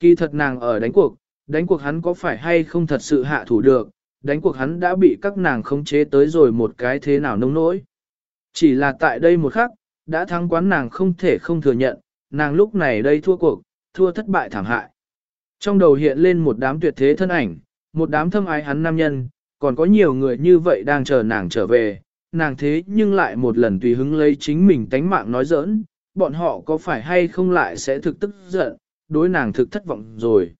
Kỳ thật nàng ở đánh cuộc, đánh cuộc hắn có phải hay không thật sự hạ thủ được, đánh cuộc hắn đã bị các nàng khống chế tới rồi một cái thế nào nông nỗi. Chỉ là tại đây một khắc, đã thắng quán nàng không thể không thừa nhận, nàng lúc này đây thua cuộc, thua thất bại thảm hại. Trong đầu hiện lên một đám tuyệt thế thân ảnh, một đám thâm ái hắn nam nhân, còn có nhiều người như vậy đang chờ nàng trở về, nàng thế nhưng lại một lần tùy hứng lấy chính mình tánh mạng nói giỡn, bọn họ có phải hay không lại sẽ thực tức giận, đối nàng thực thất vọng rồi.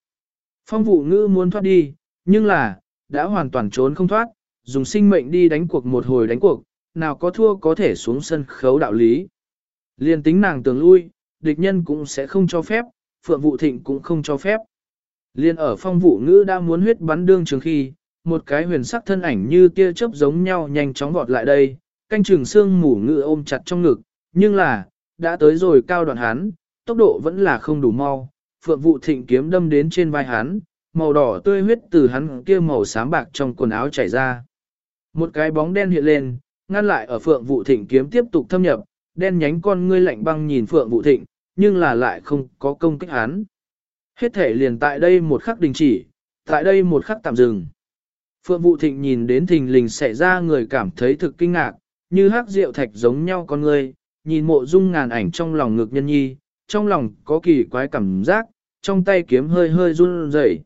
Phong vụ ngữ muốn thoát đi, nhưng là, đã hoàn toàn trốn không thoát, dùng sinh mệnh đi đánh cuộc một hồi đánh cuộc, nào có thua có thể xuống sân khấu đạo lý. Liên tính nàng tường lui, địch nhân cũng sẽ không cho phép, phượng vụ thịnh cũng không cho phép. Liên ở phong vụ ngữ đã muốn huyết bắn đương trường khi, một cái huyền sắc thân ảnh như tia chớp giống nhau nhanh chóng vọt lại đây, canh trường xương mủ ngữ ôm chặt trong ngực, nhưng là, đã tới rồi cao đoạn hán, tốc độ vẫn là không đủ mau, phượng vụ thịnh kiếm đâm đến trên vai hắn, màu đỏ tươi huyết từ hắn kia màu xám bạc trong quần áo chảy ra. Một cái bóng đen hiện lên, ngăn lại ở phượng vụ thịnh kiếm tiếp tục thâm nhập, đen nhánh con ngươi lạnh băng nhìn phượng vụ thịnh, nhưng là lại không có công kích hắn. Hết thể liền tại đây một khắc đình chỉ, tại đây một khắc tạm dừng. Phượng vụ thịnh nhìn đến thình lình xảy ra người cảm thấy thực kinh ngạc, như hắc rượu thạch giống nhau con ngươi, nhìn mộ dung ngàn ảnh trong lòng ngực nhân nhi, trong lòng có kỳ quái cảm giác, trong tay kiếm hơi hơi run rẩy.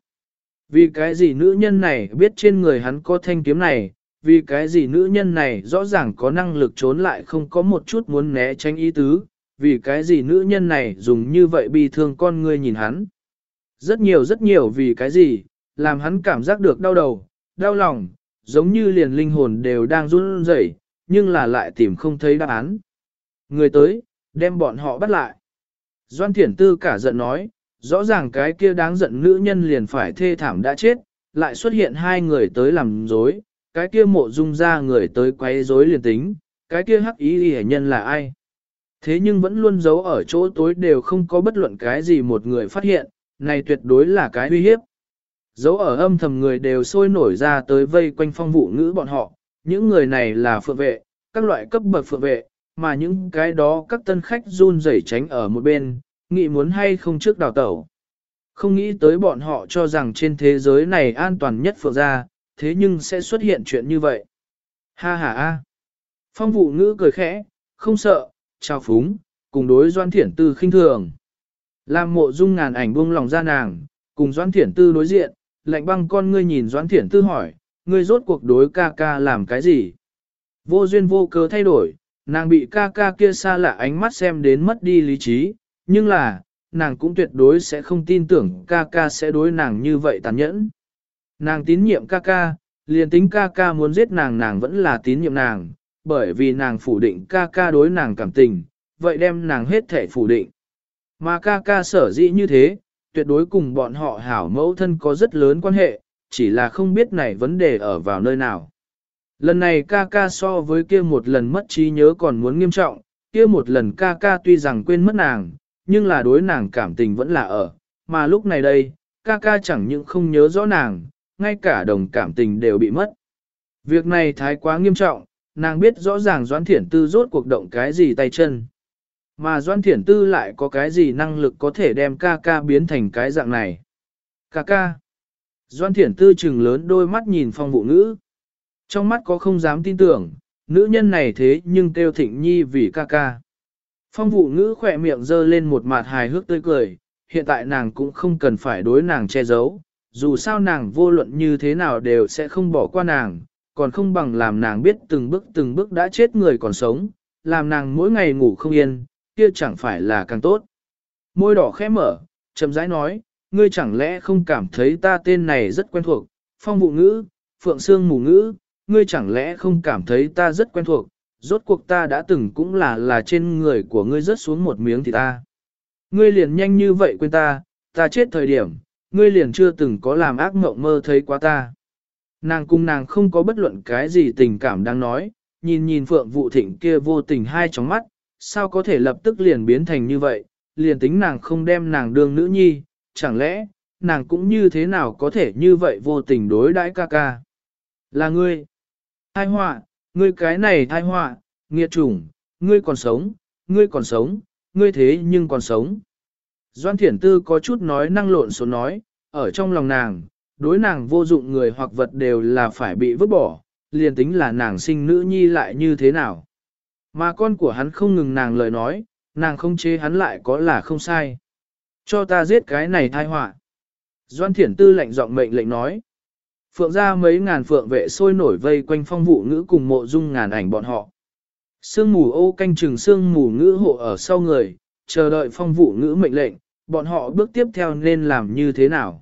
Vì cái gì nữ nhân này biết trên người hắn có thanh kiếm này, vì cái gì nữ nhân này rõ ràng có năng lực trốn lại không có một chút muốn né tránh ý tứ, vì cái gì nữ nhân này dùng như vậy bi thương con người nhìn hắn. Rất nhiều rất nhiều vì cái gì, làm hắn cảm giác được đau đầu, đau lòng, giống như liền linh hồn đều đang run rẩy, nhưng là lại tìm không thấy đáp án. Người tới, đem bọn họ bắt lại. Doan Thiển Tư cả giận nói, rõ ràng cái kia đáng giận nữ nhân liền phải thê thảm đã chết, lại xuất hiện hai người tới làm dối, cái kia mộ dung ra người tới quấy rối liền tính, cái kia hắc ý hệ nhân là ai. Thế nhưng vẫn luôn giấu ở chỗ tối đều không có bất luận cái gì một người phát hiện, này tuyệt đối là cái uy hiếp. Giấu ở âm thầm người đều sôi nổi ra tới vây quanh phong vụ ngữ bọn họ, những người này là phượng vệ, các loại cấp bậc phượng vệ, mà những cái đó các tân khách run rẩy tránh ở một bên, nghĩ muốn hay không trước đào tẩu. Không nghĩ tới bọn họ cho rằng trên thế giới này an toàn nhất phượng gia, thế nhưng sẽ xuất hiện chuyện như vậy. Ha ha ha. Phong vụ ngữ cười khẽ, không sợ, trao phúng, cùng đối doan thiển tư khinh thường. Làm mộ dung ngàn ảnh buông lòng ra nàng, cùng doan thiển tư đối diện, lạnh băng con ngươi nhìn doan thiển tư hỏi, ngươi rốt cuộc đối ca ca làm cái gì? Vô duyên vô cớ thay đổi, nàng bị ca ca kia xa lạ ánh mắt xem đến mất đi lý trí, nhưng là, nàng cũng tuyệt đối sẽ không tin tưởng ca ca sẽ đối nàng như vậy tàn nhẫn. Nàng tín nhiệm ca ca, liền tính ca ca muốn giết nàng nàng vẫn là tín nhiệm nàng, bởi vì nàng phủ định ca ca đối nàng cảm tình, vậy đem nàng hết thể phủ định. Mà ca ca sở dĩ như thế, tuyệt đối cùng bọn họ hảo mẫu thân có rất lớn quan hệ, chỉ là không biết này vấn đề ở vào nơi nào. Lần này ca ca so với kia một lần mất trí nhớ còn muốn nghiêm trọng, kia một lần ca ca tuy rằng quên mất nàng, nhưng là đối nàng cảm tình vẫn là ở, mà lúc này đây, ca ca chẳng những không nhớ rõ nàng, ngay cả đồng cảm tình đều bị mất. Việc này thái quá nghiêm trọng, nàng biết rõ ràng Doan Thiển Tư rốt cuộc động cái gì tay chân. Mà Doan Thiển Tư lại có cái gì năng lực có thể đem ca ca biến thành cái dạng này. Ca ca. Doan Thiển Tư chừng lớn đôi mắt nhìn phong vụ ngữ. Trong mắt có không dám tin tưởng, nữ nhân này thế nhưng kêu thịnh nhi vì ca ca. Phong vụ ngữ khỏe miệng dơ lên một mặt hài hước tươi cười, hiện tại nàng cũng không cần phải đối nàng che giấu, dù sao nàng vô luận như thế nào đều sẽ không bỏ qua nàng, còn không bằng làm nàng biết từng bước từng bước đã chết người còn sống, làm nàng mỗi ngày ngủ không yên, kia chẳng phải là càng tốt. Môi đỏ khẽ mở, chậm rãi nói, ngươi chẳng lẽ không cảm thấy ta tên này rất quen thuộc, phong vụ ngữ, phượng xương mù ngữ, ngươi chẳng lẽ không cảm thấy ta rất quen thuộc, rốt cuộc ta đã từng cũng là là trên người của ngươi rớt xuống một miếng thì ta. Ngươi liền nhanh như vậy quên ta, ta chết thời điểm, ngươi liền chưa từng có làm ác mộng mơ thấy quá ta. Nàng cung nàng không có bất luận cái gì tình cảm đang nói, nhìn nhìn phượng vụ thịnh kia vô tình hai tróng mắt, sao có thể lập tức liền biến thành như vậy, liền tính nàng không đem nàng đương nữ nhi, chẳng lẽ, nàng cũng như thế nào có thể như vậy vô tình đối đãi ca ca. Là ngươi. hai họa, ngươi cái này thai họa, nghiệt chủng, ngươi còn sống, ngươi còn sống, ngươi thế nhưng còn sống. Doan Thiển Tư có chút nói năng lộn số nói, ở trong lòng nàng, đối nàng vô dụng người hoặc vật đều là phải bị vứt bỏ, liền tính là nàng sinh nữ nhi lại như thế nào. Mà con của hắn không ngừng nàng lời nói, nàng không chế hắn lại có là không sai. Cho ta giết cái này thai họa. Doan Thiển Tư lạnh giọng mệnh lệnh nói. Phượng ra mấy ngàn phượng vệ sôi nổi vây quanh phong vụ ngữ cùng mộ dung ngàn ảnh bọn họ. Sương mù ô canh chừng sương mù ngữ hộ ở sau người, chờ đợi phong vụ ngữ mệnh lệnh, bọn họ bước tiếp theo nên làm như thế nào.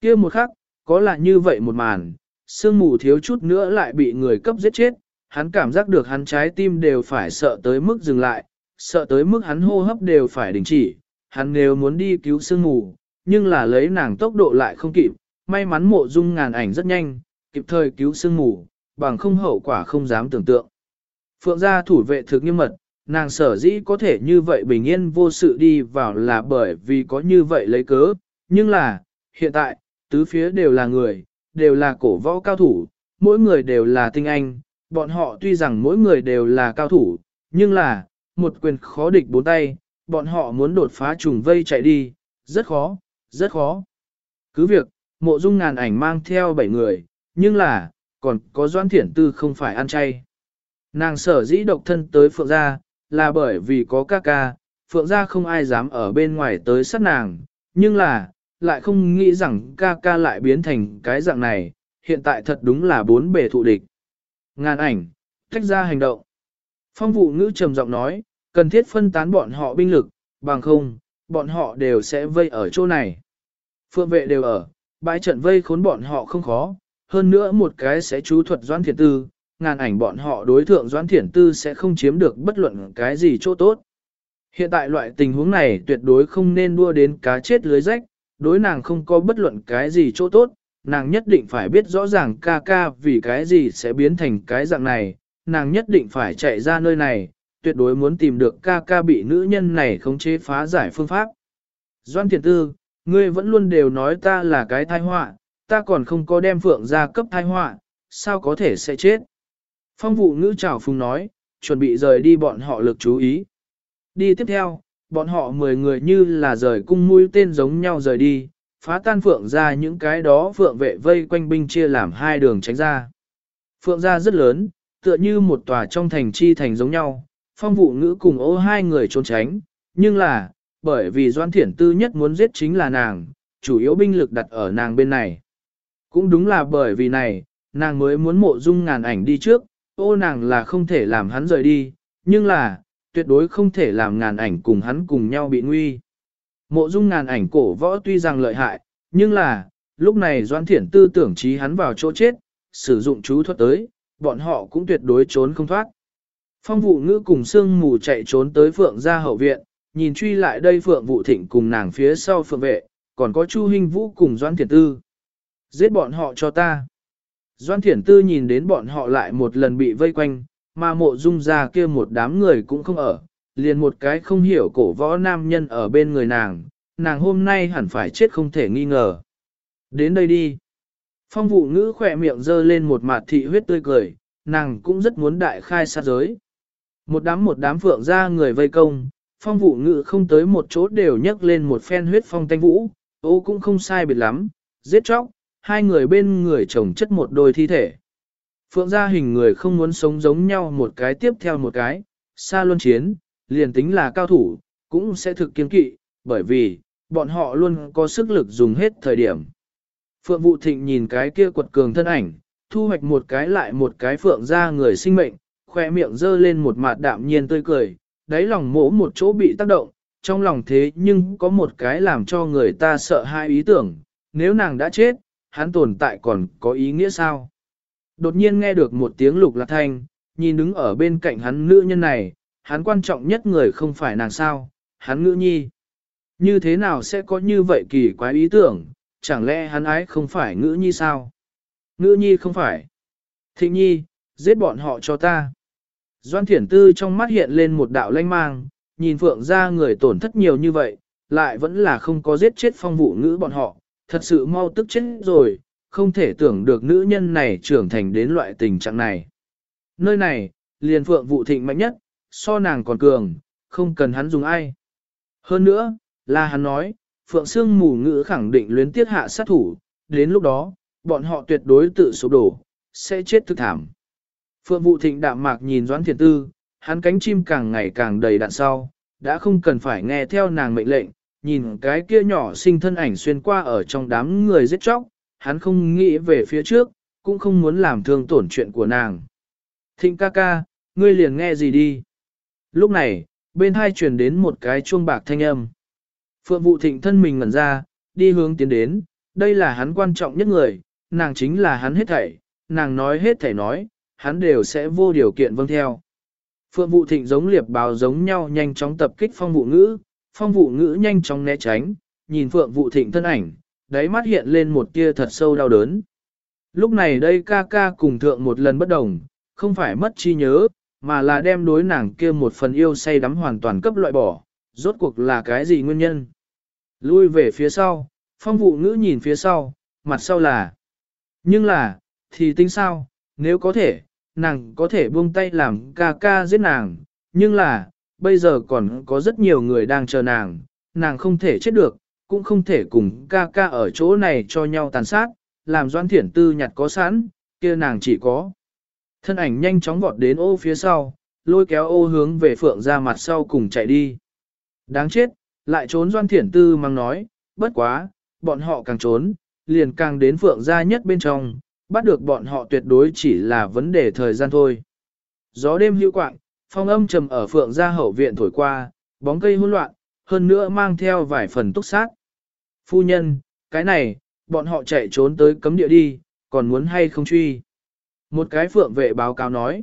kia một khắc, có là như vậy một màn, sương mù thiếu chút nữa lại bị người cấp giết chết, hắn cảm giác được hắn trái tim đều phải sợ tới mức dừng lại, sợ tới mức hắn hô hấp đều phải đình chỉ, hắn nếu muốn đi cứu sương mù, nhưng là lấy nàng tốc độ lại không kịp, may mắn mộ dung ngàn ảnh rất nhanh, kịp thời cứu sương mù, bằng không hậu quả không dám tưởng tượng. Phượng gia thủ vệ thực nghiêm mật, nàng sở dĩ có thể như vậy bình yên vô sự đi vào là bởi vì có như vậy lấy cớ, nhưng là, hiện tại, tứ phía đều là người, đều là cổ võ cao thủ, mỗi người đều là tinh anh, bọn họ tuy rằng mỗi người đều là cao thủ, nhưng là, một quyền khó địch bốn tay, bọn họ muốn đột phá trùng vây chạy đi, rất khó, rất khó. Cứ việc, mộ dung ngàn ảnh mang theo bảy người, nhưng là, còn có doan thiển tư không phải ăn chay. Nàng sở dĩ độc thân tới phượng gia, là bởi vì có ca ca, phượng gia không ai dám ở bên ngoài tới sát nàng, nhưng là, lại không nghĩ rằng ca ca lại biến thành cái dạng này, hiện tại thật đúng là bốn bề thụ địch. Ngàn ảnh, tách ra hành động. Phong vụ ngữ trầm giọng nói, cần thiết phân tán bọn họ binh lực, bằng không, bọn họ đều sẽ vây ở chỗ này. Phượng vệ đều ở, bãi trận vây khốn bọn họ không khó, hơn nữa một cái sẽ chú thuật doãn Thiển tư, ngàn ảnh bọn họ đối thượng doãn Thiển tư sẽ không chiếm được bất luận cái gì chỗ tốt. Hiện tại loại tình huống này tuyệt đối không nên đua đến cá chết lưới rách, đối nàng không có bất luận cái gì chỗ tốt, nàng nhất định phải biết rõ ràng ca ca vì cái gì sẽ biến thành cái dạng này, nàng nhất định phải chạy ra nơi này, tuyệt đối muốn tìm được ca ca bị nữ nhân này khống chế phá giải phương pháp. Doan thiền Tư, ngươi vẫn luôn đều nói ta là cái thai họa, ta còn không có đem phượng ra cấp thai họa, sao có thể sẽ chết. Phong vụ ngữ trào phùng nói, chuẩn bị rời đi bọn họ lực chú ý. Đi tiếp theo, bọn họ 10 người như là rời cung mũi tên giống nhau rời đi, phá tan phượng ra những cái đó phượng vệ vây quanh binh chia làm hai đường tránh ra. Phượng ra rất lớn, tựa như một tòa trong thành chi thành giống nhau, phong vụ ngữ cùng ô hai người trốn tránh, nhưng là, bởi vì Doan Thiển Tư nhất muốn giết chính là nàng, chủ yếu binh lực đặt ở nàng bên này. Cũng đúng là bởi vì này, nàng mới muốn mộ dung ngàn ảnh đi trước, ô nàng là không thể làm hắn rời đi, nhưng là, tuyệt đối không thể làm ngàn ảnh cùng hắn cùng nhau bị nguy. Mộ dung ngàn ảnh cổ võ tuy rằng lợi hại, nhưng là, lúc này Doan Thiển Tư tưởng trí hắn vào chỗ chết, sử dụng chú thuật tới, bọn họ cũng tuyệt đối trốn không thoát. Phong vụ ngữ cùng sương mù chạy trốn tới phượng gia hậu viện, nhìn truy lại đây phượng vũ thịnh cùng nàng phía sau phượng vệ, còn có Chu Hinh Vũ cùng Doan Thiển Tư. Giết bọn họ cho ta. Doan Thiển Tư nhìn đến bọn họ lại một lần bị vây quanh, mà mộ dung ra kia một đám người cũng không ở, liền một cái không hiểu cổ võ nam nhân ở bên người nàng, nàng hôm nay hẳn phải chết không thể nghi ngờ. Đến đây đi. Phong vụ ngữ khỏe miệng dơ lên một mặt thị huyết tươi cười, nàng cũng rất muốn đại khai sát giới. Một đám một đám phượng ra người vây công, phong vụ ngự không tới một chỗ đều nhấc lên một phen huyết phong tanh vũ, ô cũng không sai biệt lắm, giết chóc, hai người bên người chồng chất một đôi thi thể. Phượng gia hình người không muốn sống giống nhau một cái tiếp theo một cái, xa luân chiến, liền tính là cao thủ, cũng sẽ thực kiên kỵ, bởi vì, bọn họ luôn có sức lực dùng hết thời điểm. Phượng Vũ Thịnh nhìn cái kia quật cường thân ảnh, thu hoạch một cái lại một cái phượng ra người sinh mệnh, khoe miệng dơ lên một mặt đạm nhiên tươi cười, đáy lòng mỗ một chỗ bị tác động, trong lòng thế nhưng có một cái làm cho người ta sợ hai ý tưởng, nếu nàng đã chết, hắn tồn tại còn có ý nghĩa sao? Đột nhiên nghe được một tiếng lục lạc thanh, nhìn đứng ở bên cạnh hắn nữ nhân này, hắn quan trọng nhất người không phải nàng sao, hắn ngữ nhi. Như thế nào sẽ có như vậy kỳ quái ý tưởng, chẳng lẽ hắn ái không phải ngữ nhi sao? Ngữ nhi không phải. Thịnh nhi, giết bọn họ cho ta. Doan thiển tư trong mắt hiện lên một đạo lanh mang, nhìn phượng ra người tổn thất nhiều như vậy, lại vẫn là không có giết chết phong vụ ngữ bọn họ, thật sự mau tức chết rồi, không thể tưởng được nữ nhân này trưởng thành đến loại tình trạng này. Nơi này, liền phượng vụ thịnh mạnh nhất, so nàng còn cường, không cần hắn dùng ai. Hơn nữa, là hắn nói, Phượng Sương mù ngữ khẳng định luyến tiết hạ sát thủ, đến lúc đó, bọn họ tuyệt đối tự sụp đổ, sẽ chết thực thảm. Phượng Vũ Thịnh đạm mạc nhìn Doãn Thiền Tư, hắn cánh chim càng ngày càng đầy đạn sau, đã không cần phải nghe theo nàng mệnh lệnh, nhìn cái kia nhỏ sinh thân ảnh xuyên qua ở trong đám người giết chóc, hắn không nghĩ về phía trước, cũng không muốn làm thương tổn chuyện của nàng. Thịnh ca ca, ngươi liền nghe gì đi. Lúc này, bên hai truyền đến một cái chuông bạc thanh âm. Phượng vụ thịnh thân mình ngẩn ra, đi hướng tiến đến, đây là hắn quan trọng nhất người, nàng chính là hắn hết thảy, nàng nói hết thảy nói, hắn đều sẽ vô điều kiện vâng theo. Phượng vụ thịnh giống liệp báo giống nhau nhanh chóng tập kích phong vụ ngữ, phong vụ ngữ nhanh chóng né tránh, nhìn phượng vụ thịnh thân ảnh, đáy mắt hiện lên một tia thật sâu đau đớn. Lúc này đây ca ca cùng thượng một lần bất đồng, không phải mất chi nhớ, mà là đem đối nàng kia một phần yêu say đắm hoàn toàn cấp loại bỏ, rốt cuộc là cái gì nguyên nhân. Lui về phía sau, phong vụ ngữ nhìn phía sau, mặt sau là. Nhưng là, thì tính sao, nếu có thể, nàng có thể buông tay làm ca ca giết nàng, nhưng là, bây giờ còn có rất nhiều người đang chờ nàng, nàng không thể chết được, cũng không thể cùng ca ca ở chỗ này cho nhau tàn sát, làm doan thiển tư nhặt có sẵn, kia nàng chỉ có. Thân ảnh nhanh chóng vọt đến ô phía sau, lôi kéo ô hướng về phượng ra mặt sau cùng chạy đi. Đáng chết, lại trốn doan thiển tư mang nói, bất quá, bọn họ càng trốn, liền càng đến phượng ra nhất bên trong, bắt được bọn họ tuyệt đối chỉ là vấn đề thời gian thôi. Gió đêm hữu quạng, phong âm trầm ở phượng gia hậu viện thổi qua, bóng cây hỗn loạn, hơn nữa mang theo vài phần túc sát. Phu nhân, cái này, bọn họ chạy trốn tới cấm địa đi, còn muốn hay không truy. Một cái phượng vệ báo cáo nói.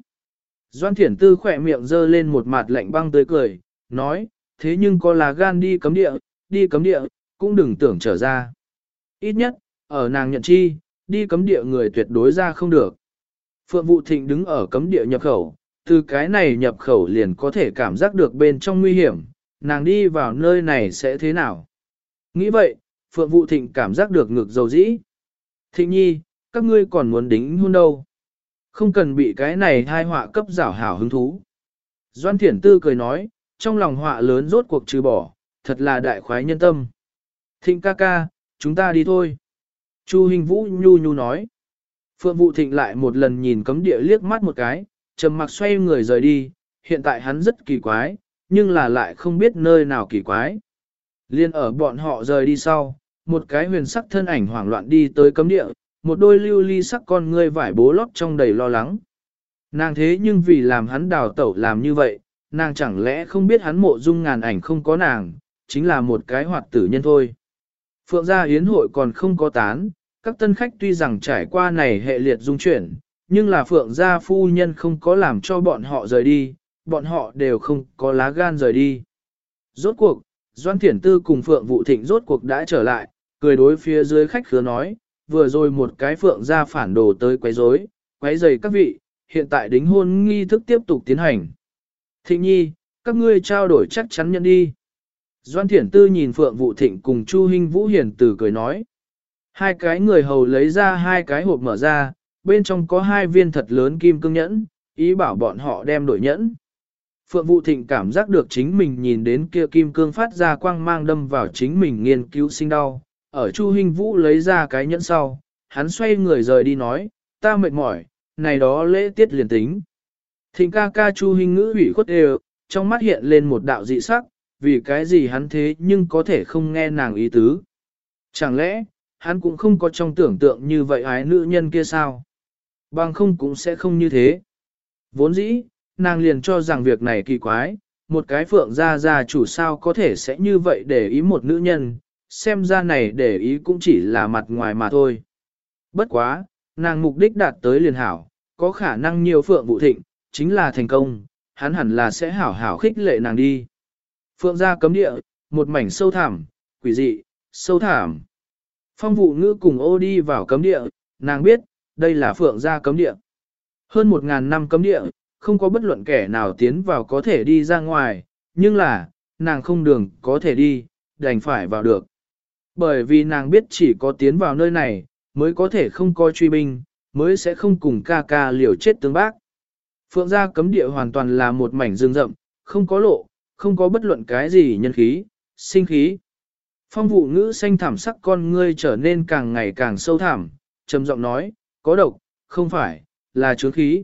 Doan thiển tư khỏe miệng dơ lên một mặt lạnh băng tới cười, nói, thế nhưng có là gan đi cấm địa, đi cấm địa, cũng đừng tưởng trở ra. Ít nhất, ở nàng nhận chi, đi cấm địa người tuyệt đối ra không được. Phượng Vũ Thịnh đứng ở cấm địa nhập khẩu, từ cái này nhập khẩu liền có thể cảm giác được bên trong nguy hiểm, nàng đi vào nơi này sẽ thế nào. Nghĩ vậy, Phượng Vũ Thịnh cảm giác được ngực dầu dĩ. Thịnh nhi, các ngươi còn muốn đính hôn đâu. Không cần bị cái này hai họa cấp rảo hảo hứng thú. Doan Thiển Tư cười nói, trong lòng họa lớn rốt cuộc trừ bỏ, thật là đại khoái nhân tâm. Thịnh ca ca, chúng ta đi thôi. Chu Hình Vũ nhu nhu nói. Phượng Vũ Thịnh lại một lần nhìn cấm địa liếc mắt một cái, trầm mặc xoay người rời đi, hiện tại hắn rất kỳ quái, nhưng là lại không biết nơi nào kỳ quái. Liên ở bọn họ rời đi sau, một cái huyền sắc thân ảnh hoảng loạn đi tới cấm địa, một đôi lưu ly sắc con ngươi vải bố lót trong đầy lo lắng. Nàng thế nhưng vì làm hắn đào tẩu làm như vậy, nàng chẳng lẽ không biết hắn mộ dung ngàn ảnh không có nàng, chính là một cái hoạt tử nhân thôi. Phượng gia hiến hội còn không có tán, các tân khách tuy rằng trải qua này hệ liệt dung chuyển, nhưng là phượng gia phu nhân không có làm cho bọn họ rời đi, bọn họ đều không có lá gan rời đi. Rốt cuộc, Doan Thiển Tư cùng Phượng Vũ Thịnh rốt cuộc đã trở lại, cười đối phía dưới khách khứa nói, vừa rồi một cái Phượng gia phản đồ tới quấy rối, quấy rầy các vị, hiện tại đính hôn nghi thức tiếp tục tiến hành. Thịnh nhi, các ngươi trao đổi chắc chắn nhận đi. Doan Thiển Tư nhìn Phượng Vũ Thịnh cùng Chu Hinh Vũ Hiền tử cười nói. Hai cái người hầu lấy ra hai cái hộp mở ra, bên trong có hai viên thật lớn kim cương nhẫn, ý bảo bọn họ đem đổi nhẫn. Phượng Vũ Thịnh cảm giác được chính mình nhìn đến kia kim cương phát ra quang mang đâm vào chính mình nghiên cứu sinh đau. Ở Chu Hinh Vũ lấy ra cái nhẫn sau, hắn xoay người rời đi nói, ta mệt mỏi, này đó lễ tiết liền tính. Thịnh ca ca Chu Hinh ngữ hủy khuất đều, trong mắt hiện lên một đạo dị sắc, vì cái gì hắn thế nhưng có thể không nghe nàng ý tứ. Chẳng lẽ, hắn cũng không có trong tưởng tượng như vậy ái nữ nhân kia sao? Bằng không cũng sẽ không như thế. Vốn dĩ, nàng liền cho rằng việc này kỳ quái, một cái phượng gia gia chủ sao có thể sẽ như vậy để ý một nữ nhân, xem ra này để ý cũng chỉ là mặt ngoài mà thôi. Bất quá, nàng mục đích đạt tới liền hảo, có khả năng nhiều phượng vụ thịnh, chính là thành công, hắn hẳn là sẽ hảo hảo khích lệ nàng đi. Phượng gia cấm địa, một mảnh sâu thẳm, quỷ dị, sâu thẳm. Phong vụ ngữ cùng ô đi vào cấm địa, nàng biết, đây là phượng gia cấm địa. Hơn một ngàn năm cấm địa, không có bất luận kẻ nào tiến vào có thể đi ra ngoài, nhưng là, nàng không đường có thể đi, đành phải vào được. Bởi vì nàng biết chỉ có tiến vào nơi này, mới có thể không coi truy binh, mới sẽ không cùng ca ca liều chết tương bác. Phượng gia cấm địa hoàn toàn là một mảnh rừng rậm, không có lộ, không có bất luận cái gì nhân khí, sinh khí. Phong vụ ngữ xanh thảm sắc con ngươi trở nên càng ngày càng sâu thẳm, trầm giọng nói, có độc, không phải, là chướng khí.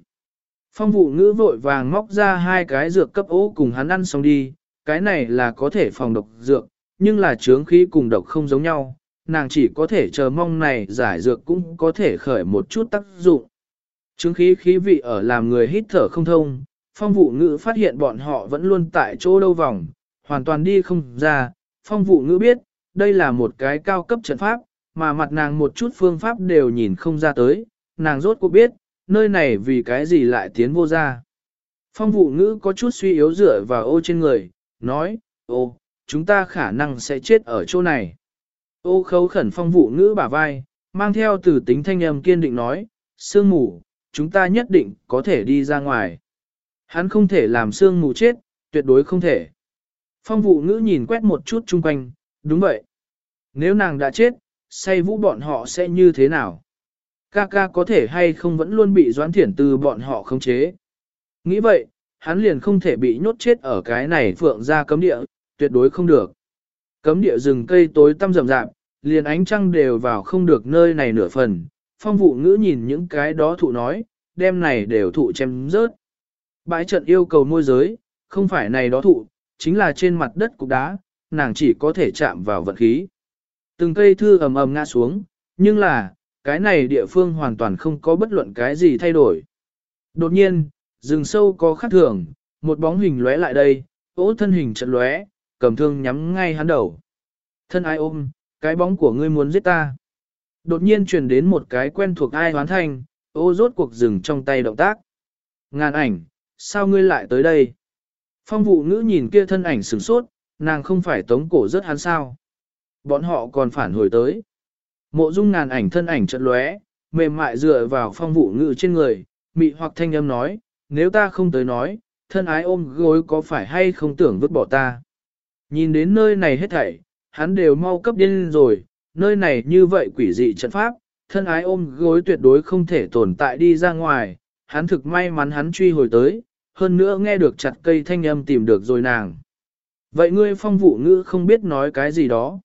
Phong vụ ngữ vội vàng móc ra hai cái dược cấp ố cùng hắn ăn xong đi, cái này là có thể phòng độc dược, nhưng là chướng khí cùng độc không giống nhau, nàng chỉ có thể chờ mong này giải dược cũng có thể khởi một chút tác dụng. Chướng khí khí vị ở làm người hít thở không thông, phong vụ ngữ phát hiện bọn họ vẫn luôn tại chỗ đâu vòng, hoàn toàn đi không ra, phong vụ ngữ biết, đây là một cái cao cấp trận pháp, mà mặt nàng một chút phương pháp đều nhìn không ra tới, nàng rốt cuộc biết, nơi này vì cái gì lại tiến vô ra. Phong vụ ngữ có chút suy yếu dựa vào ô trên người, nói, ô, chúng ta khả năng sẽ chết ở chỗ này. Ô khấu khẩn phong vụ ngữ bả vai, mang theo từ tính thanh âm kiên định nói, sương mù, chúng ta nhất định có thể đi ra ngoài. Hắn không thể làm sương mù chết, tuyệt đối không thể. Phong vụ ngữ nhìn quét một chút chung quanh, đúng vậy. Nếu nàng đã chết, say vũ bọn họ sẽ như thế nào? Ca ca có thể hay không vẫn luôn bị doãn thiển từ bọn họ khống chế. Nghĩ vậy, hắn liền không thể bị nhốt chết ở cái này phượng ra cấm địa, tuyệt đối không được. Cấm địa rừng cây tối tăm rậm rạp, liền ánh trăng đều vào không được nơi này nửa phần. Phong vụ ngữ nhìn những cái đó thụ nói, đêm này đều thụ chém rớt. Bãi trận yêu cầu môi giới, không phải này đó thụ, chính là trên mặt đất cục đá, nàng chỉ có thể chạm vào vận khí. Từng cây thư ầm ầm ngã xuống, nhưng là, cái này địa phương hoàn toàn không có bất luận cái gì thay đổi. Đột nhiên, rừng sâu có khắc thường, một bóng hình lóe lại đây, ố thân hình trận lóe, cầm thương nhắm ngay hắn đầu. Thân ai ôm, cái bóng của ngươi muốn giết ta. Đột nhiên truyền đến một cái quen thuộc ai hoán thanh, ô rốt cuộc dừng trong tay động tác. Ngàn ảnh, sao ngươi lại tới đây? Phong vụ ngữ nhìn kia thân ảnh sửng sốt, nàng không phải tống cổ rất hắn sao. Bọn họ còn phản hồi tới. Mộ dung ngàn ảnh thân ảnh trận lóe, mềm mại dựa vào phong vụ ngự trên người, mị hoặc thanh âm nói, nếu ta không tới nói, thân ái ôm gối có phải hay không tưởng vứt bỏ ta. Nhìn đến nơi này hết thảy, hắn đều mau cấp điên rồi, nơi này như vậy quỷ dị trận pháp, thân ái ôm gối tuyệt đối không thể tồn tại đi ra ngoài, hắn thực may mắn hắn truy hồi tới, hơn nữa nghe được chặt cây thanh âm tìm được rồi nàng. Vậy ngươi phong vụ ngữ không biết nói cái gì đó.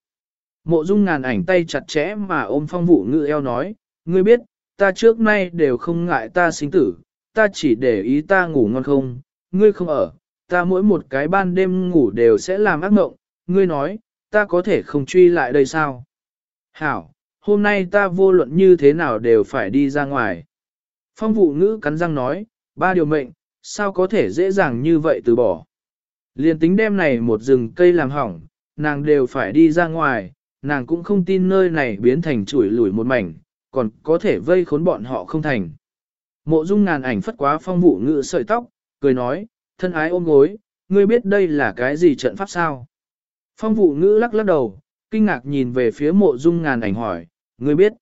Mộ dung ngàn ảnh tay chặt chẽ mà ôm phong vụ Ngự eo nói, ngươi biết, ta trước nay đều không ngại ta sinh tử, ta chỉ để ý ta ngủ ngon không, ngươi không ở, ta mỗi một cái ban đêm ngủ đều sẽ làm ác mộng, ngươi nói, ta có thể không truy lại đây sao? Hảo, hôm nay ta vô luận như thế nào đều phải đi ra ngoài. Phong vụ ngữ cắn răng nói, ba điều mệnh, sao có thể dễ dàng như vậy từ bỏ. Liên tính đêm này một rừng cây làm hỏng, nàng đều phải đi ra ngoài, nàng cũng không tin nơi này biến thành chuỗi lủi một mảnh, còn có thể vây khốn bọn họ không thành. Mộ dung ngàn ảnh phất quá phong vụ Ngự sợi tóc, cười nói, thân ái ôm gối, ngươi biết đây là cái gì trận pháp sao? Phong vụ ngữ lắc lắc đầu, kinh ngạc nhìn về phía mộ dung ngàn ảnh hỏi, ngươi biết.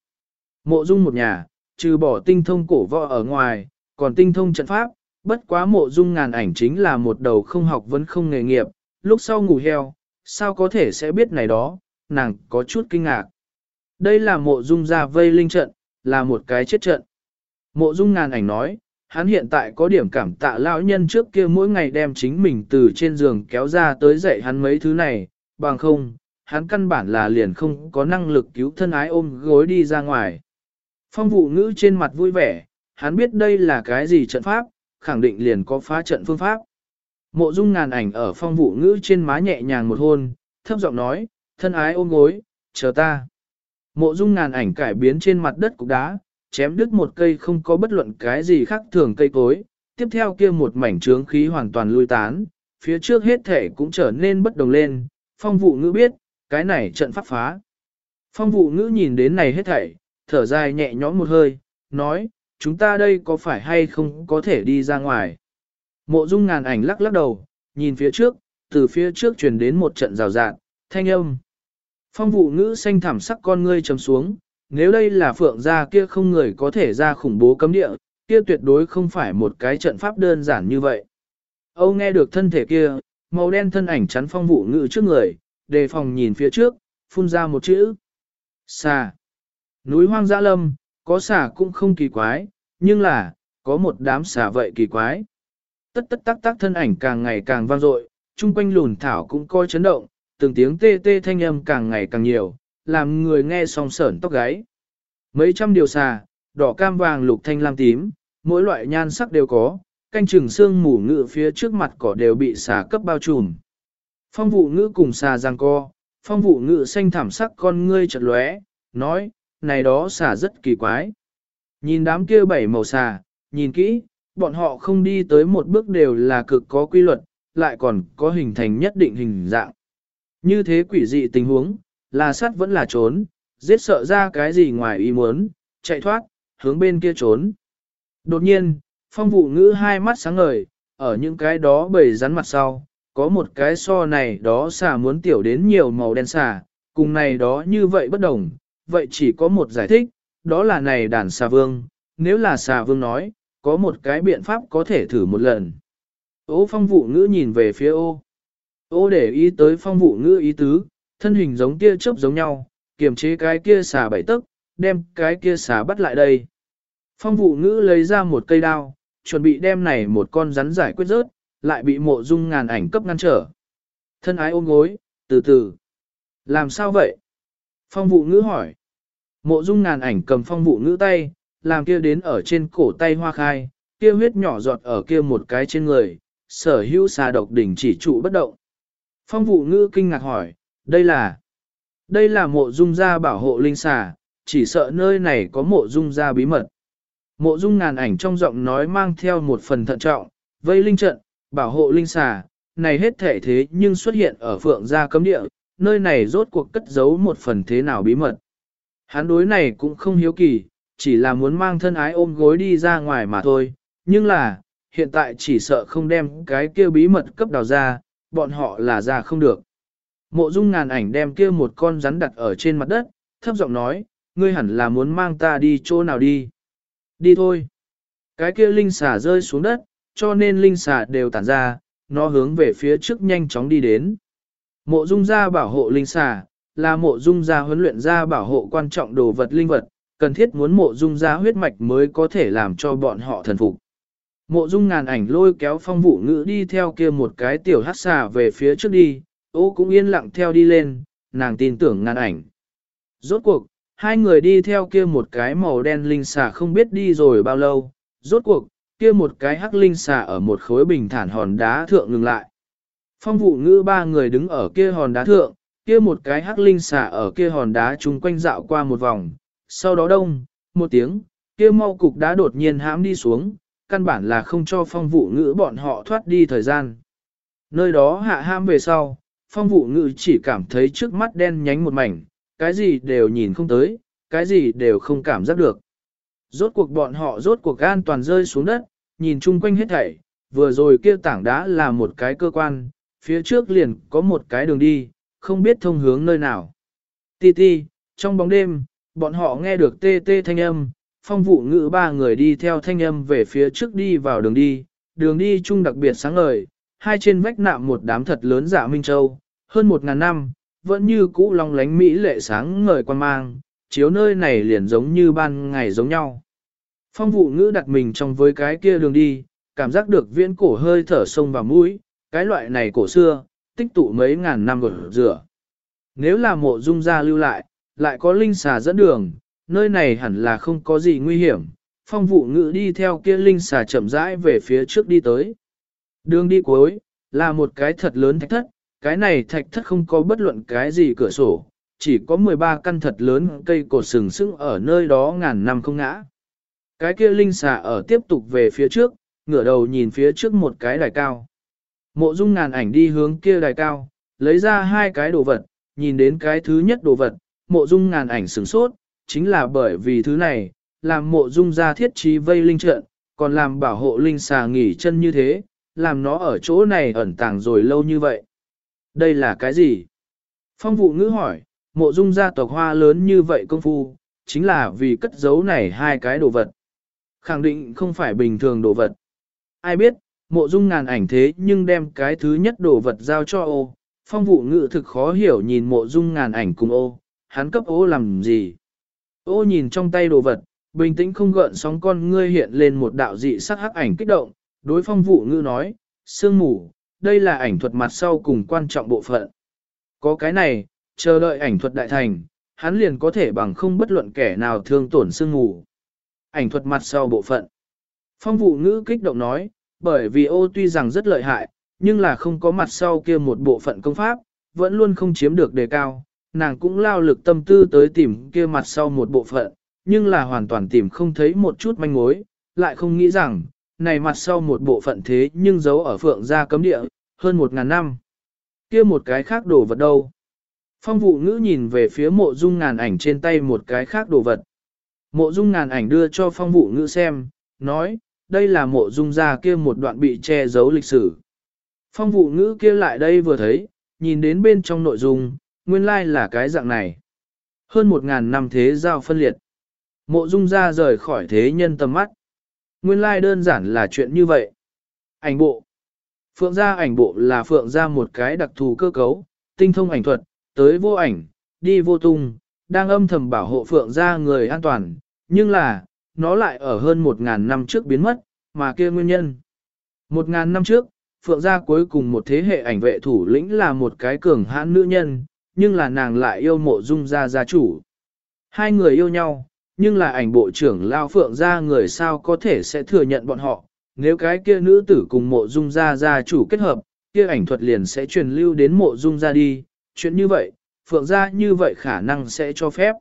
Mộ dung một nhà, trừ bỏ tinh thông cổ võ ở ngoài, còn tinh thông trận pháp, bất quá mộ dung ngàn ảnh chính là một đầu không học vẫn không nghề nghiệp, lúc sau ngủ heo, sao có thể sẽ biết này đó, nàng có chút kinh ngạc. Đây là mộ dung ra vây linh trận, là một cái chết trận. Mộ dung ngàn ảnh nói, hắn hiện tại có điểm cảm tạ lão nhân trước kia mỗi ngày đem chính mình từ trên giường kéo ra tới dạy hắn mấy thứ này, bằng không, hắn căn bản là liền không có năng lực cứu thân ái ôm gối đi ra ngoài. Phong vụ ngữ trên mặt vui vẻ, hắn biết đây là cái gì trận pháp, khẳng định liền có phá trận phương pháp. Mộ dung ngàn ảnh ở phong vụ ngữ trên má nhẹ nhàng một hôn, thấp giọng nói, thân ái ôm gối, chờ ta. Mộ dung ngàn ảnh cải biến trên mặt đất cục đá, chém đứt một cây không có bất luận cái gì khác thường cây cối, tiếp theo kia một mảnh trướng khí hoàn toàn lui tán, phía trước hết thể cũng trở nên bất đồng lên, phong vụ ngữ biết, cái này trận pháp phá. Phong vụ ngữ nhìn đến này hết thảy, thở dài nhẹ nhõm một hơi, nói, chúng ta đây có phải hay không có thể đi ra ngoài. Mộ dung ngàn ảnh lắc lắc đầu, nhìn phía trước, từ phía trước truyền đến một trận rào rạt, thanh âm. Phong vụ ngữ xanh thảm sắc con ngươi trầm xuống, nếu đây là phượng gia kia không người có thể ra khủng bố cấm địa, kia tuyệt đối không phải một cái trận pháp đơn giản như vậy. Âu nghe được thân thể kia, màu đen thân ảnh chắn phong vụ ngữ trước người, đề phòng nhìn phía trước, phun ra một chữ. Xà. Núi hoang dã lâm, có xà cũng không kỳ quái, nhưng là, có một đám xà vậy kỳ quái. Tất tất tác tác thân ảnh càng ngày càng vang dội, chung quanh lùn thảo cũng coi chấn động, từng tiếng tê tê thanh âm càng ngày càng nhiều, làm người nghe song sởn tóc gáy. Mấy trăm điều xà, đỏ cam vàng lục thanh lam tím, mỗi loại nhan sắc đều có, canh chừng xương mù ngự phía trước mặt cỏ đều bị xà cấp bao trùm. Phong vụ ngữ cùng xà giang co, phong vụ ngữ xanh thảm sắc con ngươi chật lóe, nói, này đó xà rất kỳ quái. Nhìn đám kia bảy màu xà, nhìn kỹ, bọn họ không đi tới một bước đều là cực có quy luật, lại còn có hình thành nhất định hình dạng. Như thế quỷ dị tình huống, là sát vẫn là trốn, giết sợ ra cái gì ngoài ý muốn, chạy thoát, hướng bên kia trốn. Đột nhiên, phong vụ ngữ hai mắt sáng ngời, ở những cái đó bầy rắn mặt sau, có một cái so này đó xà muốn tiểu đến nhiều màu đen xà, cùng này đó như vậy bất đồng, vậy chỉ có một giải thích, đó là này đàn xà vương, nếu là xà vương nói, có một cái biện pháp có thể thử một lần. Ô phong vụ ngữ nhìn về phía ô. Ô để ý tới phong vụ ngữ ý tứ, thân hình giống kia chớp giống nhau, kiềm chế cái kia xà bảy tức, đem cái kia xà bắt lại đây. Phong vụ ngữ lấy ra một cây đao, chuẩn bị đem này một con rắn giải quyết rớt, lại bị mộ dung ngàn ảnh cấp ngăn trở. Thân ái ôm gối, từ từ. Làm sao vậy? Phong vụ ngữ hỏi. Mộ dung ngàn ảnh cầm phong vụ ngữ tay, làm kia đến ở trên cổ tay hoa khai, kia huyết nhỏ giọt ở kia một cái trên người, sở hữu xà độc đỉnh chỉ trụ bất động. Phong vụ ngữ kinh ngạc hỏi, đây là, đây là mộ dung gia bảo hộ linh xà, chỉ sợ nơi này có mộ dung gia bí mật. Mộ dung ngàn ảnh trong giọng nói mang theo một phần thận trọng, vây linh trận, bảo hộ linh xà, này hết thể thế nhưng xuất hiện ở phượng gia cấm địa, nơi này rốt cuộc cất giấu một phần thế nào bí mật. Hắn đối này cũng không hiếu kỳ, chỉ là muốn mang thân ái ôm gối đi ra ngoài mà thôi, nhưng là, hiện tại chỉ sợ không đem cái kia bí mật cấp đào ra, bọn họ là ra không được. Mộ dung ngàn ảnh đem kia một con rắn đặt ở trên mặt đất, thấp giọng nói, ngươi hẳn là muốn mang ta đi chỗ nào đi. Đi thôi. Cái kia linh xà rơi xuống đất, cho nên linh xà đều tản ra, nó hướng về phía trước nhanh chóng đi đến. Mộ dung gia bảo hộ linh xà, là mộ dung gia huấn luyện gia bảo hộ quan trọng đồ vật linh vật, cần thiết muốn mộ dung gia huyết mạch mới có thể làm cho bọn họ thần phục. Mộ dung ngàn ảnh lôi kéo phong vụ ngữ đi theo kia một cái tiểu hát xà về phía trước đi, ô cũng yên lặng theo đi lên, nàng tin tưởng ngàn ảnh. Rốt cuộc, hai người đi theo kia một cái màu đen linh xà không biết đi rồi bao lâu, rốt cuộc, kia một cái hắc linh xà ở một khối bình thản hòn đá thượng ngừng lại. Phong vụ ngữ ba người đứng ở kia hòn đá thượng, kia một cái hắc linh xà ở kia hòn đá chung quanh dạo qua một vòng, sau đó đông, một tiếng, kia mau cục đá đột nhiên hãm đi xuống, căn bản là không cho phong vụ ngữ bọn họ thoát đi thời gian. Nơi đó hạ ham về sau, phong vụ ngữ chỉ cảm thấy trước mắt đen nhánh một mảnh, cái gì đều nhìn không tới, cái gì đều không cảm giác được. Rốt cuộc bọn họ rốt cuộc gan toàn rơi xuống đất, nhìn chung quanh hết thảy, vừa rồi kia tảng đá là một cái cơ quan, phía trước liền có một cái đường đi, không biết thông hướng nơi nào. Ti ti, trong bóng đêm, bọn họ nghe được tê tê thanh âm, phong vụ ngữ ba người đi theo thanh âm về phía trước đi vào đường đi, đường đi chung đặc biệt sáng ngời, hai trên vách nạm một đám thật lớn dạ Minh Châu, hơn một ngàn năm, vẫn như cũ long lánh Mỹ lệ sáng ngời quan mang, chiếu nơi này liền giống như ban ngày giống nhau. Phong vụ ngữ đặt mình trong với cái kia đường đi, cảm giác được viễn cổ hơi thở sông vào mũi, cái loại này cổ xưa, tích tụ mấy ngàn năm rồi rửa. Nếu là mộ dung gia lưu lại, lại có linh xà dẫn đường, nơi này hẳn là không có gì nguy hiểm. Phong vụ ngữ đi theo kia linh xà chậm rãi về phía trước đi tới. Đường đi cuối, là một cái thật lớn thạch thất, cái này thạch thất không có bất luận cái gì cửa sổ, chỉ có 13 căn thật lớn cây cột sừng sững ở nơi đó ngàn năm không ngã. Cái kia linh xà ở tiếp tục về phía trước, ngửa đầu nhìn phía trước một cái đài cao. Mộ dung ngàn ảnh đi hướng kia đài cao, lấy ra hai cái đồ vật, nhìn đến cái thứ nhất đồ vật, mộ dung ngàn ảnh sửng sốt, chính là bởi vì thứ này, làm mộ dung ra thiết trí vây linh trận, còn làm bảo hộ linh xà nghỉ chân như thế, làm nó ở chỗ này ẩn tàng rồi lâu như vậy. Đây là cái gì? Phong vụ ngữ hỏi, mộ dung gia tộc hoa lớn như vậy công phu, chính là vì cất giấu này hai cái đồ vật. Khẳng định không phải bình thường đồ vật. Ai biết, mộ dung ngàn ảnh thế nhưng đem cái thứ nhất đồ vật giao cho ô. Phong vụ ngữ thực khó hiểu nhìn mộ dung ngàn ảnh cùng ô, hắn cấp ô làm gì? Ô nhìn trong tay đồ vật, bình tĩnh không gợn sóng con ngươi hiện lên một đạo dị sắc hắc ảnh kích động, đối phong vụ ngữ nói, sương mù, đây là ảnh thuật mặt sau cùng quan trọng bộ phận. Có cái này, chờ đợi ảnh thuật đại thành, hắn liền có thể bằng không bất luận kẻ nào thương tổn sương mù Ảnh thuật mặt sau bộ phận. Phong vụ ngữ kích động nói, bởi vì ô tuy rằng rất lợi hại, nhưng là không có mặt sau kia một bộ phận công pháp, vẫn luôn không chiếm được đề cao, nàng cũng lao lực tâm tư tới tìm kia mặt sau một bộ phận, nhưng là hoàn toàn tìm không thấy một chút manh mối, lại không nghĩ rằng, này mặt sau một bộ phận thế nhưng giấu ở phượng gia cấm địa, hơn một ngàn năm. kia một cái khác đồ vật đâu? Phong vụ ngữ nhìn về phía mộ dung ngàn ảnh trên tay một cái khác đồ vật. Mộ dung ngàn ảnh đưa cho phong vụ ngữ xem, nói, đây là mộ dung gia kia một đoạn bị che giấu lịch sử. Phong vụ ngữ kia lại đây vừa thấy, nhìn đến bên trong nội dung, nguyên lai là cái dạng này. Hơn một ngàn năm thế giao phân liệt. Mộ dung ra rời khỏi thế nhân tầm mắt. Nguyên lai đơn giản là chuyện như vậy. Ảnh bộ. Phượng gia ảnh bộ là phượng gia một cái đặc thù cơ cấu, tinh thông ảnh thuật, tới vô ảnh, đi vô tung, đang âm thầm bảo hộ phượng gia người an toàn, nhưng là, nó lại ở hơn một ngàn năm trước biến mất, mà kia nguyên nhân. Một ngàn năm trước, phượng gia cuối cùng một thế hệ ảnh vệ thủ lĩnh là một cái cường hãn nữ nhân, nhưng là nàng lại yêu mộ dung gia gia chủ. Hai người yêu nhau, nhưng là ảnh bộ trưởng lao phượng gia người sao có thể sẽ thừa nhận bọn họ, nếu cái kia nữ tử cùng mộ dung gia gia chủ kết hợp, kia ảnh thuật liền sẽ truyền lưu đến mộ dung gia đi, chuyện như vậy, phượng gia như vậy khả năng sẽ cho phép.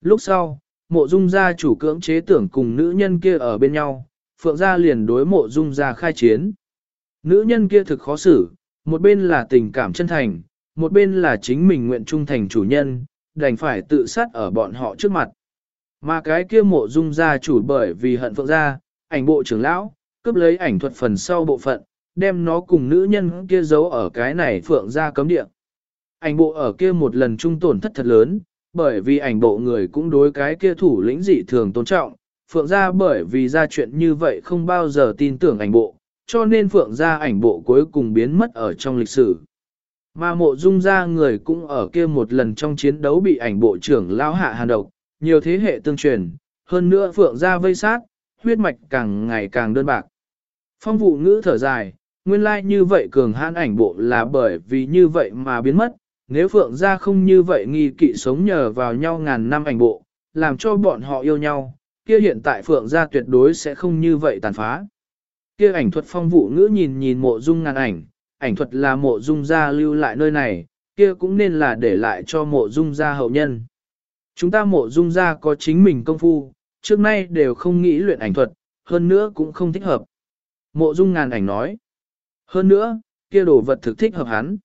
Lúc sau, mộ dung gia chủ cưỡng chế tưởng cùng nữ nhân kia ở bên nhau, phượng gia liền đối mộ dung gia khai chiến. Nữ nhân kia thực khó xử, một bên là tình cảm chân thành, một bên là chính mình nguyện trung thành chủ nhân, đành phải tự sát ở bọn họ trước mặt. Mà cái kia mộ dung gia chủ bởi vì hận phượng gia, ảnh bộ trưởng lão, cướp lấy ảnh thuật phần sau bộ phận, đem nó cùng nữ nhân kia giấu ở cái này phượng gia cấm địa. Ảnh bộ ở kia một lần trung tổn thất thật lớn, bởi vì ảnh bộ người cũng đối cái kia thủ lĩnh dị thường tôn trọng, phượng gia bởi vì ra chuyện như vậy không bao giờ tin tưởng ảnh bộ, cho nên phượng gia ảnh bộ cuối cùng biến mất ở trong lịch sử. Mà mộ dung ra người cũng ở kia một lần trong chiến đấu bị ảnh bộ trưởng lao hạ hàn độc, nhiều thế hệ tương truyền, hơn nữa phượng gia vây sát, huyết mạch càng ngày càng đơn bạc. Phong vụ ngữ thở dài, nguyên lai like như vậy cường hãn ảnh bộ là bởi vì như vậy mà biến mất, nếu phượng gia không như vậy nghi kỵ sống nhờ vào nhau ngàn năm ảnh bộ, làm cho bọn họ yêu nhau, kia hiện tại phượng gia tuyệt đối sẽ không như vậy tàn phá. Kia ảnh thuật phong vụ ngữ nhìn nhìn mộ dung ngàn ảnh, ảnh thuật là mộ dung gia lưu lại nơi này, kia cũng nên là để lại cho mộ dung gia hậu nhân. Chúng ta mộ dung gia có chính mình công phu, trước nay đều không nghĩ luyện ảnh thuật, hơn nữa cũng không thích hợp. Mộ dung ngàn ảnh nói. Hơn nữa, kia đồ vật thực thích hợp hắn.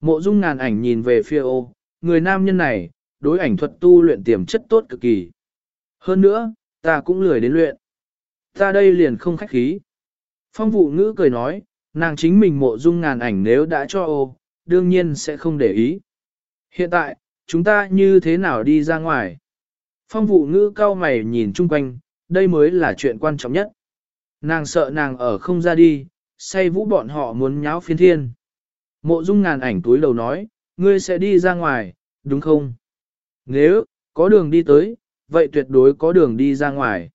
Mộ dung ngàn ảnh nhìn về phía ô, người nam nhân này, đối ảnh thuật tu luyện tiềm chất tốt cực kỳ. Hơn nữa, ta cũng lười đến luyện. Ta đây liền không khách khí. Phong vụ ngữ cười nói, nàng chính mình mộ dung ngàn ảnh nếu đã cho ô, đương nhiên sẽ không để ý. Hiện tại, chúng ta như thế nào đi ra ngoài? Phong vụ ngữ cao mày nhìn chung quanh, đây mới là chuyện quan trọng nhất. Nàng sợ nàng ở không ra đi, say vũ bọn họ muốn nháo phiên thiên. Mộ dung ngàn ảnh túi đầu nói, ngươi sẽ đi ra ngoài, đúng không? Nếu, có đường đi tới, vậy tuyệt đối có đường đi ra ngoài.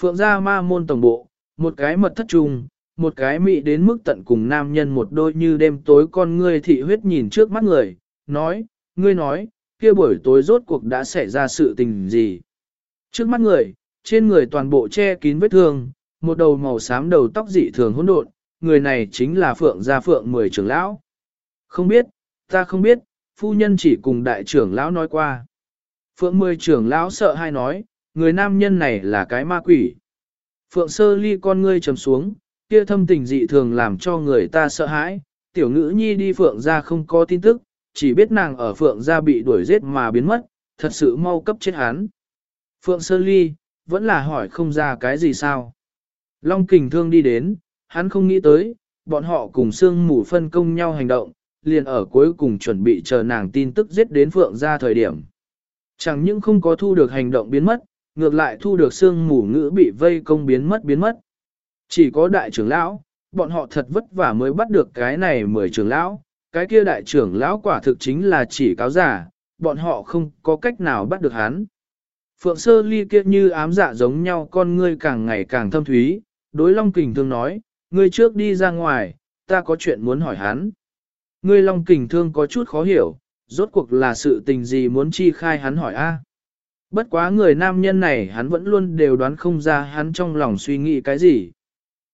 Phượng gia ma môn tổng bộ, một cái mật thất trùng, một cái mị đến mức tận cùng nam nhân một đôi như đêm tối con ngươi thị huyết nhìn trước mắt người, nói, ngươi nói, kia buổi tối rốt cuộc đã xảy ra sự tình gì. Trước mắt người, trên người toàn bộ che kín vết thương, một đầu màu xám đầu tóc dị thường hỗn độn, người này chính là Phượng gia Phượng mười trưởng lão. Không biết, ta không biết, phu nhân chỉ cùng đại trưởng lão nói qua. Phượng mười trưởng lão sợ hai nói, người nam nhân này là cái ma quỷ. Phượng sơ ly con ngươi trầm xuống, kia thâm tình dị thường làm cho người ta sợ hãi, tiểu ngữ nhi đi Phượng ra không có tin tức, chỉ biết nàng ở Phượng ra bị đuổi giết mà biến mất, thật sự mau cấp chết hắn. Phượng sơ ly, vẫn là hỏi không ra cái gì sao. Long kình thương đi đến, hắn không nghĩ tới, bọn họ cùng sương mù phân công nhau hành động, liền ở cuối cùng chuẩn bị chờ nàng tin tức giết đến Phượng ra thời điểm. Chẳng những không có thu được hành động biến mất, ngược lại thu được sương mù ngữ bị vây công biến mất biến mất. Chỉ có đại trưởng lão, bọn họ thật vất vả mới bắt được cái này mười trưởng lão, cái kia đại trưởng lão quả thực chính là chỉ cáo giả, bọn họ không có cách nào bắt được hắn. Phượng sơ ly kia như ám dạ giống nhau con ngươi càng ngày càng thâm thúy, đối Long Kình Thương nói, ngươi trước đi ra ngoài, ta có chuyện muốn hỏi hắn. Ngươi long kình thương có chút khó hiểu, rốt cuộc là sự tình gì muốn chi khai hắn hỏi a. Bất quá người nam nhân này hắn vẫn luôn đều đoán không ra hắn trong lòng suy nghĩ cái gì.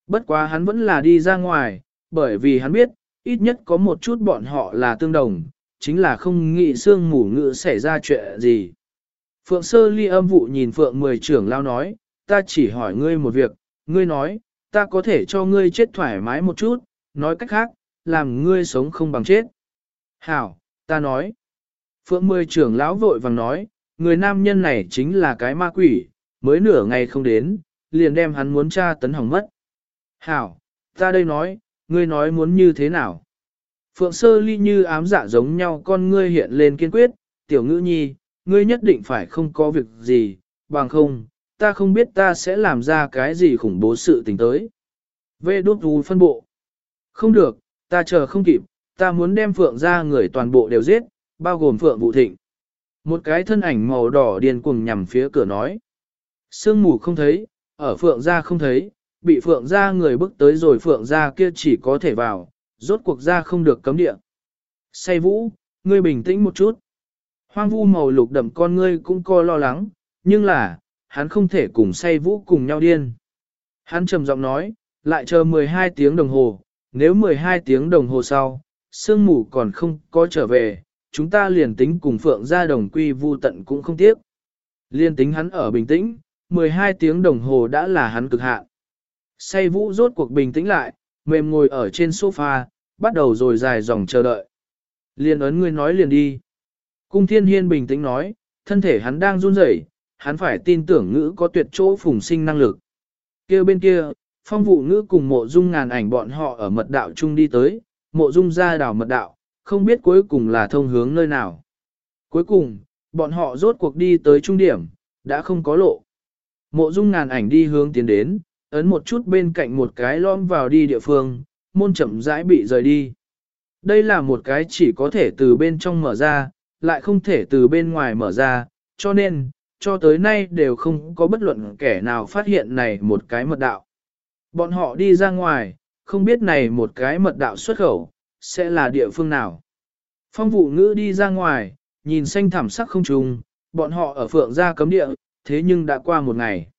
Bất quá hắn vẫn là đi ra ngoài, bởi vì hắn biết, ít nhất có một chút bọn họ là tương đồng, chính là không nghĩ xương mù ngựa xảy ra chuyện gì. Phượng sơ ly âm vụ nhìn Phượng mười trưởng lao nói, ta chỉ hỏi ngươi một việc, ngươi nói, ta có thể cho ngươi chết thoải mái một chút, nói cách khác, làm ngươi sống không bằng chết. Hảo, ta nói. Phượng mười trưởng lão vội vàng nói, người nam nhân này chính là cái ma quỷ, mới nửa ngày không đến, liền đem hắn muốn tra tấn hỏng mất. Hảo, ta đây nói, ngươi nói muốn như thế nào? Phượng sơ ly như ám dạ giống nhau con ngươi hiện lên kiên quyết, tiểu ngữ nhi, ngươi nhất định phải không có việc gì, bằng không, ta không biết ta sẽ làm ra cái gì khủng bố sự tình tới. Vê đốt vù phân bộ. Không được, ta chờ không kịp, ta muốn đem Phượng ra người toàn bộ đều giết, bao gồm Phượng Vũ Thịnh. Một cái thân ảnh màu đỏ điên cuồng nhằm phía cửa nói. Sương mù không thấy, ở Phượng ra không thấy, bị Phượng gia người bước tới rồi Phượng gia kia chỉ có thể vào, rốt cuộc ra không được cấm địa. Say vũ, ngươi bình tĩnh một chút. Hoang vu màu lục đậm con ngươi cũng co lo lắng, nhưng là, hắn không thể cùng say vũ cùng nhau điên. Hắn trầm giọng nói, lại chờ 12 tiếng đồng hồ, nếu 12 tiếng đồng hồ sau, sương mù còn không có trở về, chúng ta liền tính cùng phượng gia đồng quy vu tận cũng không tiếc. Liên tính hắn ở bình tĩnh, 12 tiếng đồng hồ đã là hắn cực hạn. Say vũ rốt cuộc bình tĩnh lại, mềm ngồi ở trên sofa, bắt đầu rồi dài dòng chờ đợi. Liên ấn ngươi nói liền đi. Cung thiên hiên bình tĩnh nói, thân thể hắn đang run rẩy, hắn phải tin tưởng ngữ có tuyệt chỗ phùng sinh năng lực. kia bên kia, phong vụ ngữ cùng mộ dung ngàn ảnh bọn họ ở mật đạo chung đi tới, mộ dung ra đảo mật đạo, không biết cuối cùng là thông hướng nơi nào. Cuối cùng, bọn họ rốt cuộc đi tới trung điểm, đã không có lộ. Mộ dung ngàn ảnh đi hướng tiến đến, ấn một chút bên cạnh một cái lom vào đi địa phương, môn chậm rãi bị rời đi. Đây là một cái chỉ có thể từ bên trong mở ra, lại không thể từ bên ngoài mở ra, cho nên, cho tới nay đều không có bất luận kẻ nào phát hiện này một cái mật đạo. Bọn họ đi ra ngoài, không biết này một cái mật đạo xuất khẩu, sẽ là địa phương nào. Phong vụ ngữ đi ra ngoài, nhìn xanh thảm sắc không trùng, bọn họ ở phượng gia cấm địa, thế nhưng đã qua một ngày.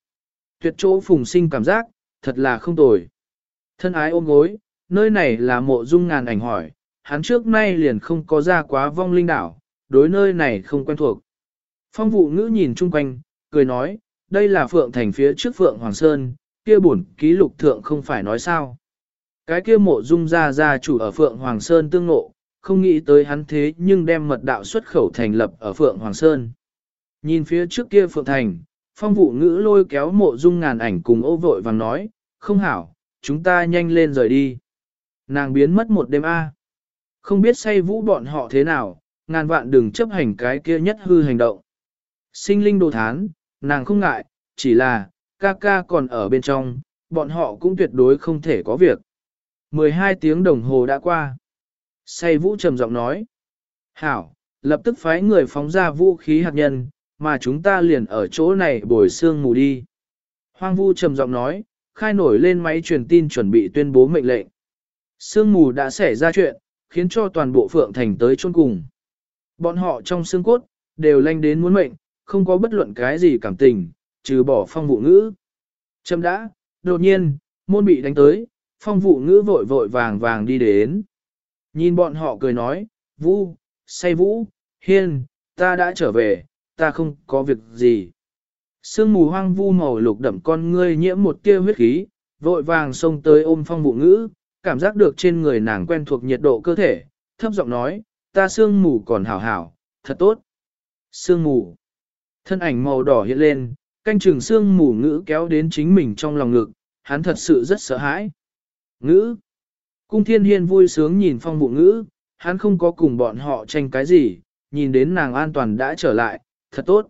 Tuyệt chỗ phùng sinh cảm giác, thật là không tồi. Thân ái ôm gối, nơi này là mộ dung ngàn ảnh hỏi, hắn trước nay liền không có ra quá vong linh đảo, đối nơi này không quen thuộc. Phong vụ ngữ nhìn chung quanh, cười nói, đây là Phượng Thành phía trước Phượng Hoàng Sơn, kia bổn ký lục thượng không phải nói sao. Cái kia mộ dung ra ra chủ ở Phượng Hoàng Sơn tương ngộ, không nghĩ tới hắn thế nhưng đem mật đạo xuất khẩu thành lập ở Phượng Hoàng Sơn. Nhìn phía trước kia Phượng Thành, phong vụ ngữ lôi kéo mộ dung ngàn ảnh cùng ô vội vàng nói, không hảo, chúng ta nhanh lên rời đi. Nàng biến mất một đêm A. Không biết say vũ bọn họ thế nào, ngàn vạn đừng chấp hành cái kia nhất hư hành động. Sinh linh đồ thán, nàng không ngại, chỉ là, ca ca còn ở bên trong, bọn họ cũng tuyệt đối không thể có việc. 12 tiếng đồng hồ đã qua. Say vũ trầm giọng nói. Hảo, lập tức phái người phóng ra vũ khí hạt nhân, mà chúng ta liền ở chỗ này bồi xương mù đi. Hoang vu trầm giọng nói, khai nổi lên máy truyền tin chuẩn bị tuyên bố mệnh lệnh. Sương mù đã xảy ra chuyện, khiến cho toàn bộ phượng thành tới chôn cùng. Bọn họ trong xương cốt, đều lanh đến muốn mệnh, không có bất luận cái gì cảm tình, trừ bỏ phong vụ ngữ. Châm đã, đột nhiên, môn bị đánh tới, phong vụ ngữ vội vội vàng vàng đi đến. Nhìn bọn họ cười nói, Vũ, say vũ, hiên, ta đã trở về, ta không có việc gì. Sương mù hoang vu màu lục đậm con ngươi nhiễm một tia huyết khí, vội vàng xông tới ôm phong vụ ngữ, cảm giác được trên người nàng quen thuộc nhiệt độ cơ thể, thấp giọng nói, ta sương mù còn hảo hảo, thật tốt. Sương mù. Thân ảnh màu đỏ hiện lên, canh trường sương mù ngữ kéo đến chính mình trong lòng ngực, hắn thật sự rất sợ hãi. Ngữ. Cung thiên hiên vui sướng nhìn phong vụ ngữ, hắn không có cùng bọn họ tranh cái gì, nhìn đến nàng an toàn đã trở lại, thật tốt.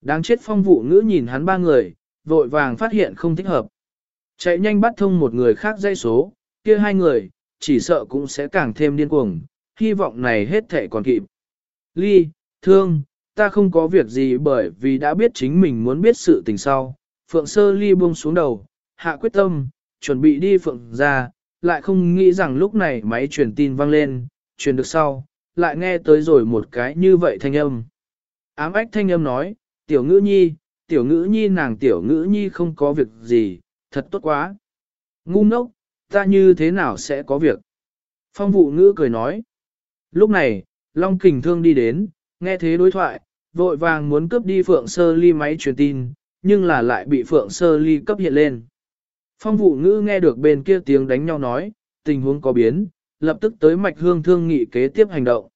Đáng chết phong vụ ngữ nhìn hắn ba người, vội vàng phát hiện không thích hợp. Chạy nhanh bắt thông một người khác dây số, kia hai người, chỉ sợ cũng sẽ càng thêm điên cuồng, hy vọng này hết thể còn kịp. Ly, thương, ta không có việc gì bởi vì đã biết chính mình muốn biết sự tình sau. Phượng sơ ly buông xuống đầu, hạ quyết tâm, chuẩn bị đi phượng ra, lại không nghĩ rằng lúc này máy truyền tin vang lên, truyền được sau, lại nghe tới rồi một cái như vậy thanh âm. Ám ách thanh âm nói, tiểu ngữ nhi, tiểu ngữ nhi nàng tiểu ngữ nhi không có việc gì, thật tốt quá. Ngu ngốc, ta như thế nào sẽ có việc? Phong vụ ngữ cười nói. Lúc này, Long Kình Thương đi đến, nghe thế đối thoại, vội vàng muốn cướp đi Phượng Sơ Ly máy truyền tin, nhưng là lại bị Phượng Sơ Ly cấp hiện lên. Phong vụ ngữ nghe được bên kia tiếng đánh nhau nói, tình huống có biến, lập tức tới mạch hương thương nghị kế tiếp hành động.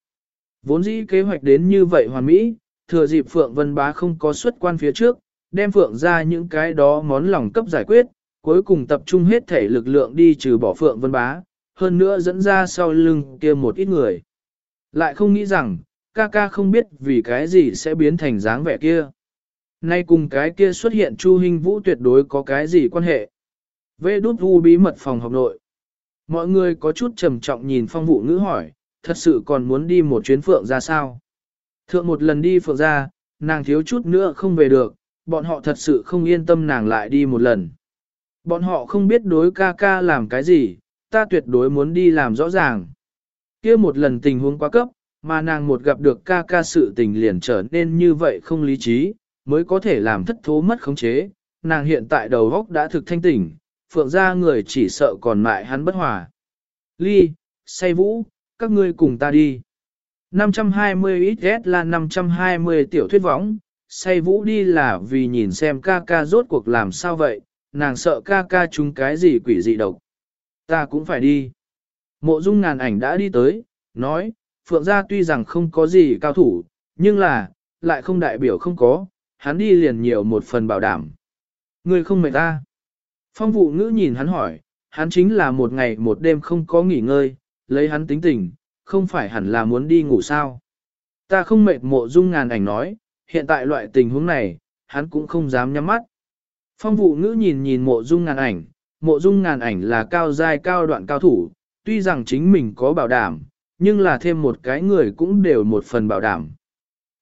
Vốn dĩ kế hoạch đến như vậy hoàn mỹ, thừa dịp Phượng Vân Bá không có xuất quan phía trước, đem Phượng ra những cái đó món lòng cấp giải quyết, cuối cùng tập trung hết thể lực lượng đi trừ bỏ Phượng Vân Bá, hơn nữa dẫn ra sau lưng kia một ít người. Lại không nghĩ rằng, ca ca không biết vì cái gì sẽ biến thành dáng vẻ kia. Nay cùng cái kia xuất hiện Chu Hinh Vũ tuyệt đối có cái gì quan hệ. Vê đút vu bí mật phòng học nội. Mọi người có chút trầm trọng nhìn phong vụ ngữ hỏi, thật sự còn muốn đi một chuyến phượng ra sao? Thượng một lần đi phượng ra, nàng thiếu chút nữa không về được, bọn họ thật sự không yên tâm nàng lại đi một lần. Bọn họ không biết đối ca ca làm cái gì, ta tuyệt đối muốn đi làm rõ ràng. kia một lần tình huống quá cấp, mà nàng một gặp được ca ca sự tình liền trở nên như vậy không lý trí, mới có thể làm thất thố mất khống chế. Nàng hiện tại đầu góc đã thực thanh tỉnh, phượng ra người chỉ sợ còn mại hắn bất hòa. Ly, say vũ, các ngươi cùng ta đi. 520 XS là 520 tiểu thuyết võng, say vũ đi là vì nhìn xem ca ca rốt cuộc làm sao vậy, nàng sợ ca ca chúng cái gì quỷ dị độc. Ta cũng phải đi. Mộ dung ngàn ảnh đã đi tới, nói, Phượng gia tuy rằng không có gì cao thủ, nhưng là, lại không đại biểu không có, hắn đi liền nhiều một phần bảo đảm. Người không mệt ta. Phong vụ ngữ nhìn hắn hỏi, hắn chính là một ngày một đêm không có nghỉ ngơi, lấy hắn tính tình, không phải hẳn là muốn đi ngủ sao. Ta không mệt mộ dung ngàn ảnh nói, hiện tại loại tình huống này, hắn cũng không dám nhắm mắt. Phong vụ ngữ nhìn nhìn mộ dung ngàn ảnh, mộ dung ngàn ảnh là cao giai cao đoạn cao thủ, tuy rằng chính mình có bảo đảm, nhưng là thêm một cái người cũng đều một phần bảo đảm.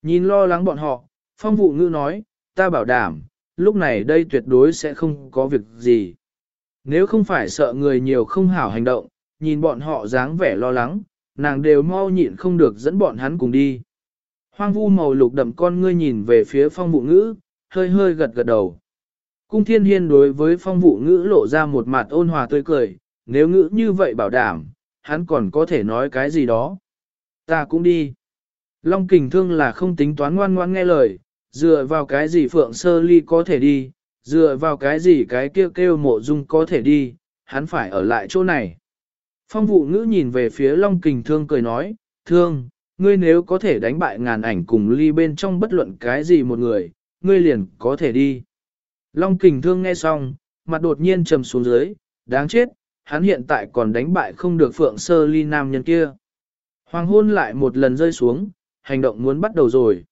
Nhìn lo lắng bọn họ, phong vụ ngữ nói, ta bảo đảm, lúc này đây tuyệt đối sẽ không có việc gì. Nếu không phải sợ người nhiều không hảo hành động, nhìn bọn họ dáng vẻ lo lắng, nàng đều mau nhịn không được dẫn bọn hắn cùng đi. Hoang vu màu lục đậm con ngươi nhìn về phía phong vụ ngữ, hơi hơi gật gật đầu. Cung thiên hiên đối với phong vụ ngữ lộ ra một mặt ôn hòa tươi cười, nếu ngữ như vậy bảo đảm, hắn còn có thể nói cái gì đó. Ta cũng đi. Long kình thương là không tính toán ngoan ngoan nghe lời, dựa vào cái gì phượng sơ ly có thể đi, dựa vào cái gì cái kêu kêu mộ dung có thể đi, hắn phải ở lại chỗ này. Phong vụ ngữ nhìn về phía Long kình thương cười nói, thương, ngươi nếu có thể đánh bại ngàn ảnh cùng ly bên trong bất luận cái gì một người, ngươi liền có thể đi. Long kình thương nghe xong, mặt đột nhiên trầm xuống dưới, đáng chết, hắn hiện tại còn đánh bại không được phượng sơ ly nam nhân kia. Hoàng hôn lại một lần rơi xuống, hành động muốn bắt đầu rồi.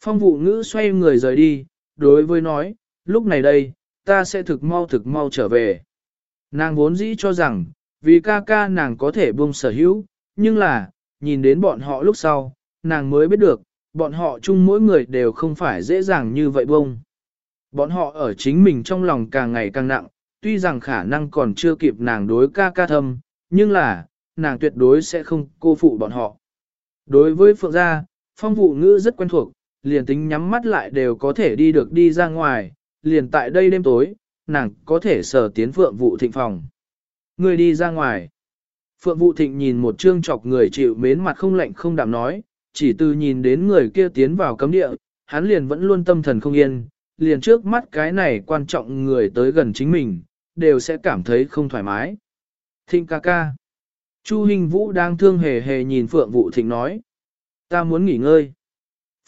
Phong vụ ngữ xoay người rời đi, đối với nói, lúc này đây, ta sẽ thực mau thực mau trở về. Nàng vốn dĩ cho rằng, vì ca ca nàng có thể buông sở hữu, nhưng là, nhìn đến bọn họ lúc sau, nàng mới biết được, bọn họ chung mỗi người đều không phải dễ dàng như vậy buông. Bọn họ ở chính mình trong lòng càng ngày càng nặng, tuy rằng khả năng còn chưa kịp nàng đối ca ca thâm, nhưng là, nàng tuyệt đối sẽ không cô phụ bọn họ. Đối với Phượng Gia, phong vụ ngữ rất quen thuộc, liền tính nhắm mắt lại đều có thể đi được đi ra ngoài, liền tại đây đêm tối, nàng có thể sở tiến Phượng vụ thịnh phòng. Người đi ra ngoài. Phượng Vũ thịnh nhìn một trương chọc người chịu mến mặt không lạnh không đạm nói, chỉ từ nhìn đến người kia tiến vào cấm địa, hắn liền vẫn luôn tâm thần không yên, liền trước mắt cái này quan trọng người tới gần chính mình, đều sẽ cảm thấy không thoải mái. Thịnh ca ca. Chu Hình Vũ đang thương hề hề nhìn Phượng Vũ Thịnh nói. Ta muốn nghỉ ngơi.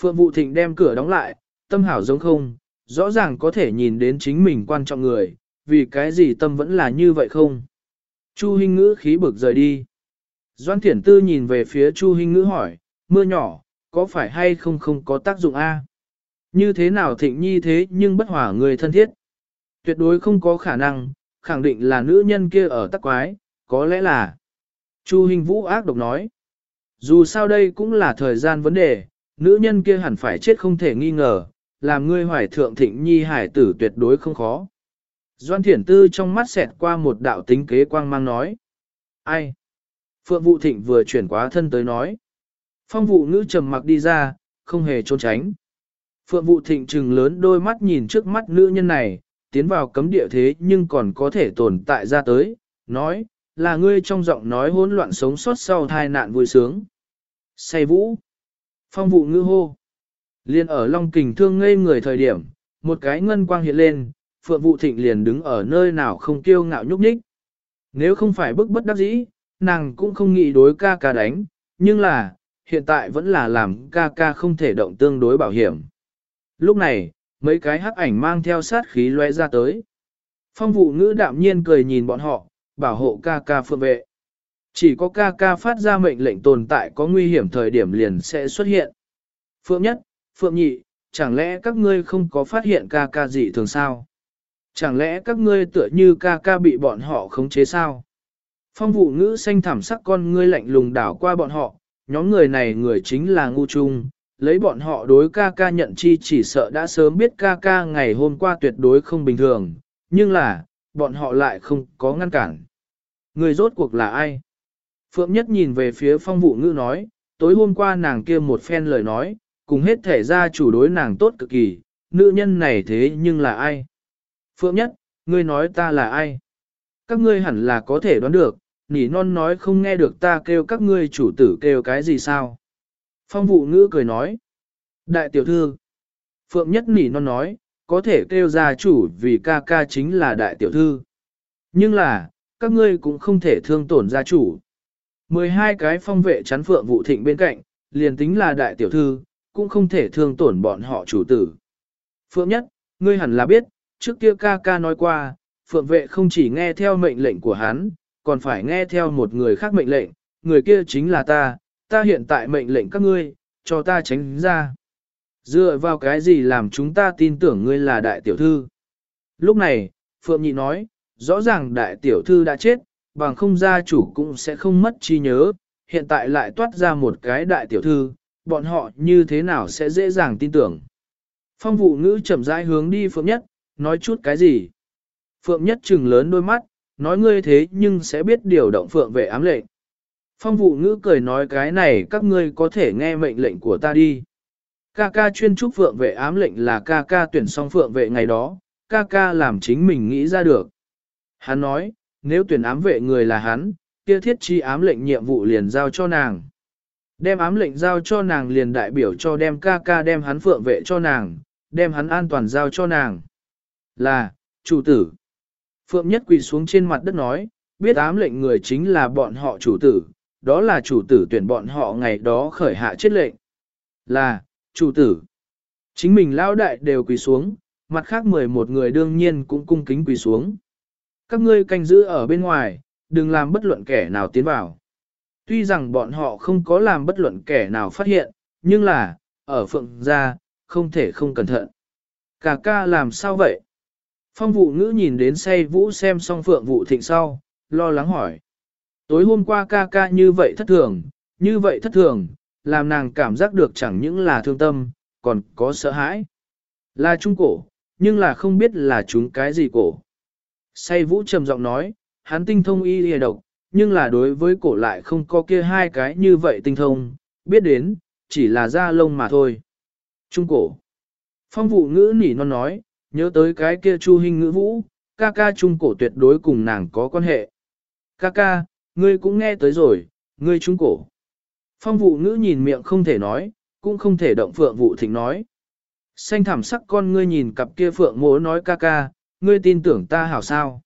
Phượng Vũ Thịnh đem cửa đóng lại, tâm hảo giống không, rõ ràng có thể nhìn đến chính mình quan trọng người, vì cái gì tâm vẫn là như vậy không? Chu Hinh Ngữ khí bực rời đi. Doan Thiển Tư nhìn về phía Chu Hinh Ngữ hỏi, mưa nhỏ, có phải hay không không có tác dụng a? Như thế nào thịnh nhi thế nhưng bất hỏa người thân thiết? Tuyệt đối không có khả năng, khẳng định là nữ nhân kia ở tắc quái, có lẽ là. Chu Hinh Vũ ác độc nói. Dù sao đây cũng là thời gian vấn đề, nữ nhân kia hẳn phải chết không thể nghi ngờ, làm ngươi hoài thượng thịnh nhi hải tử tuyệt đối không khó. Doan Thiển Tư trong mắt xẹt qua một đạo tính kế quang mang nói. Ai? Phượng Vũ Thịnh vừa chuyển quá thân tới nói. Phong vụ ngữ trầm mặc đi ra, không hề trốn tránh. Phượng Vũ Thịnh trừng lớn đôi mắt nhìn trước mắt nữ nhân này, tiến vào cấm địa thế nhưng còn có thể tồn tại ra tới, nói, là ngươi trong giọng nói hỗn loạn sống sót sau tai nạn vui sướng. Say vũ. Phong vụ ngữ hô. Liên ở Long Kình thương ngây người thời điểm, một cái ngân quang hiện lên, Phượng Vũ Thịnh liền đứng ở nơi nào không kiêu ngạo nhúc nhích. Nếu không phải bức bất đắc dĩ, nàng cũng không nghĩ đối ca ca đánh, nhưng là, hiện tại vẫn là làm ca ca không thể động tương đối bảo hiểm. Lúc này, mấy cái hắc ảnh mang theo sát khí loe ra tới. Phong vụ ngữ đạm nhiên cười nhìn bọn họ, bảo hộ ca ca phượng vệ. Chỉ có ca ca phát ra mệnh lệnh tồn tại có nguy hiểm thời điểm liền sẽ xuất hiện. Phượng nhất, Phượng nhị, chẳng lẽ các ngươi không có phát hiện ca ca gì thường sao? Chẳng lẽ các ngươi tựa như ca ca bị bọn họ khống chế sao? Phong vụ ngữ xanh thảm sắc con ngươi lạnh lùng đảo qua bọn họ, nhóm người này người chính là ngu trung, lấy bọn họ đối ca ca nhận chi chỉ sợ đã sớm biết ca ca ngày hôm qua tuyệt đối không bình thường, nhưng là, bọn họ lại không có ngăn cản. Người rốt cuộc là ai? Phượng Nhất nhìn về phía phong vụ ngữ nói, tối hôm qua nàng kia một phen lời nói, cùng hết thể ra chủ đối nàng tốt cực kỳ, nữ nhân này thế nhưng là ai? Phượng Nhất, ngươi nói ta là ai? Các ngươi hẳn là có thể đoán được, nỉ non nói không nghe được ta kêu các ngươi chủ tử kêu cái gì sao? Phong vụ ngữ cười nói. Đại tiểu thư. Phượng Nhất nỉ non nói, có thể kêu gia chủ vì ca ca chính là đại tiểu thư. Nhưng là, các ngươi cũng không thể thương tổn gia chủ. 12 cái phong vệ chắn phượng Vũ thịnh bên cạnh, liền tính là đại tiểu thư, cũng không thể thương tổn bọn họ chủ tử. Phượng nhất, ngươi hẳn là biết, trước kia ca ca nói qua, phượng vệ không chỉ nghe theo mệnh lệnh của hắn, còn phải nghe theo một người khác mệnh lệnh, người kia chính là ta, ta hiện tại mệnh lệnh các ngươi, cho ta tránh ra. Dựa vào cái gì làm chúng ta tin tưởng ngươi là đại tiểu thư? Lúc này, Phượng Nhị nói, rõ ràng đại tiểu thư đã chết, bằng không gia chủ cũng sẽ không mất chi nhớ, hiện tại lại toát ra một cái đại tiểu thư, bọn họ như thế nào sẽ dễ dàng tin tưởng. Phong vụ ngữ chậm rãi hướng đi Phượng Nhất, nói chút cái gì? Phượng Nhất trừng lớn đôi mắt, nói ngươi thế nhưng sẽ biết điều động Phượng vệ ám lệnh. Phong vụ ngữ cười nói cái này các ngươi có thể nghe mệnh lệnh của ta đi. Ca ca chuyên trúc Phượng vệ ám lệnh là ca ca tuyển xong Phượng vệ ngày đó, ca ca làm chính mình nghĩ ra được. Hắn nói, nếu tuyển ám vệ người là hắn, kia thiết chi ám lệnh nhiệm vụ liền giao cho nàng. Đem ám lệnh giao cho nàng liền đại biểu cho đem ca ca đem hắn phượng vệ cho nàng, đem hắn an toàn giao cho nàng. Là, chủ tử. Phượng nhất quỳ xuống trên mặt đất nói, biết ám lệnh người chính là bọn họ chủ tử, đó là chủ tử tuyển bọn họ ngày đó khởi hạ chết lệnh. Là, chủ tử. Chính mình lao đại đều quỳ xuống, mặt khác 11 người đương nhiên cũng cung kính quỳ xuống. Các ngươi canh giữ ở bên ngoài, đừng làm bất luận kẻ nào tiến vào. Tuy rằng bọn họ không có làm bất luận kẻ nào phát hiện, nhưng là, ở phượng gia, không thể không cẩn thận. Cà ca làm sao vậy? Phong vụ ngữ nhìn đến say vũ xem xong phượng vụ thịnh sau, lo lắng hỏi. Tối hôm qua ca ca như vậy thất thường, như vậy thất thường, làm nàng cảm giác được chẳng những là thương tâm, còn có sợ hãi. Là trung cổ, nhưng là không biết là chúng cái gì cổ. Say vũ trầm giọng nói, hắn tinh thông y lìa độc, nhưng là đối với cổ lại không có kia hai cái như vậy tinh thông, biết đến, chỉ là da lông mà thôi. Trung cổ. Phong vụ ngữ nỉ non nói, nhớ tới cái kia chu hình ngữ vũ, ca ca trung cổ tuyệt đối cùng nàng có quan hệ. Ca ca, ngươi cũng nghe tới rồi, ngươi trung cổ. Phong vụ ngữ nhìn miệng không thể nói, cũng không thể động phượng vụ thịnh nói. Xanh thảm sắc con ngươi nhìn cặp kia phượng mố nói ca ca, ngươi tin tưởng ta hảo sao.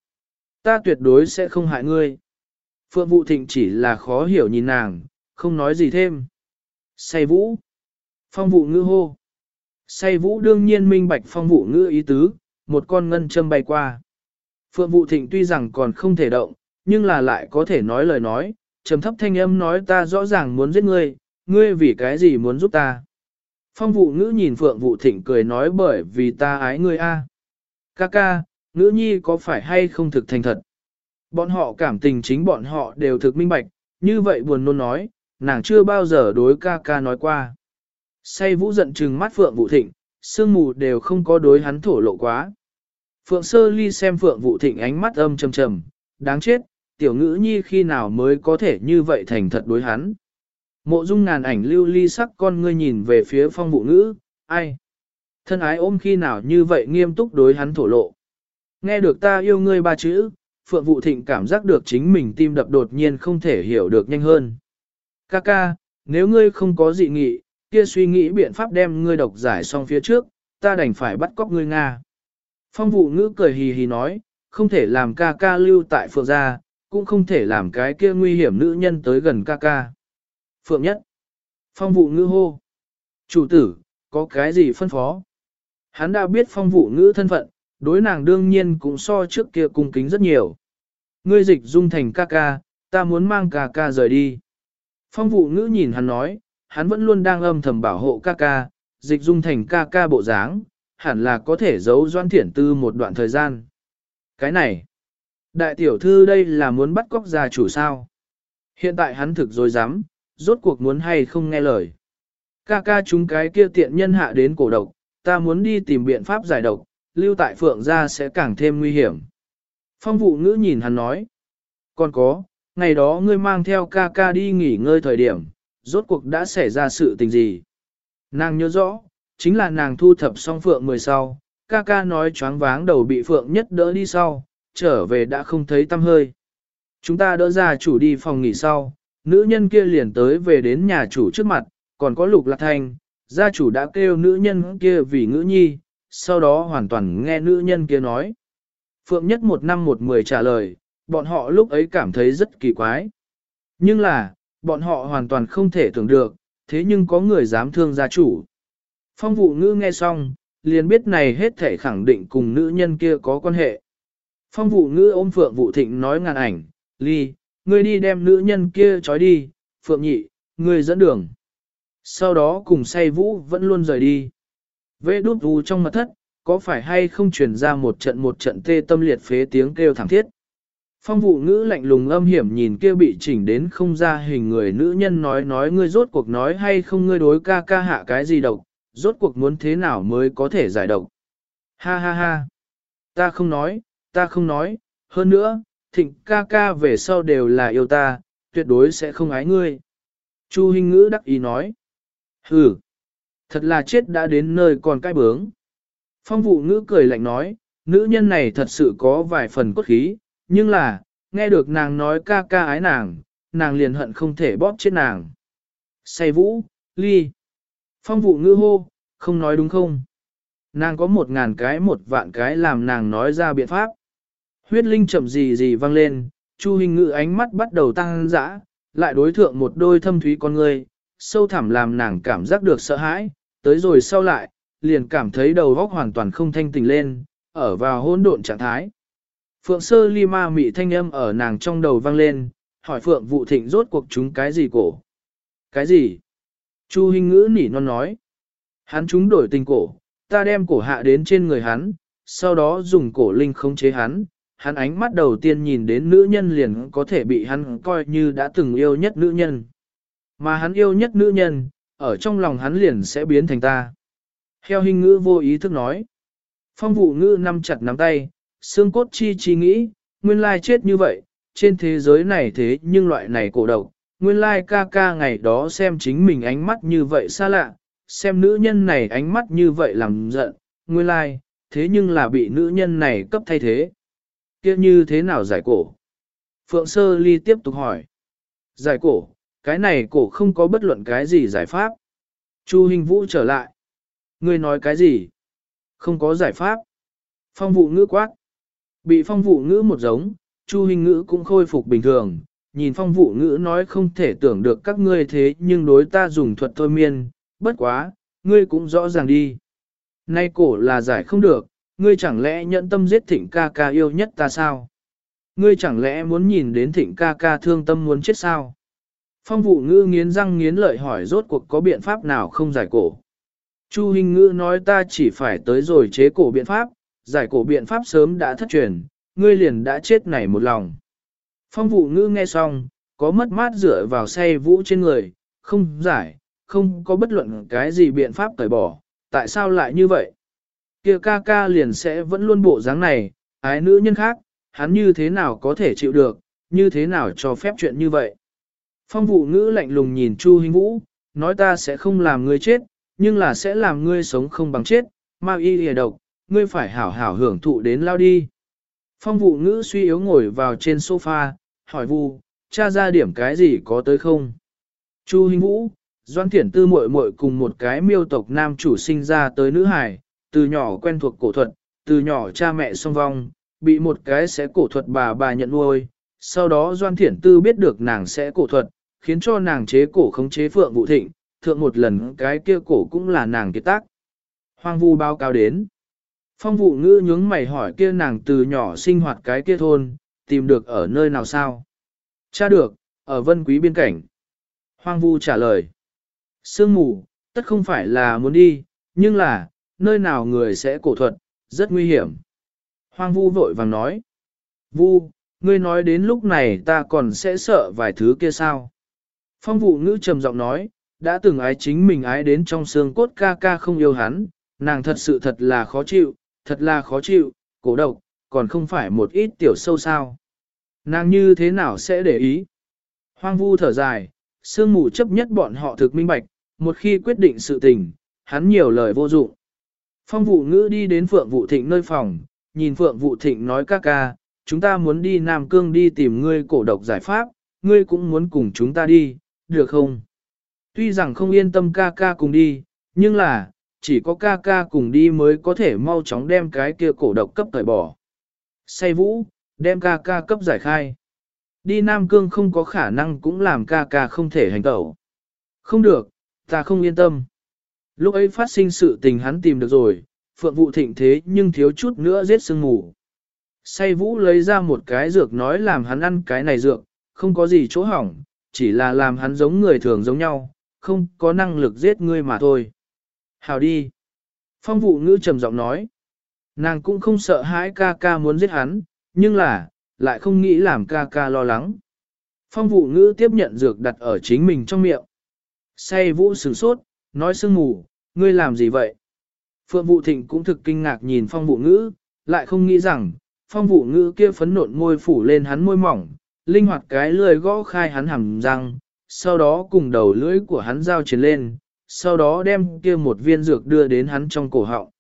Ta tuyệt đối sẽ không hại ngươi. Phượng vụ thịnh chỉ là khó hiểu nhìn nàng, không nói gì thêm. Say vũ. Phong vụ ngữ hô. Say vũ đương nhiên minh bạch phong vụ ngữ ý tứ, một con ngân châm bay qua. Phượng vụ thịnh tuy rằng còn không thể động, nhưng là lại có thể nói lời nói, trầm thấp thanh âm nói ta rõ ràng muốn giết ngươi, ngươi vì cái gì muốn giúp ta. Phong vụ ngữ nhìn Phượng vụ thịnh cười nói bởi vì ta ái ngươi a. Ca ca, ngữ nhi có phải hay không thực thành thật? Bọn họ cảm tình chính bọn họ đều thực minh bạch, như vậy buồn nôn nói, nàng chưa bao giờ đối ca ca nói qua. Say vũ giận trừng mắt Phượng Vũ Thịnh, sương mù đều không có đối hắn thổ lộ quá. Phượng Sơ Ly xem Phượng Vũ Thịnh ánh mắt âm trầm trầm, đáng chết, tiểu ngữ nhi khi nào mới có thể như vậy thành thật đối hắn. Mộ dung ngàn ảnh lưu ly sắc con ngươi nhìn về phía phong vụ ngữ, ai? Thân ái ôm khi nào như vậy nghiêm túc đối hắn thổ lộ. Nghe được ta yêu ngươi ba chữ, Phượng Vụ Thịnh cảm giác được chính mình tim đập đột nhiên không thể hiểu được nhanh hơn. Kaka, nếu ngươi không có dị nghị, kia suy nghĩ biện pháp đem ngươi độc giải xong phía trước, ta đành phải bắt cóc ngươi Nga. Phong vụ ngữ cười hì hì nói, không thể làm ca ca lưu tại phượng gia, cũng không thể làm cái kia nguy hiểm nữ nhân tới gần ca ca. Phượng nhất. Phong vụ ngữ hô. Chủ tử, có cái gì phân phó? Hắn đã biết phong vụ ngữ thân phận, đối nàng đương nhiên cũng so trước kia cung kính rất nhiều. Ngươi dịch dung thành ca ca, ta muốn mang ca ca rời đi. Phong vụ ngữ nhìn hắn nói, hắn vẫn luôn đang âm thầm bảo hộ ca ca, dịch dung thành ca ca bộ dáng, hẳn là có thể giấu doan thiển tư một đoạn thời gian. Cái này, đại tiểu thư đây là muốn bắt cóc gia chủ sao? Hiện tại hắn thực dối dám, rốt cuộc muốn hay không nghe lời. Ca ca chúng cái kia tiện nhân hạ đến cổ độc, ta muốn đi tìm biện pháp giải độc, lưu tại phượng gia sẽ càng thêm nguy hiểm. Phong vụ ngữ nhìn hắn nói. Còn có, ngày đó ngươi mang theo ca ca đi nghỉ ngơi thời điểm, rốt cuộc đã xảy ra sự tình gì. Nàng nhớ rõ, chính là nàng thu thập xong phượng mười sau, ca ca nói choáng váng đầu bị phượng nhất đỡ đi sau, trở về đã không thấy tâm hơi. Chúng ta đỡ ra chủ đi phòng nghỉ sau, nữ nhân kia liền tới về đến nhà chủ trước mặt, còn có lục lạc thanh, gia chủ đã kêu nữ nhân kia vì ngữ nhi, sau đó hoàn toàn nghe nữ nhân kia nói. Phượng nhất một năm một mười trả lời, bọn họ lúc ấy cảm thấy rất kỳ quái. Nhưng là, bọn họ hoàn toàn không thể tưởng được, thế nhưng có người dám thương gia chủ. Phong vụ ngữ nghe xong, liền biết này hết thể khẳng định cùng nữ nhân kia có quan hệ. Phong vụ ngữ ôm Phượng vụ thịnh nói ngàn ảnh, ly, ngươi đi đem nữ nhân kia trói đi, Phượng nhị, ngươi dẫn đường. Sau đó cùng say vũ vẫn luôn rời đi. Vê đút vù trong mặt thất, có phải hay không truyền ra một trận một trận tê tâm liệt phế tiếng kêu thảm thiết. Phong vụ ngữ lạnh lùng âm hiểm nhìn kia bị chỉnh đến không ra hình người nữ nhân nói nói ngươi rốt cuộc nói hay không ngươi đối ca ca hạ cái gì độc, rốt cuộc muốn thế nào mới có thể giải độc. Ha ha ha, ta không nói, ta không nói, hơn nữa, thịnh ca ca về sau đều là yêu ta, tuyệt đối sẽ không ái ngươi. Chu Hinh Ngữ đắc ý nói, hừ, thật là chết đã đến nơi còn cái bướng. Phong vụ ngữ cười lạnh nói, nữ nhân này thật sự có vài phần cốt khí, nhưng là, nghe được nàng nói ca ca ái nàng, nàng liền hận không thể bóp chết nàng. Say vũ, ly. Phong vụ ngữ hô, không nói đúng không? Nàng có một ngàn cái một vạn cái làm nàng nói ra biện pháp. Huyết linh chậm gì gì vang lên, chu hình ngữ ánh mắt bắt đầu tăng dã, lại đối thượng một đôi thâm thúy con người, sâu thẳm làm nàng cảm giác được sợ hãi, tới rồi sau lại, liền cảm thấy đầu óc hoàn toàn không thanh tỉnh lên, ở vào hỗn độn trạng thái. Phượng sơ ly ma mị thanh âm ở nàng trong đầu vang lên, hỏi Phượng vụ thịnh rốt cuộc chúng cái gì cổ? Cái gì? Chu Hinh ngữ nỉ non nói. Hắn chúng đổi tình cổ, ta đem cổ hạ đến trên người hắn, sau đó dùng cổ linh khống chế hắn. Hắn ánh mắt đầu tiên nhìn đến nữ nhân liền có thể bị hắn coi như đã từng yêu nhất nữ nhân. Mà hắn yêu nhất nữ nhân, ở trong lòng hắn liền sẽ biến thành ta. Heo hình ngữ vô ý thức nói. Phong vụ ngữ nắm chặt nắm tay, xương cốt chi chi nghĩ, nguyên lai chết như vậy, trên thế giới này thế nhưng loại này cổ độc. Nguyên lai ca ca ngày đó xem chính mình ánh mắt như vậy xa lạ, xem nữ nhân này ánh mắt như vậy làm giận, nguyên lai, thế nhưng là bị nữ nhân này cấp thay thế. kia như thế nào giải cổ? Phượng Sơ Ly tiếp tục hỏi. Giải cổ, cái này cổ không có bất luận cái gì giải pháp. Chu Hình Vũ trở lại. Ngươi nói cái gì? Không có giải pháp. Phong vụ ngữ quát. Bị phong vụ ngữ một giống, Chu Hình Ngữ cũng khôi phục bình thường. Nhìn phong vụ ngữ nói không thể tưởng được các ngươi thế nhưng đối ta dùng thuật thôi miên, bất quá, ngươi cũng rõ ràng đi. Nay cổ là giải không được, ngươi chẳng lẽ nhẫn tâm giết thịnh ca ca yêu nhất ta sao? Ngươi chẳng lẽ muốn nhìn đến thịnh ca ca thương tâm muốn chết sao? Phong vụ ngữ nghiến răng nghiến lợi hỏi rốt cuộc có biện pháp nào không giải cổ. Chu Hình Ngữ nói ta chỉ phải tới rồi chế cổ biện pháp, giải cổ biện pháp sớm đã thất truyền, ngươi liền đã chết nảy một lòng. Phong vụ ngữ nghe xong, có mất mát dựa vào say vũ trên người, không giải, không có bất luận cái gì biện pháp tẩy bỏ, tại sao lại như vậy? Kia ca ca liền sẽ vẫn luôn bộ dáng này, ái nữ nhân khác, hắn như thế nào có thể chịu được, như thế nào cho phép chuyện như vậy. Phong vụ ngữ lạnh lùng nhìn Chu Hinh Vũ, nói ta sẽ không làm ngươi chết, nhưng là sẽ làm ngươi sống không bằng chết, ma y lìa độc, ngươi phải hảo hảo hưởng thụ đến lao đi. Phong vụ ngữ suy yếu ngồi vào trên sofa, hỏi vu, cha ra điểm cái gì có tới không? Chu Hinh Vũ, Doan Thiển Tư muội muội cùng một cái miêu tộc nam chủ sinh ra tới nữ hải, từ nhỏ quen thuộc cổ thuật, từ nhỏ cha mẹ song vong, bị một cái sẽ cổ thuật bà bà nhận nuôi. Sau đó Doan Thiển Tư biết được nàng sẽ cổ thuật, khiến cho nàng chế cổ khống chế phượng vụ thịnh, thượng một lần cái kia cổ cũng là nàng kết tác. Hoang vu báo cáo đến. Phong vụ ngữ nhướng mày hỏi kia nàng từ nhỏ sinh hoạt cái kia thôn, tìm được ở nơi nào sao? Cha được, ở vân quý biên cảnh. Hoang vu trả lời. Sương mù, tất không phải là muốn đi, nhưng là, nơi nào người sẽ cổ thuật, rất nguy hiểm. Hoang vu vội vàng nói. Vu, ngươi nói đến lúc này ta còn sẽ sợ vài thứ kia sao? Phong vụ ngữ trầm giọng nói, đã từng ái chính mình ái đến trong xương cốt ca ca không yêu hắn, nàng thật sự thật là khó chịu, thật là khó chịu, cổ độc, còn không phải một ít tiểu sâu sao. Nàng như thế nào sẽ để ý? Hoang vu thở dài, sương mù chấp nhất bọn họ thực minh bạch, một khi quyết định sự tình, hắn nhiều lời vô dụng. Phong vụ ngữ đi đến Phượng Vụ Thịnh nơi phòng, nhìn Phượng Vụ Thịnh nói ca ca, chúng ta muốn đi Nam Cương đi tìm ngươi cổ độc giải pháp, ngươi cũng muốn cùng chúng ta đi, được không? Tuy rằng không yên tâm ca ca cùng đi, nhưng là, chỉ có ca ca cùng đi mới có thể mau chóng đem cái kia cổ độc cấp tẩy bỏ. Say vũ, đem ca ca cấp giải khai. Đi Nam Cương không có khả năng cũng làm ca ca không thể hành tẩu. Không được, ta không yên tâm. Lúc ấy phát sinh sự tình hắn tìm được rồi, phượng vụ thịnh thế nhưng thiếu chút nữa giết sương mù. Say vũ lấy ra một cái dược nói làm hắn ăn cái này dược, không có gì chỗ hỏng, chỉ là làm hắn giống người thường giống nhau, không có năng lực giết ngươi mà thôi. Hào đi. Phong vụ ngữ trầm giọng nói. Nàng cũng không sợ hãi ca ca muốn giết hắn, nhưng là, lại không nghĩ làm ca ca lo lắng. Phong vụ ngữ tiếp nhận dược đặt ở chính mình trong miệng. Say vũ sửng sốt, nói sương mù, ngươi làm gì vậy? Phượng vụ thịnh cũng thực kinh ngạc nhìn phong vụ ngữ, lại không nghĩ rằng, phong vụ ngữ kia phấn nộn môi phủ lên hắn môi mỏng, linh hoạt cái lười gõ khai hắn hàm răng, sau đó cùng đầu lưỡi của hắn giao chiến lên, sau đó đem kia một viên dược đưa đến hắn trong cổ họng.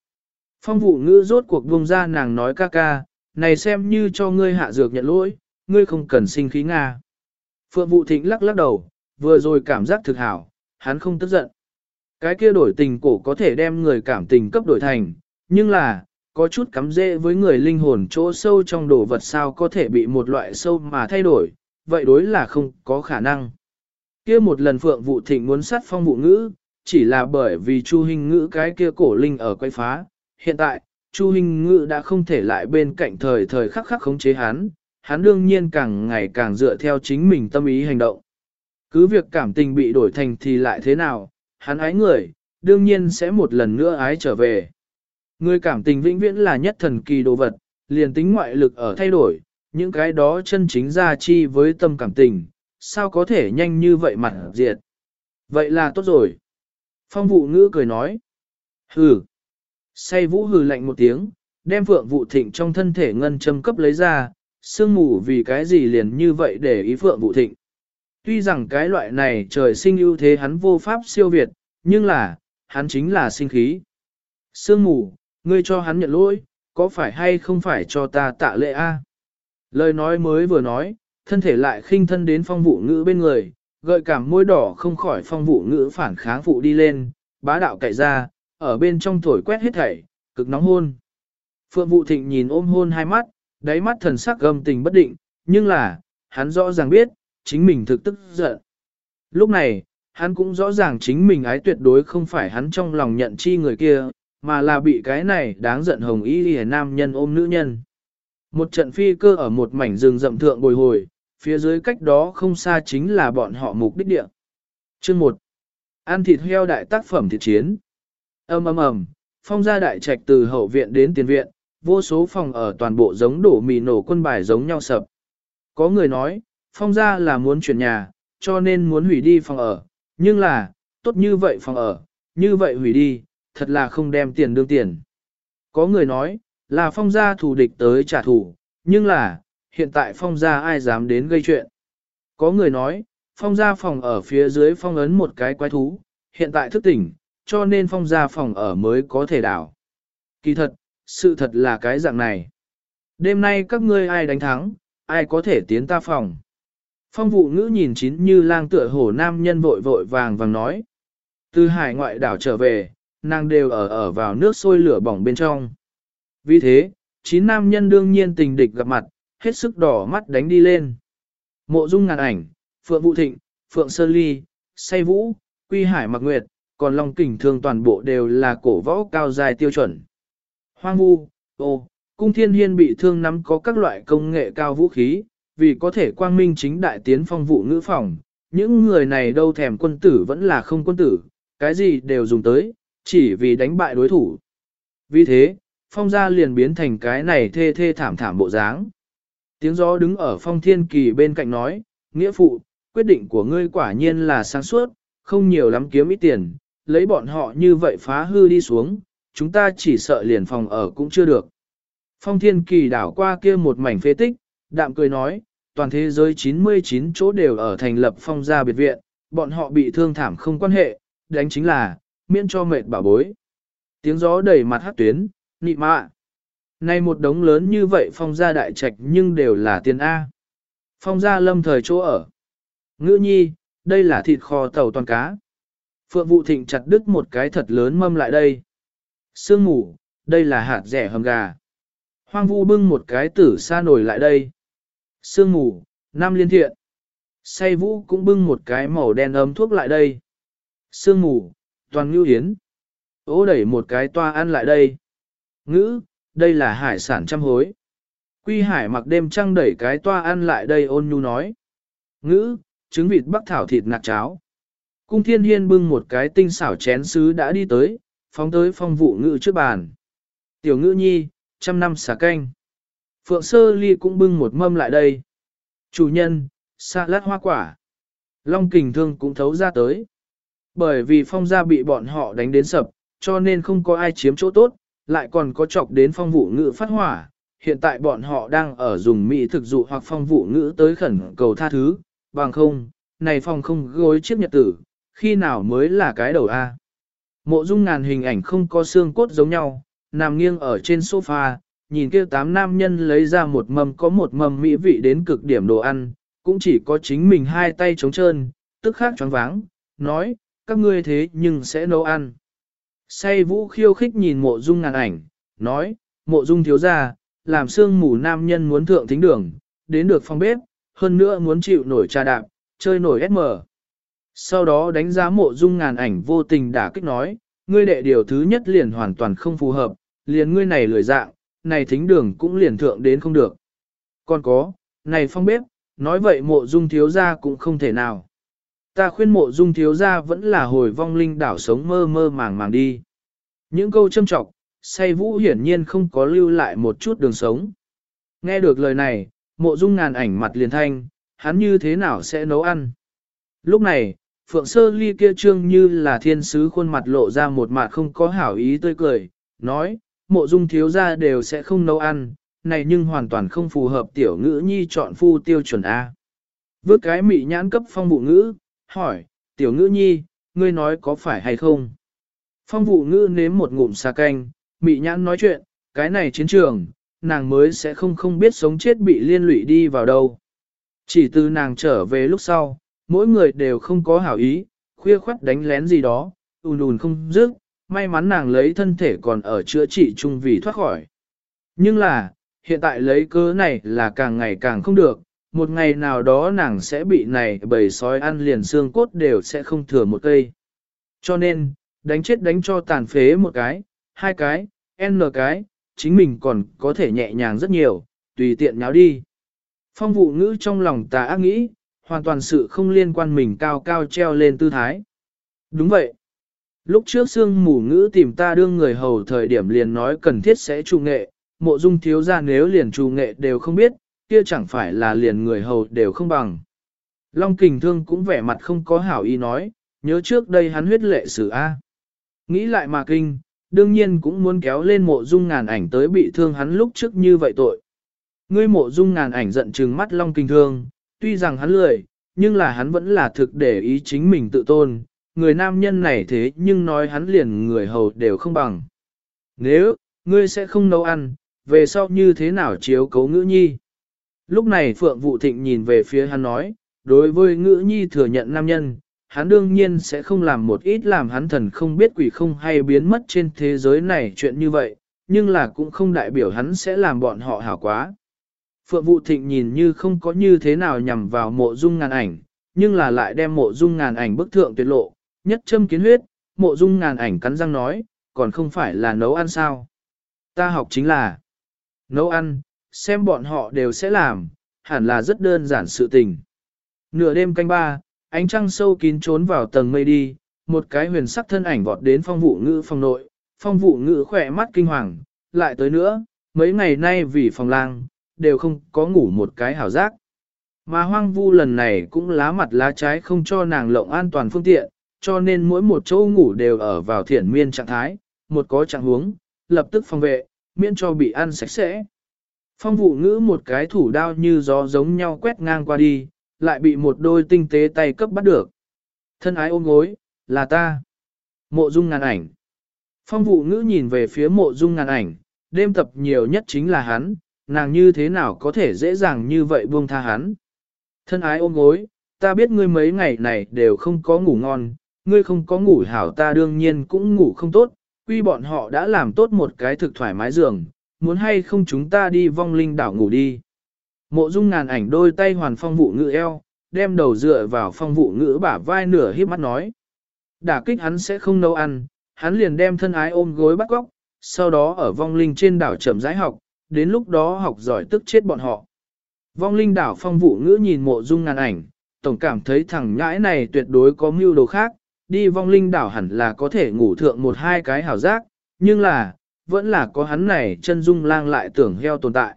Phong vụ ngữ rốt cuộc buông ra nàng nói ca ca, này xem như cho ngươi hạ dược nhận lỗi, ngươi không cần sinh khí Nga. Phượng vụ thịnh lắc lắc đầu, vừa rồi cảm giác thực hảo, hắn không tức giận. Cái kia đổi tình cổ có thể đem người cảm tình cấp đổi thành, nhưng là, có chút cắm dễ với người linh hồn chỗ sâu trong đồ vật sao có thể bị một loại sâu mà thay đổi, vậy đối là không có khả năng. Kia một lần Phượng Vụ Thịnh muốn sát phong vụ ngữ, chỉ là bởi vì Chu Hình Ngữ cái kia cổ linh ở quay phá. Hiện tại, Chu Hình Ngữ đã không thể lại bên cạnh thời thời khắc khắc khống chế hắn, hắn đương nhiên càng ngày càng dựa theo chính mình tâm ý hành động. Cứ việc cảm tình bị đổi thành thì lại thế nào, hắn ái người, đương nhiên sẽ một lần nữa ái trở về. Người cảm tình vĩnh viễn là nhất thần kỳ đồ vật, liền tính ngoại lực ở thay đổi, những cái đó chân chính ra chi với tâm cảm tình, sao có thể nhanh như vậy mặt diệt. Vậy là tốt rồi. Phong vụ ngữ cười nói. Hừ. Say vũ hừ lạnh một tiếng, đem phượng vụ thịnh trong thân thể ngân châm cấp lấy ra, sương mù vì cái gì liền như vậy để ý phượng vụ thịnh. Tuy rằng cái loại này trời sinh ưu thế hắn vô pháp siêu việt, nhưng là, hắn chính là sinh khí. Sương mù, ngươi cho hắn nhận lỗi, có phải hay không phải cho ta tạ lệ a? Lời nói mới vừa nói, thân thể lại khinh thân đến phong vụ ngữ bên người, gợi cảm môi đỏ không khỏi phong vụ ngữ phản kháng phụ đi lên, bá đạo cậy ra, ở bên trong thổi quét hết thảy, cực nóng hôn. Phượng vụ thịnh nhìn ôm hôn hai mắt, đáy mắt thần sắc gầm tình bất định, nhưng là, hắn rõ ràng biết, chính mình thực tức giận. Lúc này, hắn cũng rõ ràng chính mình ái tuyệt đối không phải hắn trong lòng nhận chi người kia, mà là bị cái này đáng giận hồng y hề nam nhân ôm nữ nhân. Một trận phi cơ ở một mảnh rừng rậm thượng bồi hồi, phía dưới cách đó không xa chính là bọn họ mục đích địa. Chương 1. Ăn thịt heo đại tác phẩm thịt chiến. ầm ầm ầm, phong gia đại trạch từ hậu viện đến tiền viện, vô số phòng ở toàn bộ giống đổ mì nổ quân bài giống nhau sập. Có người nói, phong gia là muốn chuyển nhà, cho nên muốn hủy đi phòng ở, nhưng là, tốt như vậy phòng ở, như vậy hủy đi, thật là không đem tiền đương tiền. Có người nói, là phong gia thù địch tới trả thù, nhưng là, hiện tại phong gia ai dám đến gây chuyện. Có người nói, phong gia phòng ở phía dưới phong ấn một cái quái thú, hiện tại thức tỉnh, cho nên phong gia phòng ở mới có thể đảo. Kỳ thật, sự thật là cái dạng này. Đêm nay các ngươi ai đánh thắng, ai có thể tiến ta phòng. Phong vụ ngữ nhìn chín như lang tựa hổ nam nhân vội vội vàng vàng nói. Từ hải ngoại đảo trở về, nàng đều ở ở vào nước sôi lửa bỏng bên trong. Vì thế, chín nam nhân đương nhiên tình địch gặp mặt, hết sức đỏ mắt đánh đi lên. Mộ dung ngàn ảnh, Phượng Vũ Thịnh, Phượng Sơn Ly, Say Vũ, Quy Hải Mạc Nguyệt, còn Long Kình Thương toàn bộ đều là cổ võ cao dài tiêu chuẩn. Hoang Vu, Ô, Cung Thiên Hiên bị thương nắm có các loại công nghệ cao vũ khí, vì có thể quang minh chính đại tiến phong vụ ngữ phòng. Những người này đâu thèm quân tử vẫn là không quân tử, cái gì đều dùng tới, chỉ vì đánh bại đối thủ. Vì thế, phong gia liền biến thành cái này thê thê thảm thảm bộ dáng. Tiếng gió đứng ở phong thiên kỳ bên cạnh nói, nghĩa phụ, quyết định của ngươi quả nhiên là sáng suốt, không nhiều lắm kiếm ít tiền, lấy bọn họ như vậy phá hư đi xuống, chúng ta chỉ sợ liền phòng ở cũng chưa được. Phong thiên kỳ đảo qua kia một mảnh phế tích, đạm cười nói, toàn thế giới 99 chỗ đều ở thành lập phong gia biệt viện, bọn họ bị thương thảm không quan hệ, đánh chính là, miễn cho mệt bảo bối. Tiếng gió đầy mặt hát tuyến, nị mạ. Này một đống lớn như vậy phong gia đại trạch nhưng đều là tiền A. Phong gia lâm thời chỗ ở. Ngữ nhi, đây là thịt kho tàu toàn cá. Phượng vụ thịnh chặt đứt một cái thật lớn mâm lại đây. Sương ngủ, đây là hạt rẻ hầm gà. Hoang vu bưng một cái tử sa nổi lại đây. Sương ngủ, nam liên thiện. Say vũ cũng bưng một cái màu đen ấm thuốc lại đây. Sương ngủ, toàn ngưu hiến. Ô đẩy một cái toa ăn lại đây. Ngữ, đây là hải sản trăm hối. Quy hải mặc đêm trăng đẩy cái toa ăn lại đây ôn nhu nói. Ngữ, trứng vịt bắc thảo thịt nạc cháo. Cung thiên hiên bưng một cái tinh xảo chén sứ đã đi tới, phóng tới phong vụ ngữ trước bàn. Tiểu ngữ nhi, trăm năm xà canh. Phượng sơ ly cũng bưng một mâm lại đây. Chủ nhân, xa lát hoa quả. Long kình thương cũng thấu ra tới. Bởi vì phong gia bị bọn họ đánh đến sập, cho nên không có ai chiếm chỗ tốt, lại còn có chọc đến phong vụ ngữ phát hỏa. Hiện tại bọn họ đang ở dùng mỹ thực dụ hoặc phong vụ ngữ tới khẩn cầu tha thứ, bằng không, này phong không gối chiếc nhật tử, khi nào mới là cái đầu A. Mộ dung ngàn hình ảnh không có xương cốt giống nhau, nằm nghiêng ở trên sofa, nhìn kia tám nam nhân lấy ra một mâm có một mâm mỹ vị đến cực điểm đồ ăn, cũng chỉ có chính mình hai tay trống trơn, tức khác choáng váng, nói, các ngươi thế nhưng sẽ nấu ăn. Say vũ khiêu khích nhìn mộ dung ngàn ảnh, nói, mộ dung thiếu ra, làm xương mù nam nhân muốn thượng thính đường, đến được phòng bếp, hơn nữa muốn chịu nổi trà đạp, chơi nổi SM. Sau đó đánh giá mộ dung ngàn ảnh vô tình đả kích nói, ngươi đệ điều thứ nhất liền hoàn toàn không phù hợp, liền ngươi này lười dạng, này thính đường cũng liền thượng đến không được. Còn có, này phong bếp, nói vậy mộ dung thiếu ra cũng không thể nào. Ta khuyên mộ dung thiếu ra vẫn là hồi vong linh đảo sống mơ mơ màng màng đi. Những câu châm trọng, say vũ hiển nhiên không có lưu lại một chút đường sống. Nghe được lời này, mộ dung ngàn ảnh mặt liền thanh, hắn như thế nào sẽ nấu ăn. Lúc này, Phượng Sơ Ly kia trương như là thiên sứ khuôn mặt lộ ra một mặt không có hảo ý tươi cười, nói, mộ dung thiếu ra đều sẽ không nấu ăn, này nhưng hoàn toàn không phù hợp tiểu ngữ nhi chọn phu tiêu chuẩn A. Vước cái mị nhãn cấp phong bụ ngữ, hỏi, tiểu ngữ nhi, ngươi nói có phải hay không? Phong vụ ngữ nếm một ngụm xà canh, mị nhãn nói chuyện, cái này chiến trường, nàng mới sẽ không không biết sống chết bị liên lụy đi vào đâu. Chỉ từ nàng trở về lúc sau, mỗi người đều không có hảo ý, khuya khoắt đánh lén gì đó, ùn ùn không dứt, may mắn nàng lấy thân thể còn ở chữa trị chung vì thoát khỏi. Nhưng là, hiện tại lấy cớ này là càng ngày càng không được, một ngày nào đó nàng sẽ bị này bầy sói ăn liền xương cốt đều sẽ không thừa một cây. Cho nên, đánh chết đánh cho tàn phế một cái, hai cái, n cái, chính mình còn có thể nhẹ nhàng rất nhiều, tùy tiện nháo đi. Phong vụ ngữ trong lòng ta ác nghĩ, hoàn toàn sự không liên quan mình cao cao treo lên tư thái. Đúng vậy. Lúc trước xương mù ngữ tìm ta đương người hầu thời điểm liền nói cần thiết sẽ trù nghệ, mộ dung thiếu ra nếu liền trù nghệ đều không biết, kia chẳng phải là liền người hầu đều không bằng. Long kình thương cũng vẻ mặt không có hảo ý nói, nhớ trước đây hắn huyết lệ sử A. Nghĩ lại mà kinh, đương nhiên cũng muốn kéo lên mộ dung ngàn ảnh tới bị thương hắn lúc trước như vậy tội. Ngươi mộ dung ngàn ảnh giận trừng mắt long kinh thương, tuy rằng hắn lười, nhưng là hắn vẫn là thực để ý chính mình tự tôn, người nam nhân này thế nhưng nói hắn liền người hầu đều không bằng. Nếu, ngươi sẽ không nấu ăn, về sau như thế nào chiếu cấu ngữ nhi? Lúc này Phượng Vụ Thịnh nhìn về phía hắn nói, đối với ngữ nhi thừa nhận nam nhân, hắn đương nhiên sẽ không làm một ít làm hắn thần không biết quỷ không hay biến mất trên thế giới này chuyện như vậy, nhưng là cũng không đại biểu hắn sẽ làm bọn họ hảo quá. Phượng Vụ Thịnh nhìn như không có như thế nào nhằm vào mộ dung ngàn ảnh, nhưng là lại đem mộ dung ngàn ảnh bức thượng tuyệt lộ, nhất châm kiến huyết, mộ dung ngàn ảnh cắn răng nói, còn không phải là nấu ăn sao. Ta học chính là nấu ăn, xem bọn họ đều sẽ làm, hẳn là rất đơn giản sự tình. Nửa đêm canh ba, ánh trăng sâu kín trốn vào tầng mây đi, một cái huyền sắc thân ảnh vọt đến phong vụ ngữ phòng nội, phong vụ ngữ khỏe mắt kinh hoàng, lại tới nữa, mấy ngày nay vì phòng lang, đều không có ngủ một cái hảo giác. Mà hoang vu lần này cũng lá mặt lá trái không cho nàng lộng an toàn phương tiện, cho nên mỗi một chỗ ngủ đều ở vào thiển miên trạng thái, một có trạng huống, lập tức phòng vệ, miễn cho bị ăn sạch sẽ. Phong vụ ngữ một cái thủ đao như gió giống nhau quét ngang qua đi, lại bị một đôi tinh tế tay cấp bắt được. Thân ái ôm gối, là ta. Mộ dung ngàn ảnh. Phong vụ ngữ nhìn về phía mộ dung ngàn ảnh, đêm tập nhiều nhất chính là hắn, nàng như thế nào có thể dễ dàng như vậy buông tha hắn. Thân ái ôm gối, ta biết ngươi mấy ngày này đều không có ngủ ngon, ngươi không có ngủ hảo ta đương nhiên cũng ngủ không tốt, quy bọn họ đã làm tốt một cái thực thoải mái giường, muốn hay không chúng ta đi vong linh đảo ngủ đi. Mộ dung ngàn ảnh đôi tay hoàn phong vụ ngữ eo, đem đầu dựa vào phong vụ ngữ bả vai nửa hiếp mắt nói. Đả kích hắn sẽ không nấu ăn, hắn liền đem thân ái ôm gối bắt góc, sau đó ở vong linh trên đảo chậm rãi học, đến lúc đó học giỏi tức chết bọn họ. Vong linh đảo phong vụ ngữ nhìn mộ dung ngàn ảnh, tổng cảm thấy thằng nhãi này tuyệt đối có mưu đồ khác, đi vong linh đảo hẳn là có thể ngủ thượng một hai cái hảo giác, nhưng là, vẫn là có hắn này chân dung lang lại tưởng heo tồn tại.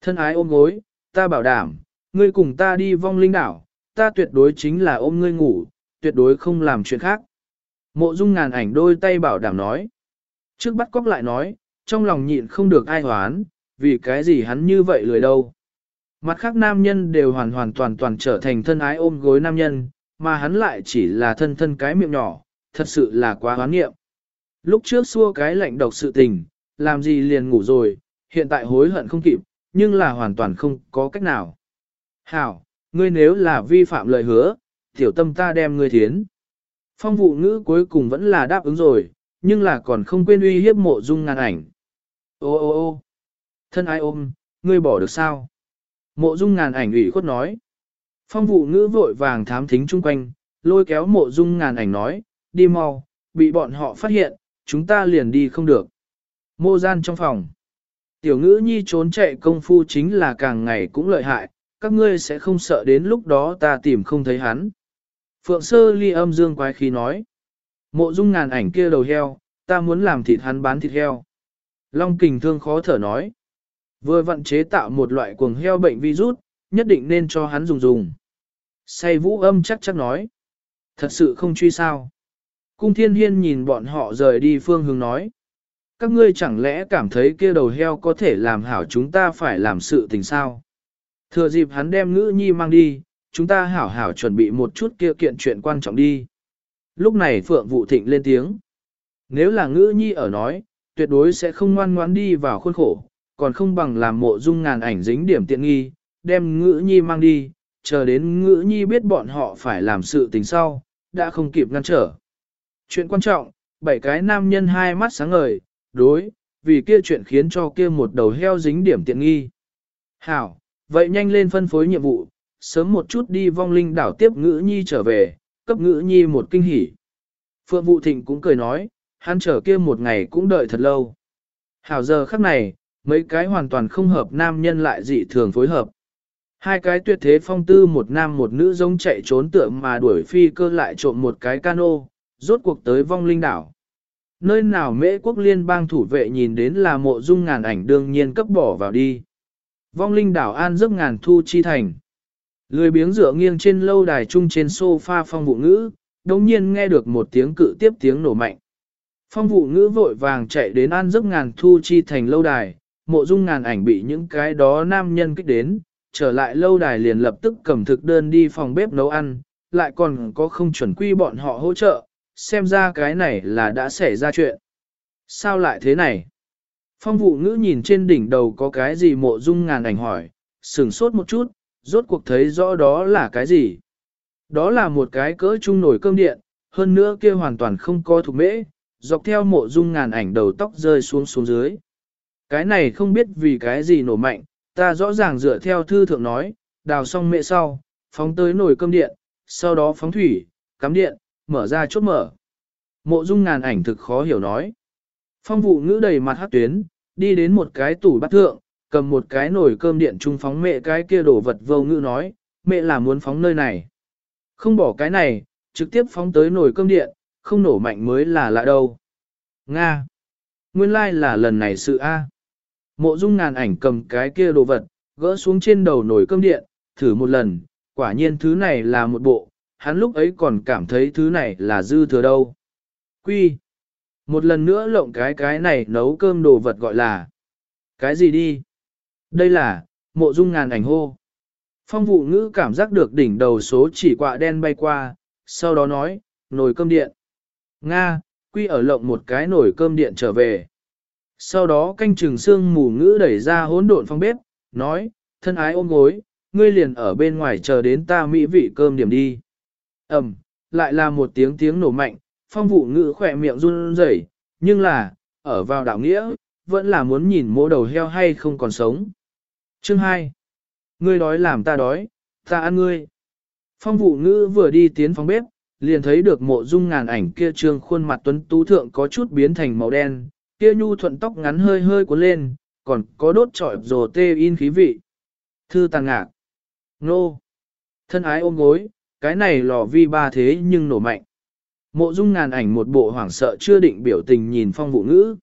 Thân ái ôm gối, ta bảo đảm, ngươi cùng ta đi vong linh đảo, ta tuyệt đối chính là ôm ngươi ngủ, tuyệt đối không làm chuyện khác. Mộ dung ngàn ảnh đôi tay bảo đảm nói. Trước bắt cóc lại nói, trong lòng nhịn không được ai hoán, vì cái gì hắn như vậy lười đâu. Mặt khác nam nhân đều hoàn hoàn toàn toàn trở thành thân ái ôm gối nam nhân, mà hắn lại chỉ là thân thân cái miệng nhỏ, thật sự là quá hoán nghiệm. Lúc trước xua cái lạnh độc sự tình, làm gì liền ngủ rồi, hiện tại hối hận không kịp, nhưng là hoàn toàn không có cách nào. Hảo, ngươi nếu là vi phạm lời hứa, tiểu tâm ta đem ngươi thiến. Phong vụ ngữ cuối cùng vẫn là đáp ứng rồi, nhưng là còn không quên uy hiếp mộ dung ngàn ảnh. Ô ô ô thân ai ôm, ngươi bỏ được sao? Mộ dung ngàn ảnh ủy khuất nói. Phong vụ ngữ vội vàng thám thính chung quanh, lôi kéo mộ dung ngàn ảnh nói, đi mau, bị bọn họ phát hiện, chúng ta liền đi không được. Mô gian trong phòng. Tiểu ngữ nhi trốn chạy công phu chính là càng ngày cũng lợi hại, các ngươi sẽ không sợ đến lúc đó ta tìm không thấy hắn. Phượng sơ ly âm dương quái khí nói. Mộ dung ngàn ảnh kia đầu heo, ta muốn làm thịt hắn bán thịt heo. Long kình thương khó thở nói. Vừa vận chế tạo một loại cuồng heo bệnh virus, nhất định nên cho hắn dùng dùng. Say vũ âm chắc chắc nói. Thật sự không truy sao. Cung thiên hiên nhìn bọn họ rời đi phương hướng nói. Các ngươi chẳng lẽ cảm thấy kia đầu heo có thể làm hảo chúng ta phải làm sự tình sao? Thừa dịp hắn đem ngữ nhi mang đi, chúng ta hảo hảo chuẩn bị một chút kia kiện chuyện quan trọng đi. Lúc này Phượng Vũ Thịnh lên tiếng. Nếu là ngữ nhi ở nói, tuyệt đối sẽ không ngoan ngoãn đi vào khuôn khổ, còn không bằng làm mộ dung ngàn ảnh dính điểm tiện nghi, đem ngữ nhi mang đi, chờ đến ngữ nhi biết bọn họ phải làm sự tình sau, đã không kịp ngăn trở. Chuyện quan trọng, bảy cái nam nhân hai mắt sáng ngời, đối, vì kia chuyện khiến cho kia một đầu heo dính điểm tiện nghi. Hảo, vậy nhanh lên phân phối nhiệm vụ, sớm một chút đi vong linh đảo tiếp ngữ nhi trở về, cấp ngữ nhi một kinh hỉ. Phượng Vụ Thịnh cũng cười nói, hắn chờ kia một ngày cũng đợi thật lâu. Hảo giờ khắc này, mấy cái hoàn toàn không hợp nam nhân lại dị thường phối hợp. Hai cái tuyệt thế phong tư một nam một nữ giống chạy trốn tượng mà đuổi phi cơ lại trộm một cái cano, rốt cuộc tới vong linh đảo. Nơi nào mễ quốc liên bang thủ vệ nhìn đến là mộ dung ngàn ảnh đương nhiên cấp bỏ vào đi. Vong linh đảo an giấc ngàn thu chi thành. Lười biếng dựa nghiêng trên lâu đài trung trên sofa phong vụ ngữ, đồng nhiên nghe được một tiếng cự tiếp tiếng nổ mạnh. Phong vụ ngữ vội vàng chạy đến an giấc ngàn thu chi thành lâu đài, mộ dung ngàn ảnh bị những cái đó nam nhân kích đến, trở lại lâu đài liền lập tức cầm thực đơn đi phòng bếp nấu ăn, lại còn có không chuẩn quy bọn họ hỗ trợ, xem ra cái này là đã xảy ra chuyện. Sao lại thế này? Phong vụ ngữ nhìn trên đỉnh đầu có cái gì mộ dung ngàn ảnh hỏi, sửng sốt một chút, rốt cuộc thấy rõ đó là cái gì. Đó là một cái cỡ chung nổi cơm điện, hơn nữa kia hoàn toàn không có thuộc mễ, dọc theo mộ dung ngàn ảnh đầu tóc rơi xuống xuống dưới. Cái này không biết vì cái gì nổ mạnh, ta rõ ràng dựa theo thư thượng nói, đào xong mẹ sau, phóng tới nồi cơm điện, sau đó phóng thủy, cắm điện, mở ra chốt mở. Mộ dung ngàn ảnh thực khó hiểu nói. Phong vụ ngữ đầy mặt hát tuyến, đi đến một cái tủ bát thượng, cầm một cái nồi cơm điện trung phóng mẹ cái kia đổ vật vô ngữ nói, mẹ là muốn phóng nơi này. Không bỏ cái này, trực tiếp phóng tới nồi cơm điện, không nổ mạnh mới là lạ đâu. Nga. Nguyên lai like là lần này sự A. Mộ dung ngàn ảnh cầm cái kia đồ vật, gỡ xuống trên đầu nồi cơm điện, thử một lần, quả nhiên thứ này là một bộ, hắn lúc ấy còn cảm thấy thứ này là dư thừa đâu. Quy. Một lần nữa lộng cái cái này nấu cơm đồ vật gọi là. Cái gì đi? Đây là, mộ dung ngàn ảnh hô. Phong vụ ngữ cảm giác được đỉnh đầu số chỉ quạ đen bay qua, sau đó nói, nồi cơm điện. Nga, quy ở lộng một cái nồi cơm điện trở về. Sau đó canh trừng xương mù ngữ đẩy ra hỗn độn phong bếp, nói, thân ái ôm gối, ngươi liền ở bên ngoài chờ đến ta mỹ vị cơm điểm đi. Ẩm, lại là một tiếng tiếng nổ mạnh, phong vụ ngữ khỏe miệng run rẩy, nhưng là, ở vào đạo nghĩa, vẫn là muốn nhìn mô đầu heo hay không còn sống. Chương 2. Ngươi đói làm ta đói, ta ăn ngươi. Phong vụ ngữ vừa đi tiến phòng bếp, liền thấy được mộ dung ngàn ảnh kia trương khuôn mặt tuấn tú thượng có chút biến thành màu đen, kia nhu thuận tóc ngắn hơi hơi cuốn lên, còn có đốt trọi rồ tê in khí vị. Thư tàn ngạc. Nô. Thân ái ôm gối, cái này lò vi ba thế nhưng nổ mạnh. Mộ dung ngàn ảnh một bộ hoảng sợ chưa định biểu tình nhìn phong vụ ngữ.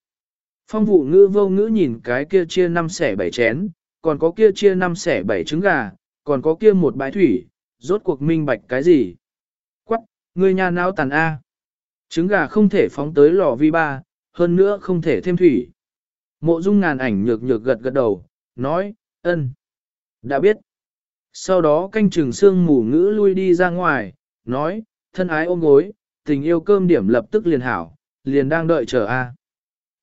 Phong vụ ngữ vô ngữ nhìn cái kia chia năm xẻ bảy chén, còn có kia chia năm xẻ bảy trứng gà, còn có kia một bãi thủy, rốt cuộc minh bạch cái gì. Quắc, người nhà não tàn A. Trứng gà không thể phóng tới lò vi ba, hơn nữa không thể thêm thủy. Mộ dung ngàn ảnh nhược nhược gật gật đầu, nói, ân, đã biết. Sau đó canh chừng xương mù ngữ lui đi ra ngoài, nói, thân ái ôm gối, tình yêu cơm điểm lập tức liền hảo, liền đang đợi chờ a.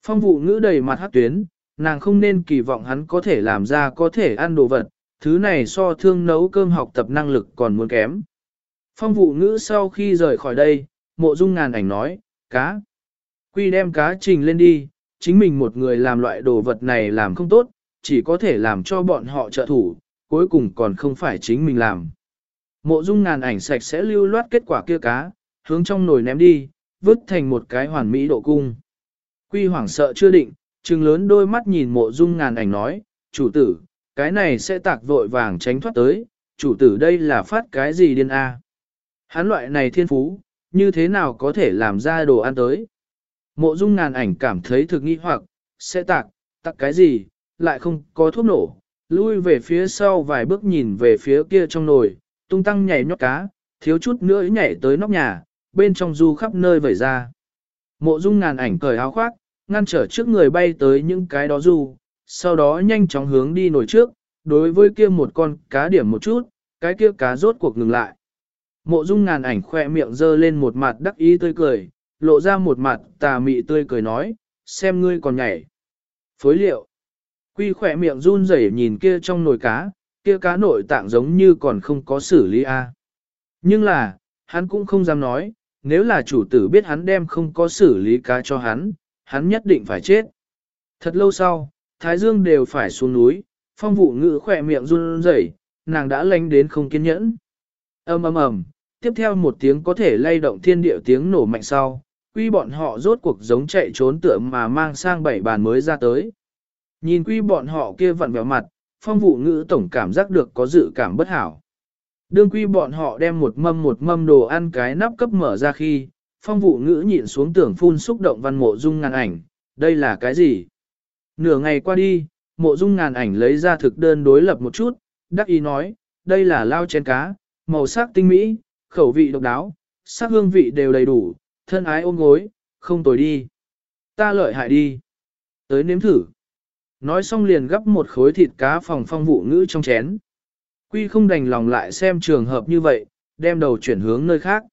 Phong vụ ngữ đầy mặt hát tuyến, nàng không nên kỳ vọng hắn có thể làm ra có thể ăn đồ vật, thứ này so thương nấu cơm học tập năng lực còn muốn kém. Phong vụ ngữ sau khi rời khỏi đây, mộ dung ngàn ảnh nói, cá. Quy đem cá trình lên đi, chính mình một người làm loại đồ vật này làm không tốt, chỉ có thể làm cho bọn họ trợ thủ, cuối cùng còn không phải chính mình làm. Mộ dung ngàn ảnh sạch sẽ lưu loát kết quả kia cá, hướng trong nồi ném đi, vứt thành một cái hoàn mỹ độ cung. Quy hoảng sợ chưa định, trừng lớn đôi mắt nhìn mộ dung ngàn ảnh nói, chủ tử, cái này sẽ tạc vội vàng tránh thoát tới, chủ tử đây là phát cái gì điên a? Hắn loại này thiên phú, như thế nào có thể làm ra đồ ăn tới? Mộ dung ngàn ảnh cảm thấy thực nghi hoặc, sẽ tạc, tạc cái gì, lại không có thuốc nổ, lui về phía sau vài bước nhìn về phía kia trong nồi, tung tăng nhảy nhót cá, thiếu chút nữa nhảy tới nóc nhà, bên trong du khắp nơi vẩy ra. Mộ dung ngàn ảnh cởi áo khoác, ngăn trở trước người bay tới những cái đó du, sau đó nhanh chóng hướng đi nổi trước, đối với kia một con cá điểm một chút, cái kia cá rốt cuộc ngừng lại. Mộ dung ngàn ảnh khoe miệng dơ lên một mặt đắc ý tươi cười, lộ ra một mặt tà mị tươi cười nói, xem ngươi còn nhảy. Phối liệu. Quy khỏe miệng run rẩy nhìn kia trong nồi cá, kia cá nội tạng giống như còn không có xử lý a. Nhưng là, hắn cũng không dám nói, nếu là chủ tử biết hắn đem không có xử lý cá cho hắn, hắn nhất định phải chết. Thật lâu sau, Thái Dương đều phải xuống núi, phong vụ ngữ khỏe miệng run rẩy, nàng đã lanh đến không kiên nhẫn. ầm ầm ầm, tiếp theo một tiếng có thể lay động thiên địa tiếng nổ mạnh sau, quy bọn họ rốt cuộc giống chạy trốn tựa mà mang sang bảy bàn mới ra tới. Nhìn quy bọn họ kia vặn vẹo mặt, phong vụ ngữ tổng cảm giác được có dự cảm bất hảo. Đương quy bọn họ đem một mâm một mâm đồ ăn cái nắp cấp mở ra khi, phong vụ ngữ nhịn xuống tưởng phun xúc động văn mộ dung ngàn ảnh, đây là cái gì? Nửa ngày qua đi, mộ dung ngàn ảnh lấy ra thực đơn đối lập một chút, đắc ý nói, đây là lao chén cá, màu sắc tinh mỹ, khẩu vị độc đáo, sắc hương vị đều đầy đủ, thân ái ôm gối, không tồi đi. Ta lợi hại đi. Tới nếm thử nói xong liền gấp một khối thịt cá phòng phong vụ ngữ trong chén. Quy không đành lòng lại xem trường hợp như vậy, đem đầu chuyển hướng nơi khác.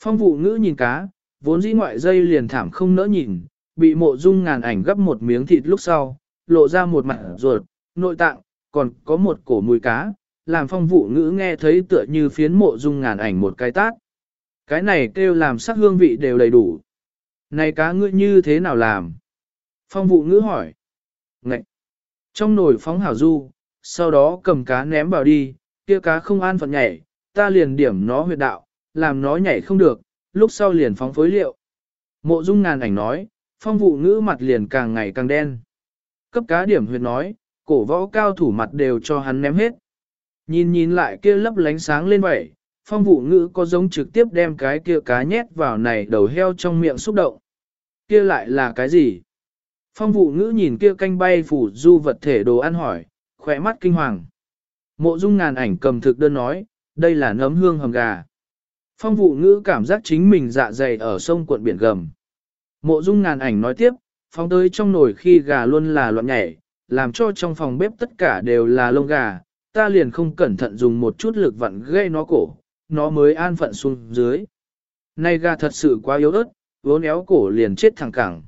Phong vụ ngữ nhìn cá, vốn dĩ ngoại dây liền thảm không nỡ nhìn, bị mộ dung ngàn ảnh gấp một miếng thịt lúc sau, lộ ra một mặt ruột, nội tạng, còn có một cổ mùi cá, làm phong vụ ngữ nghe thấy tựa như phiến mộ dung ngàn ảnh một cái tát. Cái này kêu làm sắc hương vị đều đầy đủ. Này cá ngươi như thế nào làm? Phong vụ ngữ hỏi. Ngậy! Trong nồi phóng hảo du, sau đó cầm cá ném vào đi, kia cá không an phận nhảy, ta liền điểm nó huyệt đạo, làm nó nhảy không được, lúc sau liền phóng phối liệu. Mộ dung ngàn ảnh nói, phong vụ ngữ mặt liền càng ngày càng đen. Cấp cá điểm huyệt nói, cổ võ cao thủ mặt đều cho hắn ném hết. Nhìn nhìn lại kia lấp lánh sáng lên vậy, phong vụ ngữ có giống trực tiếp đem cái kia cá nhét vào này đầu heo trong miệng xúc động. Kia lại là cái gì? Phong vụ ngữ nhìn kia canh bay phủ du vật thể đồ ăn hỏi, khỏe mắt kinh hoàng. Mộ dung ngàn ảnh cầm thực đơn nói, đây là nấm hương hầm gà. Phong vụ ngữ cảm giác chính mình dạ dày ở sông cuộn biển gầm. Mộ dung ngàn ảnh nói tiếp, phong tới trong nồi khi gà luôn là loạn nhảy, làm cho trong phòng bếp tất cả đều là lông gà, ta liền không cẩn thận dùng một chút lực vặn gây nó cổ, nó mới an phận xuống dưới. Nay gà thật sự quá yếu ớt, vốn éo cổ liền chết thẳng cẳng.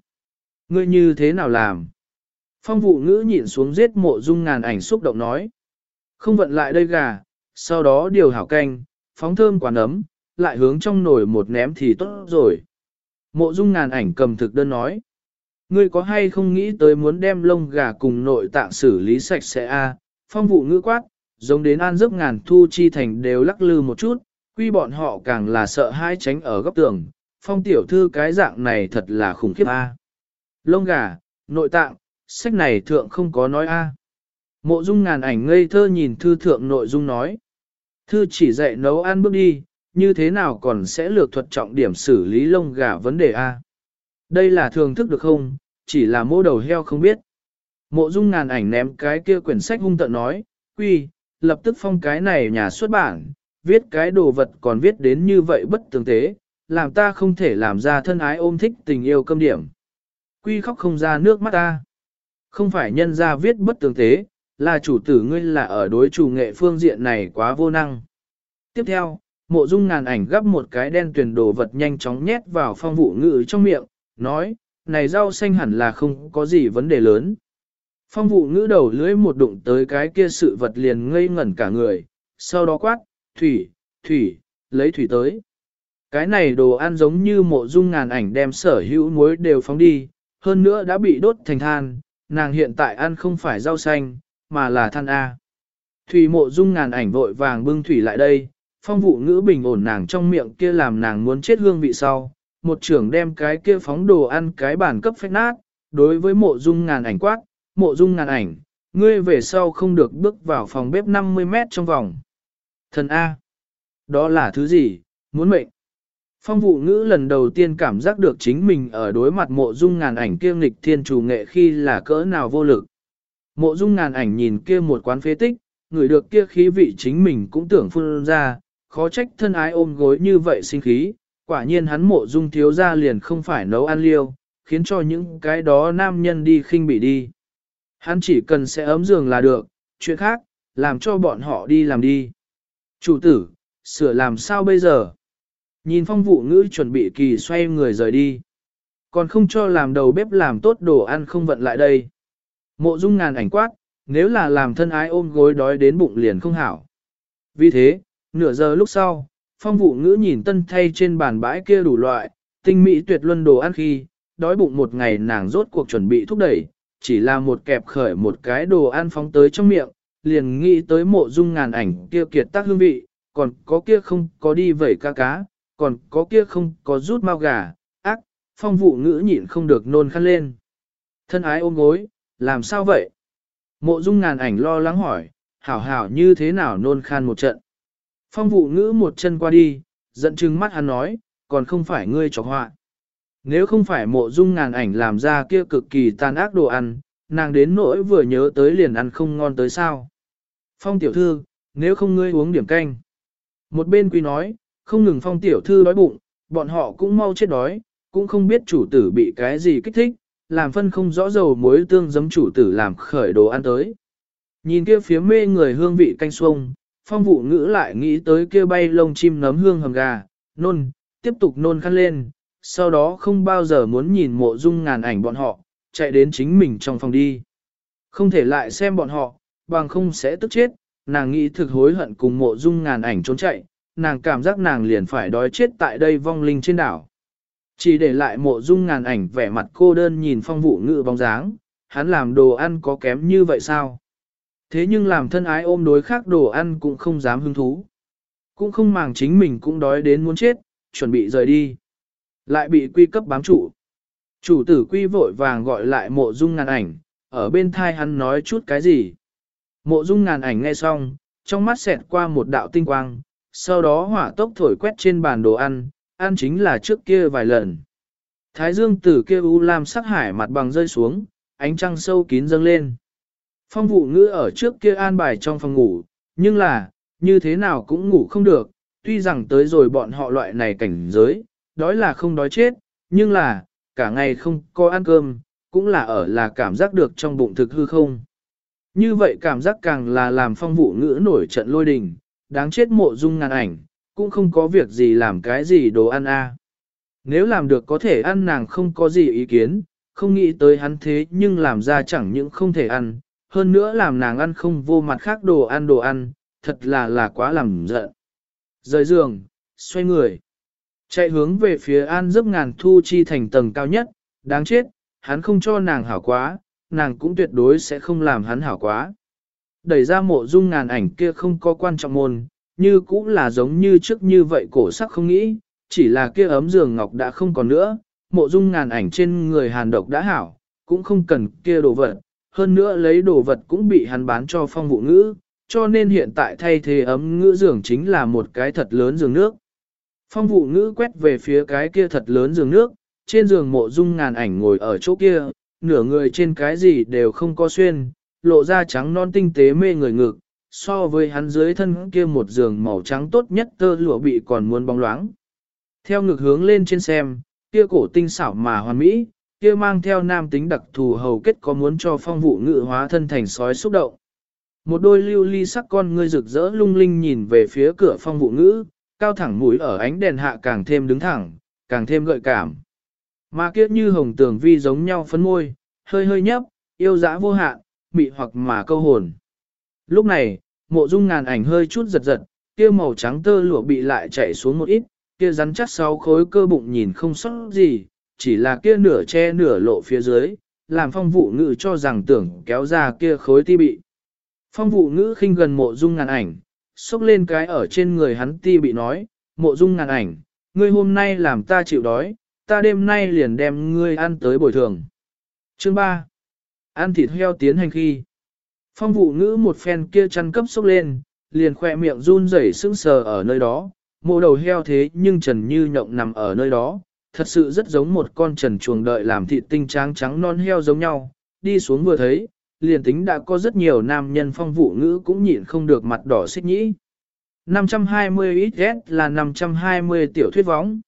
Ngươi như thế nào làm? Phong vụ ngữ nhìn xuống giết mộ dung ngàn ảnh xúc động nói. Không vận lại đây gà, sau đó điều hảo canh, phóng thơm quả nấm, lại hướng trong nồi một ném thì tốt rồi. Mộ dung ngàn ảnh cầm thực đơn nói. Ngươi có hay không nghĩ tới muốn đem lông gà cùng nội tạng xử lý sạch sẽ a? Phong vụ ngữ quát, giống đến an giấc ngàn thu chi thành đều lắc lư một chút, quy bọn họ càng là sợ hai tránh ở góc tường. Phong tiểu thư cái dạng này thật là khủng khiếp a. Lông gà, nội tạng, sách này thượng không có nói a. Mộ dung ngàn ảnh ngây thơ nhìn thư thượng nội dung nói. Thư chỉ dạy nấu ăn bước đi, như thế nào còn sẽ lược thuật trọng điểm xử lý lông gà vấn đề a. Đây là thường thức được không, chỉ là mô đầu heo không biết. Mộ dung ngàn ảnh ném cái kia quyển sách hung tận nói, quy, lập tức phong cái này nhà xuất bản, viết cái đồ vật còn viết đến như vậy bất tường tế, làm ta không thể làm ra thân ái ôm thích tình yêu câm điểm. Quy khóc không ra nước mắt ta. Không phải nhân ra viết bất tường tế, là chủ tử ngươi là ở đối chủ nghệ phương diện này quá vô năng. Tiếp theo, mộ dung ngàn ảnh gấp một cái đen tuyển đồ vật nhanh chóng nhét vào phong vụ ngự trong miệng, nói, này rau xanh hẳn là không có gì vấn đề lớn. Phong vụ ngữ đầu lưỡi một đụng tới cái kia sự vật liền ngây ngẩn cả người, sau đó quát, thủy, thủy, lấy thủy tới. Cái này đồ ăn giống như mộ dung ngàn ảnh đem sở hữu muối đều phóng đi, hơn nữa đã bị đốt thành than, nàng hiện tại ăn không phải rau xanh, mà là than A. Thủy mộ dung ngàn ảnh vội vàng bưng thủy lại đây, phong vụ ngữ bình ổn nàng trong miệng kia làm nàng muốn chết hương vị sau, một trưởng đem cái kia phóng đồ ăn cái bàn cấp phách nát, đối với mộ dung ngàn ảnh quát, mộ dung ngàn ảnh, ngươi về sau không được bước vào phòng bếp 50 mét trong vòng. Thần A. Đó là thứ gì, muốn mệnh. Phong vụ ngữ lần đầu tiên cảm giác được chính mình ở đối mặt mộ dung ngàn ảnh kia nghịch thiên chủ nghệ khi là cỡ nào vô lực. Mộ dung ngàn ảnh nhìn kia một quán phế tích, người được kia khí vị chính mình cũng tưởng phun ra, khó trách thân ái ôm gối như vậy sinh khí, quả nhiên hắn mộ dung thiếu ra liền không phải nấu ăn liêu, khiến cho những cái đó nam nhân đi khinh bị đi. Hắn chỉ cần sẽ ấm giường là được, chuyện khác, làm cho bọn họ đi làm đi. Chủ tử, sửa làm sao bây giờ? Nhìn phong vụ ngữ chuẩn bị kỳ xoay người rời đi. Còn không cho làm đầu bếp làm tốt đồ ăn không vận lại đây. Mộ dung ngàn ảnh quát, nếu là làm thân ái ôm gối đói đến bụng liền không hảo. Vì thế, nửa giờ lúc sau, phong vụ ngữ nhìn tân thay trên bàn bãi kia đủ loại, tinh mỹ tuyệt luân đồ ăn khi, đói bụng một ngày nàng rốt cuộc chuẩn bị thúc đẩy, chỉ là một kẹp khởi một cái đồ ăn phóng tới trong miệng, liền nghĩ tới mộ dung ngàn ảnh kia kiệt tác hương vị, còn có kia không có đi vẩy ca cá, còn có kia không có rút mau gà, ác, phong vụ ngữ nhịn không được nôn khăn lên. Thân ái ôm gối, làm sao vậy? Mộ dung ngàn ảnh lo lắng hỏi, hảo hảo như thế nào nôn khan một trận. Phong vụ ngữ một chân qua đi, giận chừng mắt hắn nói, còn không phải ngươi chọc họa. Nếu không phải mộ dung ngàn ảnh làm ra kia cực kỳ tàn ác đồ ăn, nàng đến nỗi vừa nhớ tới liền ăn không ngon tới sao. Phong tiểu thư, nếu không ngươi uống điểm canh. Một bên quy nói, không ngừng phong tiểu thư đói bụng, bọn họ cũng mau chết đói, cũng không biết chủ tử bị cái gì kích thích, làm phân không rõ dầu muối tương giấm chủ tử làm khởi đồ ăn tới. Nhìn kia phía mê người hương vị canh xuông, phong vụ ngữ lại nghĩ tới kia bay lông chim nấm hương hầm gà, nôn, tiếp tục nôn khăn lên, sau đó không bao giờ muốn nhìn mộ dung ngàn ảnh bọn họ, chạy đến chính mình trong phòng đi. Không thể lại xem bọn họ, bằng không sẽ tức chết, nàng nghĩ thực hối hận cùng mộ dung ngàn ảnh trốn chạy, nàng cảm giác nàng liền phải đói chết tại đây vong linh trên đảo. Chỉ để lại mộ dung ngàn ảnh vẻ mặt cô đơn nhìn phong vụ ngự bóng dáng, hắn làm đồ ăn có kém như vậy sao? Thế nhưng làm thân ái ôm đối khác đồ ăn cũng không dám hứng thú. Cũng không màng chính mình cũng đói đến muốn chết, chuẩn bị rời đi. Lại bị quy cấp bám trụ. Chủ tử quy vội vàng gọi lại mộ dung ngàn ảnh, ở bên thai hắn nói chút cái gì. Mộ dung ngàn ảnh nghe xong, trong mắt xẹt qua một đạo tinh quang, sau đó hỏa tốc thổi quét trên bàn đồ ăn, ăn chính là trước kia vài lần. Thái dương từ kia u lam sắc hải mặt bằng rơi xuống, ánh trăng sâu kín dâng lên. Phong vụ ngữ ở trước kia an bài trong phòng ngủ, nhưng là, như thế nào cũng ngủ không được, tuy rằng tới rồi bọn họ loại này cảnh giới, đói là không đói chết, nhưng là, cả ngày không có ăn cơm, cũng là ở là cảm giác được trong bụng thực hư không. Như vậy cảm giác càng là làm phong vụ ngữ nổi trận lôi đình, đáng chết mộ dung ngàn ảnh, cũng không có việc gì làm cái gì đồ ăn a. Nếu làm được có thể ăn nàng không có gì ý kiến, không nghĩ tới hắn thế nhưng làm ra chẳng những không thể ăn, hơn nữa làm nàng ăn không vô mặt khác đồ ăn đồ ăn, thật là là quá làm giận. Rời giường, xoay người, chạy hướng về phía an giấc ngàn thu chi thành tầng cao nhất, đáng chết, hắn không cho nàng hảo quá, nàng cũng tuyệt đối sẽ không làm hắn hảo quá. Đẩy ra mộ dung ngàn ảnh kia không có quan trọng môn, như cũng là giống như trước như vậy cổ sắc không nghĩ, chỉ là kia ấm giường ngọc đã không còn nữa, mộ dung ngàn ảnh trên người hàn độc đã hảo, cũng không cần kia đồ vật, hơn nữa lấy đồ vật cũng bị hắn bán cho phong vụ ngữ, cho nên hiện tại thay thế ấm ngữ giường chính là một cái thật lớn giường nước. Phong vụ ngữ quét về phía cái kia thật lớn giường nước, trên giường mộ dung ngàn ảnh ngồi ở chỗ kia, nửa người trên cái gì đều không có xuyên, lộ ra trắng non tinh tế mê người ngực, so với hắn dưới thân kia một giường màu trắng tốt nhất tơ lụa bị còn muốn bóng loáng. Theo ngực hướng lên trên xem, kia cổ tinh xảo mà hoàn mỹ, kia mang theo nam tính đặc thù hầu kết có muốn cho phong vụ ngự hóa thân thành sói xúc động. Một đôi lưu ly sắc con ngươi rực rỡ lung linh nhìn về phía cửa phong vụ ngữ, cao thẳng mũi ở ánh đèn hạ càng thêm đứng thẳng, càng thêm gợi cảm. Mà kia như hồng tường vi giống nhau phấn môi, hơi hơi nhấp, yêu dã vô hạn, mị hoặc mà câu hồn. Lúc này, mộ dung ngàn ảnh hơi chút giật giật, kia màu trắng tơ lụa bị lại chảy xuống một ít, kia rắn chắc sáu khối cơ bụng nhìn không sót gì, chỉ là kia nửa che nửa lộ phía dưới, làm phong vụ ngữ cho rằng tưởng kéo ra kia khối ti bị. Phong vụ ngữ khinh gần mộ dung ngàn ảnh, xúc lên cái ở trên người hắn ti bị nói, mộ dung ngàn ảnh, ngươi hôm nay làm ta chịu đói, ta đêm nay liền đem ngươi ăn tới bồi thường. Chương 3. Ăn thịt heo tiến hành khi. Phong vụ ngữ một phen kia chăn cấp sốc lên, liền khỏe miệng run rẩy sững sờ ở nơi đó, mộ đầu heo thế nhưng trần như nhộng nằm ở nơi đó, thật sự rất giống một con trần chuồng đợi làm thịt tinh trắng trắng non heo giống nhau, đi xuống vừa thấy, liền tính đã có rất nhiều nam nhân phong vụ ngữ cũng nhịn không được mặt đỏ xích nhĩ. 520 XS là 520 tiểu thuyết võng.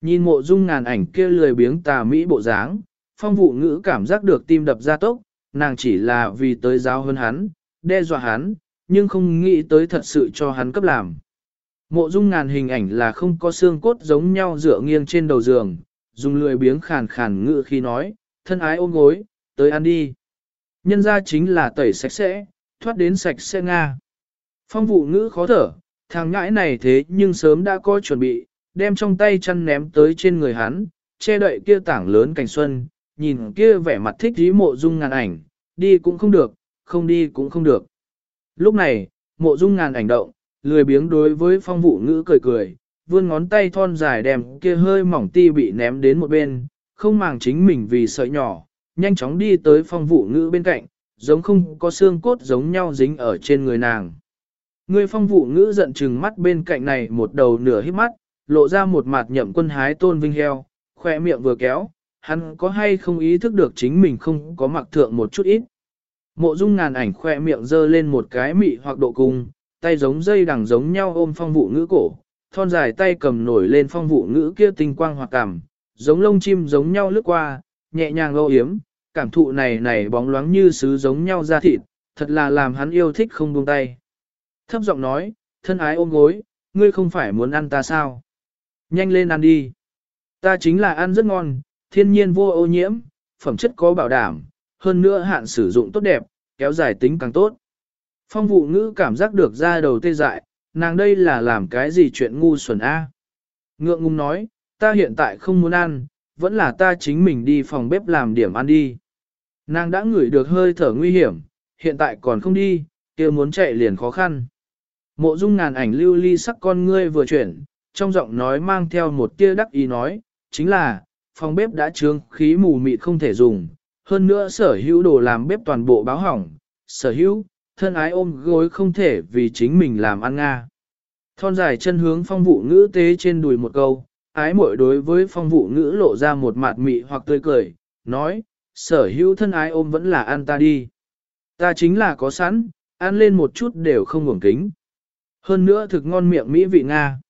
Nhìn mộ dung ngàn ảnh kia lười biếng tà mỹ bộ dáng, phong vụ ngữ cảm giác được tim đập ra tốc, nàng chỉ là vì tới giáo hơn hắn, đe dọa hắn, nhưng không nghĩ tới thật sự cho hắn cấp làm. Mộ dung ngàn hình ảnh là không có xương cốt giống nhau dựa nghiêng trên đầu giường, dùng lười biếng khàn khàn ngự khi nói, thân ái ôm gối, tới ăn đi. Nhân ra chính là tẩy sạch sẽ, thoát đến sạch sẽ Nga. Phong vụ ngữ khó thở, thằng ngãi này thế nhưng sớm đã có chuẩn bị, đem trong tay chăn ném tới trên người hắn, che đậy kia tảng lớn cảnh xuân, nhìn kia vẻ mặt thích dí mộ dung ngàn ảnh, đi cũng không được, không đi cũng không được. Lúc này, mộ dung ngàn ảnh động, lười biếng đối với phong vụ ngữ cười cười, vươn ngón tay thon dài đem kia hơi mỏng ti bị ném đến một bên, không màng chính mình vì sợi nhỏ, nhanh chóng đi tới phong vụ ngữ bên cạnh, giống không có xương cốt giống nhau dính ở trên người nàng. Người phong vụ ngữ giận chừng mắt bên cạnh này một đầu nửa hít mắt, lộ ra một mặt nhậm quân hái tôn vinh heo, khỏe miệng vừa kéo, hắn có hay không ý thức được chính mình không có mặc thượng một chút ít. Mộ dung ngàn ảnh khoe miệng dơ lên một cái mị hoặc độ cung, tay giống dây đằng giống nhau ôm phong vụ ngữ cổ, thon dài tay cầm nổi lên phong vụ ngữ kia tinh quang hoặc cảm, giống lông chim giống nhau lướt qua, nhẹ nhàng âu yếm, cảm thụ này này bóng loáng như sứ giống nhau ra thịt, thật là làm hắn yêu thích không buông tay. Thấp giọng nói, thân ái ôm gối, ngươi không phải muốn ăn ta sao? Nhanh lên ăn đi. Ta chính là ăn rất ngon, thiên nhiên vô ô nhiễm, phẩm chất có bảo đảm, hơn nữa hạn sử dụng tốt đẹp, kéo dài tính càng tốt. Phong vụ ngữ cảm giác được ra đầu tê dại, nàng đây là làm cái gì chuyện ngu xuẩn A. Ngượng ngùng nói, ta hiện tại không muốn ăn, vẫn là ta chính mình đi phòng bếp làm điểm ăn đi. Nàng đã ngửi được hơi thở nguy hiểm, hiện tại còn không đi, kia muốn chạy liền khó khăn. Mộ dung ngàn ảnh lưu ly sắc con ngươi vừa chuyển, trong giọng nói mang theo một tia đắc ý nói, chính là, phòng bếp đã trương khí mù mịt không thể dùng, hơn nữa sở hữu đồ làm bếp toàn bộ báo hỏng, sở hữu, thân ái ôm gối không thể vì chính mình làm ăn nga. Thon dài chân hướng phong vụ ngữ tế trên đùi một câu, ái mội đối với phong vụ ngữ lộ ra một mặt mị hoặc tươi cười, nói, sở hữu thân ái ôm vẫn là ăn ta đi. Ta chính là có sẵn, ăn lên một chút đều không ngủng kính. Hơn nữa thực ngon miệng mỹ vị Nga.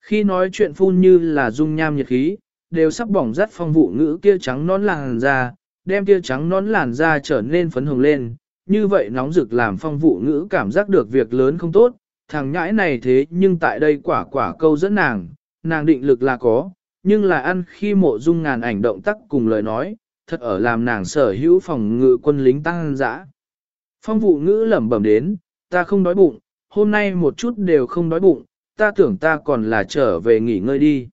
Khi nói chuyện phun như là dung nham nhiệt khí, đều sắp bỏng rắt phong vụ ngữ kia trắng nón làn da, đem kia trắng nón làn da trở nên phấn hồng lên. Như vậy nóng rực làm phong vụ ngữ cảm giác được việc lớn không tốt, thằng nhãi này thế nhưng tại đây quả quả câu dẫn nàng, nàng định lực là có, nhưng là ăn khi mộ dung ngàn ảnh động tác cùng lời nói, thật ở làm nàng sở hữu phòng ngự quân lính tăng dã. Phong vụ ngữ lẩm bẩm đến, ta không đói bụng, hôm nay một chút đều không đói bụng, ta tưởng ta còn là trở về nghỉ ngơi đi.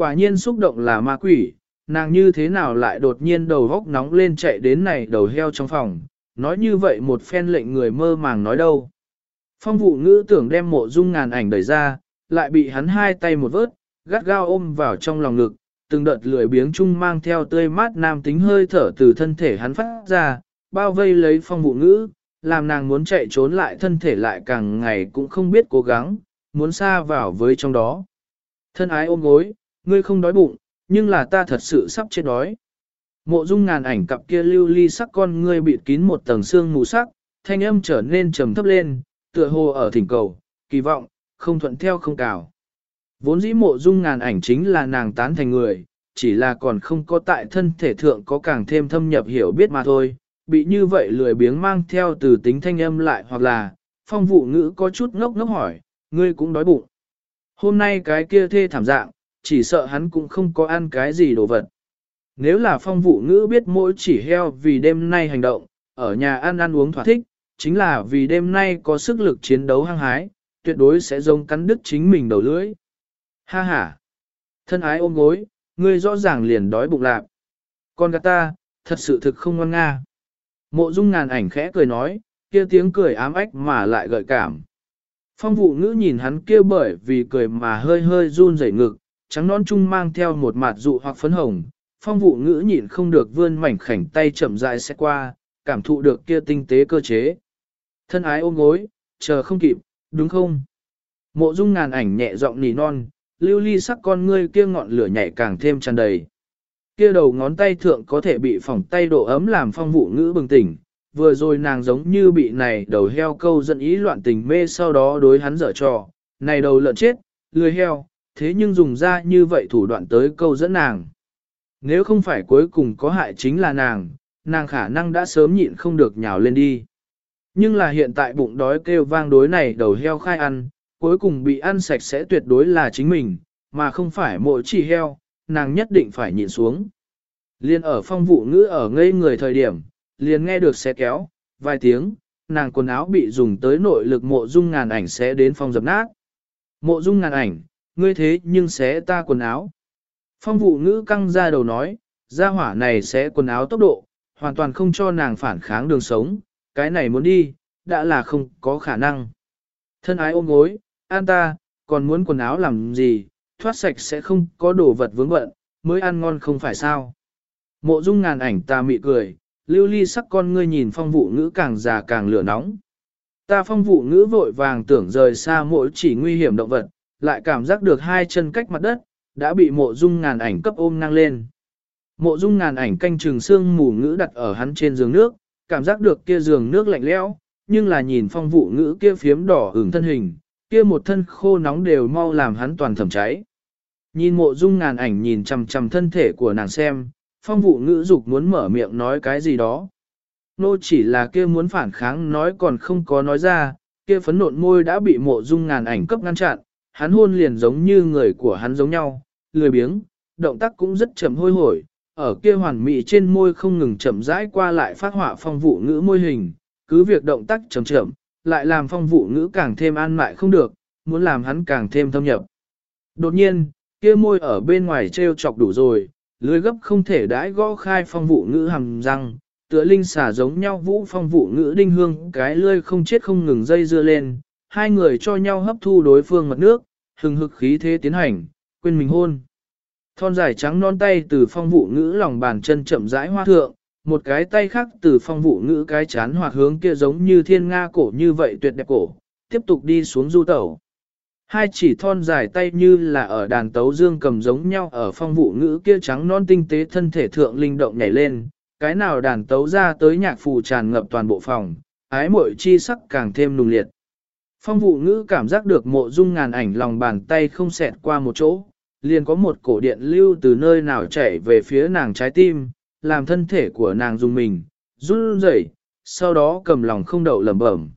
Quả nhiên xúc động là ma quỷ, nàng như thế nào lại đột nhiên đầu góc nóng lên chạy đến này đầu heo trong phòng, nói như vậy một phen lệnh người mơ màng nói đâu. Phong vụ ngữ tưởng đem mộ dung ngàn ảnh đẩy ra, lại bị hắn hai tay một vớt, gắt gao ôm vào trong lòng ngực, từng đợt lười biếng chung mang theo tươi mát nam tính hơi thở từ thân thể hắn phát ra, bao vây lấy phong vụ ngữ, làm nàng muốn chạy trốn lại thân thể lại càng ngày cũng không biết cố gắng, muốn xa vào với trong đó. Thân ái ôm gối, ngươi không đói bụng, nhưng là ta thật sự sắp chết đói. Mộ dung ngàn ảnh cặp kia lưu ly sắc con ngươi bịt kín một tầng xương mù sắc, thanh âm trở nên trầm thấp lên, tựa hồ ở thỉnh cầu, kỳ vọng, không thuận theo không cào. Vốn dĩ mộ dung ngàn ảnh chính là nàng tán thành người, chỉ là còn không có tại thân thể thượng có càng thêm thâm nhập hiểu biết mà thôi, bị như vậy lười biếng mang theo từ tính thanh âm lại hoặc là, phong vụ ngữ có chút ngốc ngốc hỏi, ngươi cũng đói bụng. Hôm nay cái kia thê thảm dạng, chỉ sợ hắn cũng không có ăn cái gì đồ vật. Nếu là phong vụ ngữ biết mỗi chỉ heo vì đêm nay hành động, ở nhà ăn ăn uống thỏa thích, chính là vì đêm nay có sức lực chiến đấu hăng hái, tuyệt đối sẽ giống cắn đứt chính mình đầu lưỡi. Ha ha! Thân ái ôm gối, ngươi rõ ràng liền đói bụng lạc. Con gà ta, thật sự thực không ngoan nga. Mộ dung ngàn ảnh khẽ cười nói, kia tiếng cười ám ách mà lại gợi cảm. Phong vụ ngữ nhìn hắn kia bởi vì cười mà hơi hơi run rẩy ngực, trắng non chung mang theo một mạt dụ hoặc phấn hồng. Phong vụ ngữ nhịn không được vươn mảnh khảnh tay chậm rãi xét qua, cảm thụ được kia tinh tế cơ chế. Thân ái ôm gối, chờ không kịp, đúng không? Mộ dung ngàn ảnh nhẹ giọng nỉ non, lưu ly sắc con ngươi kia ngọn lửa nhảy càng thêm tràn đầy. Kia đầu ngón tay thượng có thể bị phỏng tay độ ấm làm phong vụ ngữ bừng tỉnh, vừa rồi nàng giống như bị này đầu heo câu dẫn ý loạn tình mê sau đó đối hắn dở trò, này đầu lợn chết, lười heo, thế nhưng dùng ra như vậy thủ đoạn tới câu dẫn nàng. Nếu không phải cuối cùng có hại chính là nàng, nàng khả năng đã sớm nhịn không được nhào lên đi. Nhưng là hiện tại bụng đói kêu vang đối này đầu heo khai ăn, cuối cùng bị ăn sạch sẽ tuyệt đối là chính mình, mà không phải mỗi chỉ heo, nàng nhất định phải nhịn xuống. Liên ở phong vụ ngữ ở ngây người thời điểm, liền nghe được xe kéo, vài tiếng, nàng quần áo bị dùng tới nội lực mộ dung ngàn ảnh sẽ đến phong dập nát. Mộ dung ngàn ảnh, ngươi thế nhưng sẽ ta quần áo. Phong vụ ngữ căng ra đầu nói, gia hỏa này sẽ quần áo tốc độ, hoàn toàn không cho nàng phản kháng đường sống, cái này muốn đi, đã là không có khả năng. Thân ái ôm gối, an ta, còn muốn quần áo làm gì, thoát sạch sẽ không có đồ vật vướng bận, mới ăn ngon không phải sao. Mộ dung ngàn ảnh ta mị cười, lưu ly sắc con ngươi nhìn phong vụ ngữ càng già càng lửa nóng. Ta phong vụ ngữ vội vàng tưởng rời xa mỗi chỉ nguy hiểm động vật, lại cảm giác được hai chân cách mặt đất, đã bị mộ dung ngàn ảnh cấp ôm ngang lên. Mộ dung ngàn ảnh canh trừng xương mù ngữ đặt ở hắn trên giường nước, cảm giác được kia giường nước lạnh lẽo, nhưng là nhìn phong vụ ngữ kia phiếm đỏ ửng thân hình, kia một thân khô nóng đều mau làm hắn toàn thầm cháy. Nhìn mộ dung ngàn ảnh nhìn chằm chằm thân thể của nàng xem, phong vụ ngữ dục muốn mở miệng nói cái gì đó. Nô chỉ là kia muốn phản kháng nói còn không có nói ra, kia phấn nộn môi đã bị mộ dung ngàn ảnh cấp ngăn chặn, hắn hôn liền giống như người của hắn giống nhau, lười biếng, động tác cũng rất chậm hôi hổi, ở kia hoàn mỹ trên môi không ngừng chậm rãi qua lại phát họa phong vụ ngữ môi hình, cứ việc động tác chậm chậm, lại làm phong vụ ngữ càng thêm an mại không được, muốn làm hắn càng thêm thâm nhập. Đột nhiên, kia môi ở bên ngoài treo chọc đủ rồi, lưới gấp không thể đãi gõ khai phong vụ ngữ hầm răng, tựa linh xả giống nhau vũ phong vụ ngữ đinh hương cái lươi không chết không ngừng dây dưa lên, hai người cho nhau hấp thu đối phương mật nước, hừng hực khí thế tiến hành, quên mình hôn. Thon dài trắng non tay từ phong vụ ngữ lòng bàn chân chậm rãi hoa thượng, một cái tay khác từ phong vụ ngữ cái chán hoặc hướng kia giống như thiên nga cổ như vậy tuyệt đẹp cổ, tiếp tục đi xuống du tẩu. Hai chỉ thon dài tay như là ở đàn tấu dương cầm giống nhau ở phong vụ ngữ kia trắng non tinh tế thân thể thượng linh động nhảy lên, cái nào đàn tấu ra tới nhạc phù tràn ngập toàn bộ phòng, ái mội chi sắc càng thêm nùng liệt. Phong vụ ngữ cảm giác được mộ dung ngàn ảnh lòng bàn tay không xẹt qua một chỗ, liền có một cổ điện lưu từ nơi nào chảy về phía nàng trái tim, làm thân thể của nàng dùng mình, run rẩy, sau đó cầm lòng không đậu lẩm bẩm.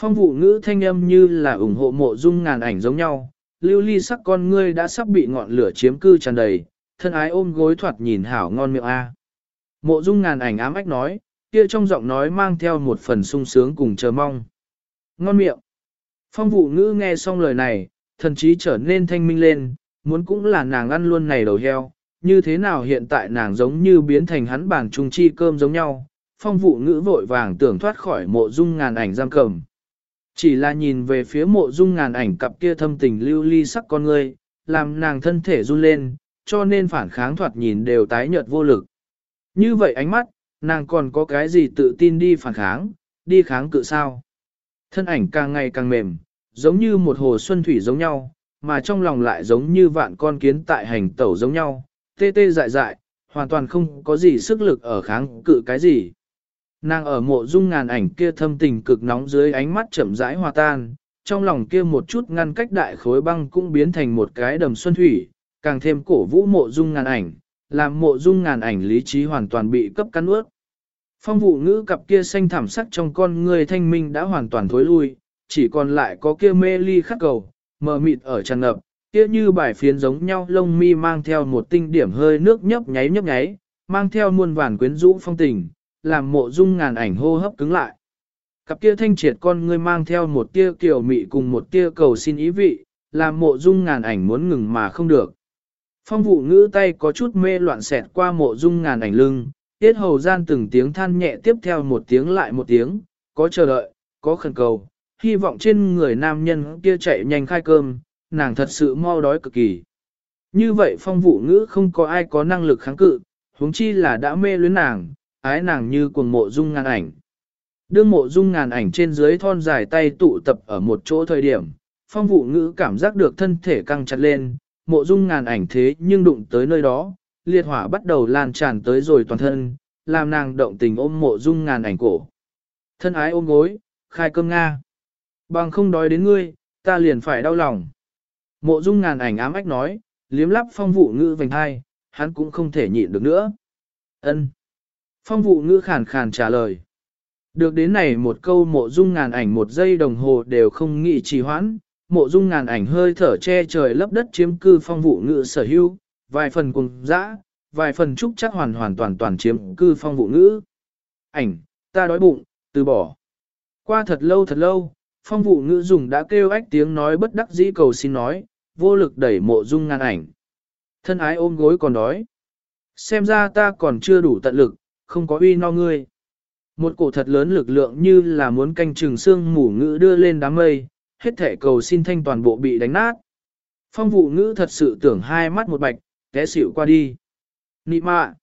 Phong vụ ngữ thanh âm như là ủng hộ mộ dung ngàn ảnh giống nhau, lưu ly sắc con ngươi đã sắp bị ngọn lửa chiếm cư tràn đầy, thân ái ôm gối thoạt nhìn hảo ngon miệng a. Mộ dung ngàn ảnh ám ách nói, kia trong giọng nói mang theo một phần sung sướng cùng chờ mong. Ngon miệng. Phong vụ ngữ nghe xong lời này, thần chí trở nên thanh minh lên, muốn cũng là nàng ăn luôn này đầu heo, như thế nào hiện tại nàng giống như biến thành hắn bản trung chi cơm giống nhau. Phong vụ ngữ vội vàng tưởng thoát khỏi mộ dung ngàn ảnh giam cầm. Chỉ là nhìn về phía mộ dung ngàn ảnh cặp kia thâm tình lưu ly sắc con ngươi, làm nàng thân thể run lên, cho nên phản kháng thoạt nhìn đều tái nhợt vô lực. Như vậy ánh mắt, nàng còn có cái gì tự tin đi phản kháng, đi kháng cự sao? Thân ảnh càng ngày càng mềm, giống như một hồ xuân thủy giống nhau, mà trong lòng lại giống như vạn con kiến tại hành tẩu giống nhau, tê tê dại dại, hoàn toàn không có gì sức lực ở kháng cự cái gì. Nàng ở mộ dung ngàn ảnh kia thâm tình cực nóng dưới ánh mắt chậm rãi hòa tan, trong lòng kia một chút ngăn cách đại khối băng cũng biến thành một cái đầm xuân thủy, càng thêm cổ vũ mộ dung ngàn ảnh, làm mộ dung ngàn ảnh lý trí hoàn toàn bị cấp cắn ướt. Phong vụ ngữ cặp kia xanh thảm sắc trong con người thanh minh đã hoàn toàn thối lui, chỉ còn lại có kia mê ly khắc cầu, mờ mịt ở tràn ngập, kia như bài phiến giống nhau lông mi mang theo một tinh điểm hơi nước nhấp nháy nhấp nháy, mang theo muôn vàn quyến rũ phong tình, làm mộ dung ngàn ảnh hô hấp cứng lại. Cặp kia thanh triệt con ngươi mang theo một tia kiều mị cùng một tia cầu xin ý vị, làm mộ dung ngàn ảnh muốn ngừng mà không được. Phong vụ ngữ tay có chút mê loạn xẹt qua mộ dung ngàn ảnh lưng, tiết hầu gian từng tiếng than nhẹ tiếp theo một tiếng lại một tiếng, có chờ đợi, có khẩn cầu, hy vọng trên người nam nhân kia chạy nhanh khai cơm, nàng thật sự mau đói cực kỳ. Như vậy phong vụ ngữ không có ai có năng lực kháng cự, huống chi là đã mê luyến nàng, ái nàng như cuồng mộ dung ngàn ảnh. Đương mộ dung ngàn ảnh trên dưới thon dài tay tụ tập ở một chỗ thời điểm, phong vụ ngữ cảm giác được thân thể căng chặt lên, mộ dung ngàn ảnh thế nhưng đụng tới nơi đó, liệt hỏa bắt đầu lan tràn tới rồi toàn thân, làm nàng động tình ôm mộ dung ngàn ảnh cổ. Thân ái ôm gối, khai cơm Nga. Bằng không đói đến ngươi, ta liền phải đau lòng. Mộ dung ngàn ảnh ám ách nói, liếm lắp phong vụ ngữ vành hai, hắn cũng không thể nhịn được nữa. ân Phong vụ ngữ khàn khàn trả lời. Được đến này một câu mộ dung ngàn ảnh một giây đồng hồ đều không nghĩ trì hoãn, mộ dung ngàn ảnh hơi thở che trời lấp đất chiếm cư phong vụ ngữ sở hữu, vài phần cùng dã, vài phần trúc chắc hoàn hoàn toàn toàn chiếm cư phong vụ ngữ. Ảnh, ta đói bụng, từ bỏ. Qua thật lâu thật lâu, phong vụ ngữ dùng đã kêu ách tiếng nói bất đắc dĩ cầu xin nói, vô lực đẩy mộ dung ngàn ảnh. Thân ái ôm gối còn đói. Xem ra ta còn chưa đủ tận lực, không có uy no ngươi. Một cổ thật lớn lực lượng như là muốn canh chừng xương mủ ngữ đưa lên đám mây, hết thể cầu xin thanh toàn bộ bị đánh nát. Phong vụ ngữ thật sự tưởng hai mắt một bạch, té xỉu qua đi. Nị mạ!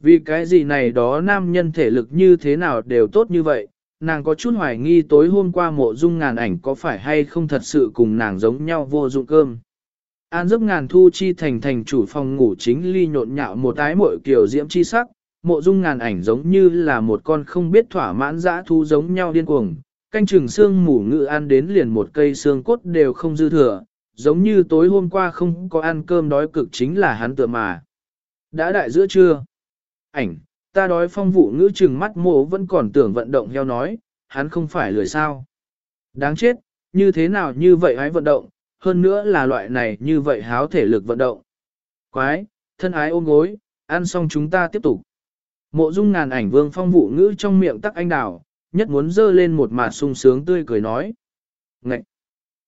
Vì cái gì này đó nam nhân thể lực như thế nào đều tốt như vậy, nàng có chút hoài nghi tối hôm qua mộ dung ngàn ảnh có phải hay không thật sự cùng nàng giống nhau vô dụng cơm. An giấc ngàn thu chi thành thành chủ phòng ngủ chính ly nhộn nhạo một tái mội kiểu diễm chi sắc, mộ dung ngàn ảnh giống như là một con không biết thỏa mãn dã thu giống nhau điên cuồng, canh chừng xương mủ ngự ăn đến liền một cây xương cốt đều không dư thừa, giống như tối hôm qua không có ăn cơm đói cực chính là hắn tựa mà. Đã đại giữa trưa, ảnh, ta đói phong vụ ngữ chừng mắt mộ vẫn còn tưởng vận động heo nói, hắn không phải lười sao. Đáng chết, như thế nào như vậy hái vận động, hơn nữa là loại này như vậy háo thể lực vận động. Quái, thân ái ôm gối, ăn xong chúng ta tiếp tục. Mộ dung ngàn ảnh vương phong vụ ngữ trong miệng tắc anh đào, nhất muốn dơ lên một mặt sung sướng tươi cười nói. Ngậy!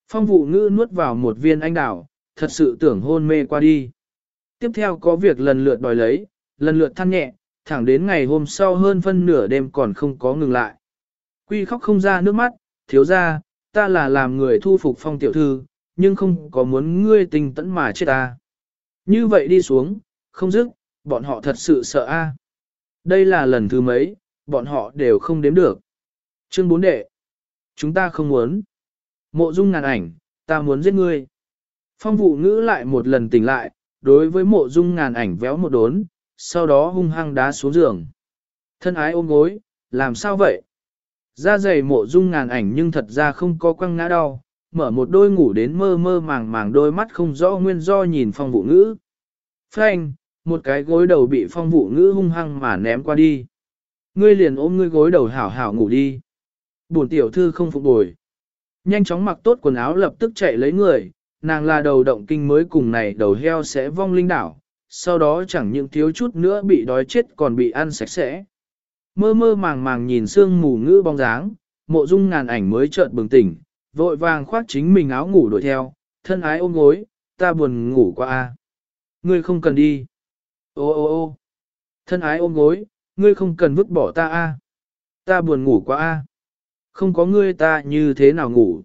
Phong vụ ngữ nuốt vào một viên anh đào, thật sự tưởng hôn mê qua đi. Tiếp theo có việc lần lượt đòi lấy, lần lượt than nhẹ, thẳng đến ngày hôm sau hơn phân nửa đêm còn không có ngừng lại. Quy khóc không ra nước mắt, thiếu ra, ta là làm người thu phục phong tiểu thư, nhưng không có muốn ngươi tình tẫn mà chết ta. Như vậy đi xuống, không dứt, bọn họ thật sự sợ a. Đây là lần thứ mấy, bọn họ đều không đếm được. Chương 4 đệ. Chúng ta không muốn. Mộ dung ngàn ảnh, ta muốn giết ngươi. Phong vụ ngữ lại một lần tỉnh lại, đối với mộ dung ngàn ảnh véo một đốn, sau đó hung hăng đá xuống giường. Thân ái ôm gối, làm sao vậy? Da dày mộ dung ngàn ảnh nhưng thật ra không có quăng ngã đau, mở một đôi ngủ đến mơ mơ màng màng đôi mắt không rõ nguyên do nhìn phong vụ ngữ. Frank, một cái gối đầu bị phong vụ ngữ hung hăng mà ném qua đi. Ngươi liền ôm ngươi gối đầu hảo hảo ngủ đi. Buồn tiểu thư không phục bồi. Nhanh chóng mặc tốt quần áo lập tức chạy lấy người, nàng là đầu động kinh mới cùng này đầu heo sẽ vong linh đảo, sau đó chẳng những thiếu chút nữa bị đói chết còn bị ăn sạch sẽ. Mơ mơ màng màng nhìn sương mù ngữ bóng dáng, mộ dung ngàn ảnh mới chợt bừng tỉnh, vội vàng khoác chính mình áo ngủ đuổi theo, thân ái ôm gối, ta buồn ngủ qua a. Ngươi không cần đi. Ô ô ô thân ái ôm gối, ngươi không cần vứt bỏ ta a. Ta buồn ngủ quá a. Không có ngươi ta như thế nào ngủ.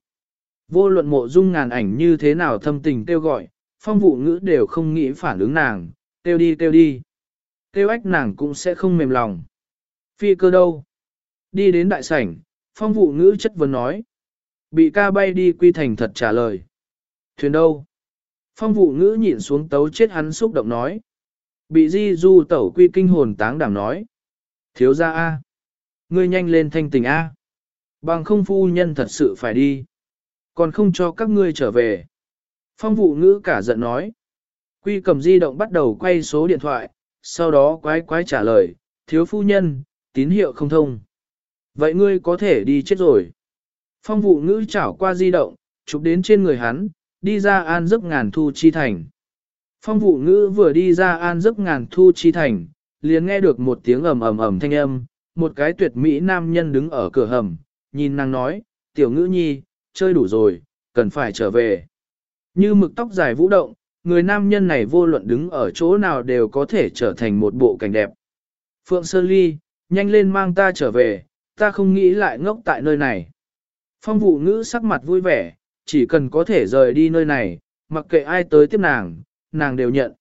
Vô luận mộ dung ngàn ảnh như thế nào thâm tình kêu gọi, phong vụ ngữ đều không nghĩ phản ứng nàng, kêu đi kêu đi. Kêu ách nàng cũng sẽ không mềm lòng. Phi cơ đâu? Đi đến đại sảnh, phong vụ ngữ chất vấn nói. Bị ca bay đi quy thành thật trả lời. Thuyền đâu? Phong vụ ngữ nhịn xuống tấu chết hắn xúc động nói. Bị di du tẩu quy kinh hồn táng đảm nói. Thiếu ra A. Ngươi nhanh lên thanh tình A. Bằng không phu nhân thật sự phải đi. Còn không cho các ngươi trở về. Phong vụ ngữ cả giận nói. Quy cầm di động bắt đầu quay số điện thoại, sau đó quái quái trả lời, thiếu phu nhân, tín hiệu không thông. Vậy ngươi có thể đi chết rồi. Phong vụ ngữ chảo qua di động, chụp đến trên người hắn, đi ra an giấc ngàn thu chi thành. Phong vụ ngữ vừa đi ra an giấc ngàn thu chi thành, liền nghe được một tiếng ầm ầm ầm thanh âm, một cái tuyệt mỹ nam nhân đứng ở cửa hầm, nhìn nàng nói, tiểu ngữ nhi, chơi đủ rồi, cần phải trở về. Như mực tóc dài vũ động, người nam nhân này vô luận đứng ở chỗ nào đều có thể trở thành một bộ cảnh đẹp. Phượng sơn Ly, nhanh lên mang ta trở về, ta không nghĩ lại ngốc tại nơi này. Phong vụ ngữ sắc mặt vui vẻ, chỉ cần có thể rời đi nơi này, mặc kệ ai tới tiếp nàng, nàng đều nhận.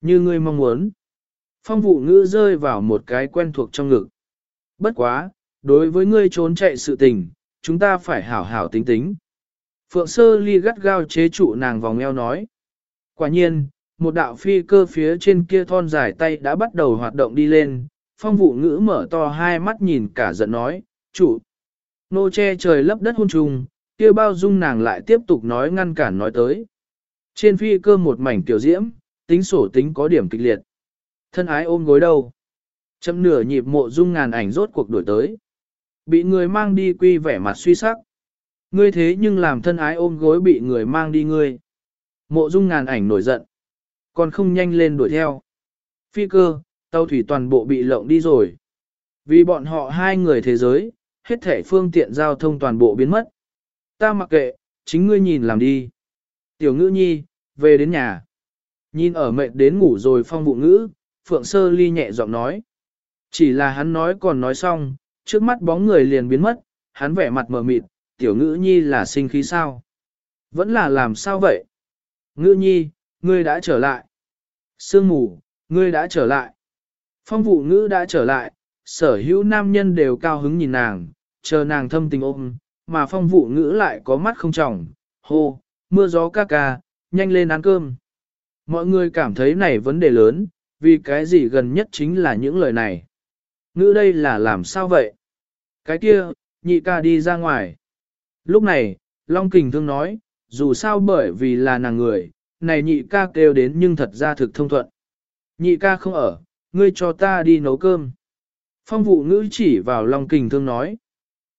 Như ngươi mong muốn. Phong vụ ngữ rơi vào một cái quen thuộc trong ngực. Bất quá, đối với ngươi trốn chạy sự tình, chúng ta phải hảo hảo tính tính. Phượng sơ ly gắt gao chế trụ nàng vòng eo nói. Quả nhiên, một đạo phi cơ phía trên kia thon dài tay đã bắt đầu hoạt động đi lên, phong vụ ngữ mở to hai mắt nhìn cả giận nói, chủ. Nô che trời lấp đất hôn trùng, kia bao dung nàng lại tiếp tục nói ngăn cản nói tới. Trên phi cơ một mảnh tiểu diễm, tính sổ tính có điểm kịch liệt. Thân ái ôm gối đâu. Châm nửa nhịp mộ dung ngàn ảnh rốt cuộc đổi tới. Bị người mang đi quy vẻ mặt suy sắc. Ngươi thế nhưng làm thân ái ôm gối bị người mang đi ngươi. Mộ dung ngàn ảnh nổi giận. Còn không nhanh lên đuổi theo. Phi cơ, tàu thủy toàn bộ bị lộng đi rồi. Vì bọn họ hai người thế giới, hết thể phương tiện giao thông toàn bộ biến mất. Ta mặc kệ, chính ngươi nhìn làm đi. Tiểu ngữ nhi, về đến nhà. Nhìn ở mệt đến ngủ rồi phong vụ ngữ, Phượng Sơ Ly nhẹ giọng nói. Chỉ là hắn nói còn nói xong, trước mắt bóng người liền biến mất, hắn vẻ mặt mờ mịt, tiểu ngữ nhi là sinh khí sao? Vẫn là làm sao vậy? Ngữ nhi, ngươi đã trở lại. Sương mù, ngươi đã trở lại. Phong vụ ngữ đã trở lại, sở hữu nam nhân đều cao hứng nhìn nàng, chờ nàng thâm tình ôm, mà phong vụ ngữ lại có mắt không trọng, hô, mưa gió ca ca, nhanh lên ăn cơm. Mọi người cảm thấy này vấn đề lớn, vì cái gì gần nhất chính là những lời này. Ngữ đây là làm sao vậy? Cái kia, nhị ca đi ra ngoài. Lúc này, Long Kình Thương nói, dù sao bởi vì là nàng người, này nhị ca kêu đến nhưng thật ra thực thông thuận. Nhị ca không ở, ngươi cho ta đi nấu cơm. Phong vụ ngữ chỉ vào Long Kình Thương nói.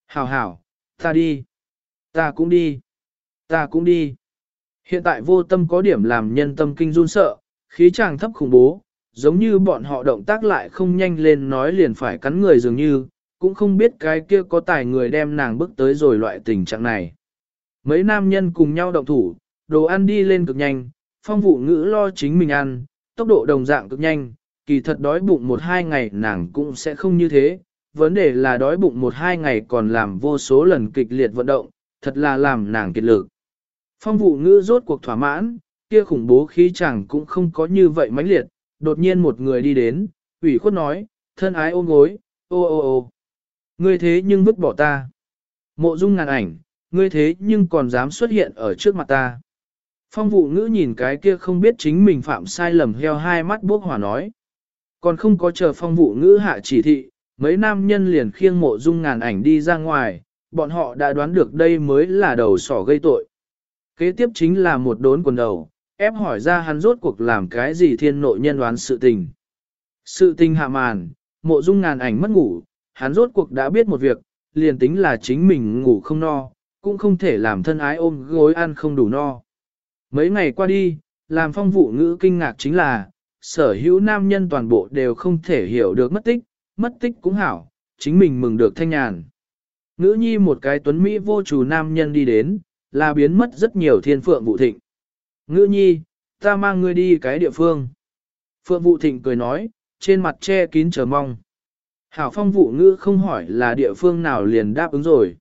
Hảo hảo, ta đi. Ta cũng đi. Ta cũng đi. Hiện tại vô tâm có điểm làm nhân tâm kinh run sợ, khí chàng thấp khủng bố, giống như bọn họ động tác lại không nhanh lên nói liền phải cắn người dường như, cũng không biết cái kia có tài người đem nàng bước tới rồi loại tình trạng này. Mấy nam nhân cùng nhau động thủ, đồ ăn đi lên cực nhanh, phong vụ ngữ lo chính mình ăn, tốc độ đồng dạng cực nhanh, kỳ thật đói bụng một hai ngày nàng cũng sẽ không như thế, vấn đề là đói bụng một hai ngày còn làm vô số lần kịch liệt vận động, thật là làm nàng kiệt lực. Phong vụ ngữ rốt cuộc thỏa mãn, kia khủng bố khí chẳng cũng không có như vậy mãnh liệt, đột nhiên một người đi đến, ủy khuất nói, thân ái ôm gối, ô ô ô. Ngươi thế nhưng vứt bỏ ta. Mộ dung ngàn ảnh, ngươi thế nhưng còn dám xuất hiện ở trước mặt ta. Phong vụ ngữ nhìn cái kia không biết chính mình phạm sai lầm heo hai mắt bốc hỏa nói. Còn không có chờ phong vụ ngữ hạ chỉ thị, mấy nam nhân liền khiêng mộ dung ngàn ảnh đi ra ngoài, bọn họ đã đoán được đây mới là đầu sỏ gây tội. Kế tiếp chính là một đốn quần đầu, ép hỏi ra hắn rốt cuộc làm cái gì thiên nội nhân đoán sự tình. Sự tình hạ màn, mộ dung ngàn ảnh mất ngủ, hắn rốt cuộc đã biết một việc, liền tính là chính mình ngủ không no, cũng không thể làm thân ái ôm gối ăn không đủ no. Mấy ngày qua đi, làm phong vụ ngữ kinh ngạc chính là, sở hữu nam nhân toàn bộ đều không thể hiểu được mất tích, mất tích cũng hảo, chính mình mừng được thanh nhàn. Ngữ nhi một cái tuấn Mỹ vô chủ nam nhân đi đến, là biến mất rất nhiều thiên phượng vụ thịnh. Ngữ nhi, ta mang ngươi đi cái địa phương. Phượng vụ thịnh cười nói, trên mặt che kín chờ mong. Hảo phong vụ ngữ không hỏi là địa phương nào liền đáp ứng rồi.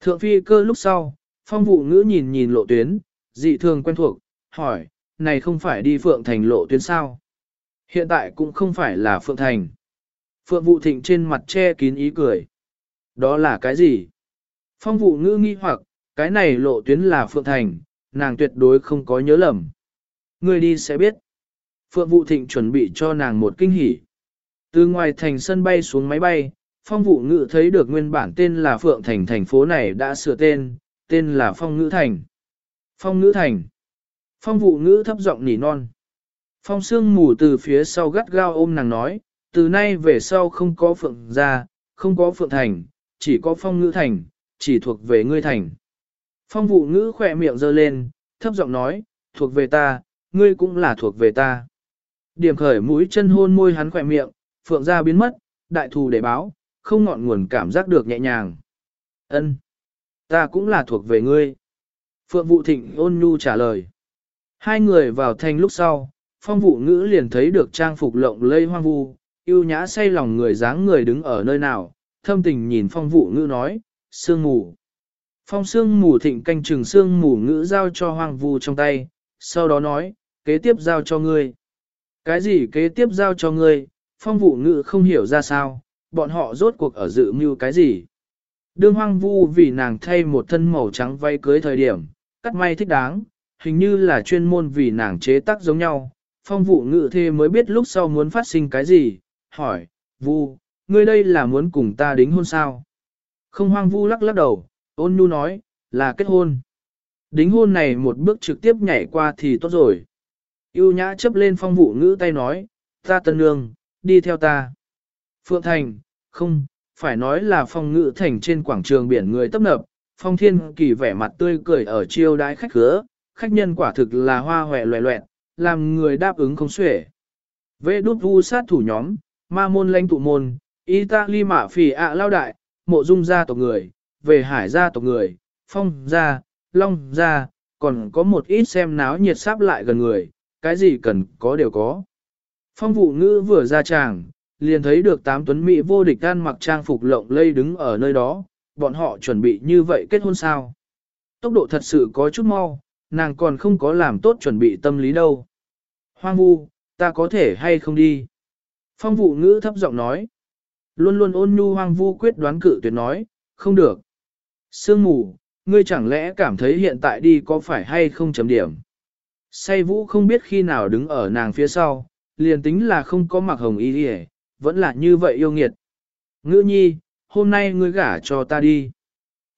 Thượng phi cơ lúc sau, phong vụ ngữ nhìn nhìn lộ tuyến, dị thường quen thuộc, hỏi, này không phải đi phượng thành lộ tuyến sao? Hiện tại cũng không phải là phượng thành. Phượng vụ thịnh trên mặt che kín ý cười. Đó là cái gì? Phong vụ ngữ nghi hoặc, cái này lộ tuyến là phượng thành, nàng tuyệt đối không có nhớ lầm. Người đi sẽ biết. Phượng vụ thịnh chuẩn bị cho nàng một kinh hỉ. Từ ngoài thành sân bay xuống máy bay, phong vụ ngự thấy được nguyên bản tên là Phượng Thành thành phố này đã sửa tên, tên là Phong Ngữ Thành. Phong Ngữ Thành. Phong vụ ngữ thấp giọng nỉ non. Phong sương mù từ phía sau gắt gao ôm nàng nói, từ nay về sau không có Phượng gia, không có Phượng Thành, chỉ có Phong Ngữ Thành, chỉ thuộc về ngươi thành. Phong vụ ngữ khỏe miệng giơ lên, thấp giọng nói, thuộc về ta, ngươi cũng là thuộc về ta. Điểm khởi mũi chân hôn môi hắn khỏe miệng, phượng gia biến mất, đại thù để báo, không ngọn nguồn cảm giác được nhẹ nhàng. Ân, ta cũng là thuộc về ngươi. Phượng Vũ thịnh ôn nhu trả lời. Hai người vào thành lúc sau, phong vụ ngữ liền thấy được trang phục lộng lây hoang vu, yêu nhã say lòng người dáng người đứng ở nơi nào, thâm tình nhìn phong vụ ngữ nói, sương mù. Phong sương mù thịnh canh chừng sương mù ngữ giao cho hoang vu trong tay, sau đó nói, kế tiếp giao cho ngươi. Cái gì kế tiếp giao cho ngươi, phong vụ ngự không hiểu ra sao, bọn họ rốt cuộc ở dự mưu cái gì. Đương hoang vu vì nàng thay một thân màu trắng vay cưới thời điểm, cắt may thích đáng, hình như là chuyên môn vì nàng chế tác giống nhau. Phong vụ ngự thê mới biết lúc sau muốn phát sinh cái gì, hỏi, vu, ngươi đây là muốn cùng ta đính hôn sao? Không hoang vu lắc lắc đầu, ôn nhu nói, là kết hôn. Đính hôn này một bước trực tiếp nhảy qua thì tốt rồi. Yêu nhã chấp lên phong vụ ngữ tay nói, ta tân nương, đi theo ta. Phượng Thành, không, phải nói là phong ngữ thành trên quảng trường biển người tấp nập, phong thiên kỳ vẻ mặt tươi cười ở chiêu đái khách khứa, khách nhân quả thực là hoa hòe loẹ loẹn, làm người đáp ứng không xuể. Vệ đút vu sát thủ nhóm, ma môn lãnh tụ môn, Italy mạ phì ạ lao đại, mộ dung gia tộc người, về hải gia tộc người, phong gia, long gia, còn có một ít xem náo nhiệt sáp lại gần người, cái gì cần có đều có. Phong vụ ngữ vừa ra tràng, liền thấy được tám tuấn mỹ vô địch ăn mặc trang phục lộng lây đứng ở nơi đó, bọn họ chuẩn bị như vậy kết hôn sao. Tốc độ thật sự có chút mau, nàng còn không có làm tốt chuẩn bị tâm lý đâu. Hoang vu, ta có thể hay không đi? Phong vụ ngữ thấp giọng nói. Luôn luôn ôn nhu hoang vu quyết đoán cự tuyệt nói, không được. Sương mù, ngươi chẳng lẽ cảm thấy hiện tại đi có phải hay không chấm điểm? Say vũ không biết khi nào đứng ở nàng phía sau, liền tính là không có mặc hồng y đi vẫn là như vậy yêu nghiệt. Ngữ nhi, hôm nay ngươi gả cho ta đi.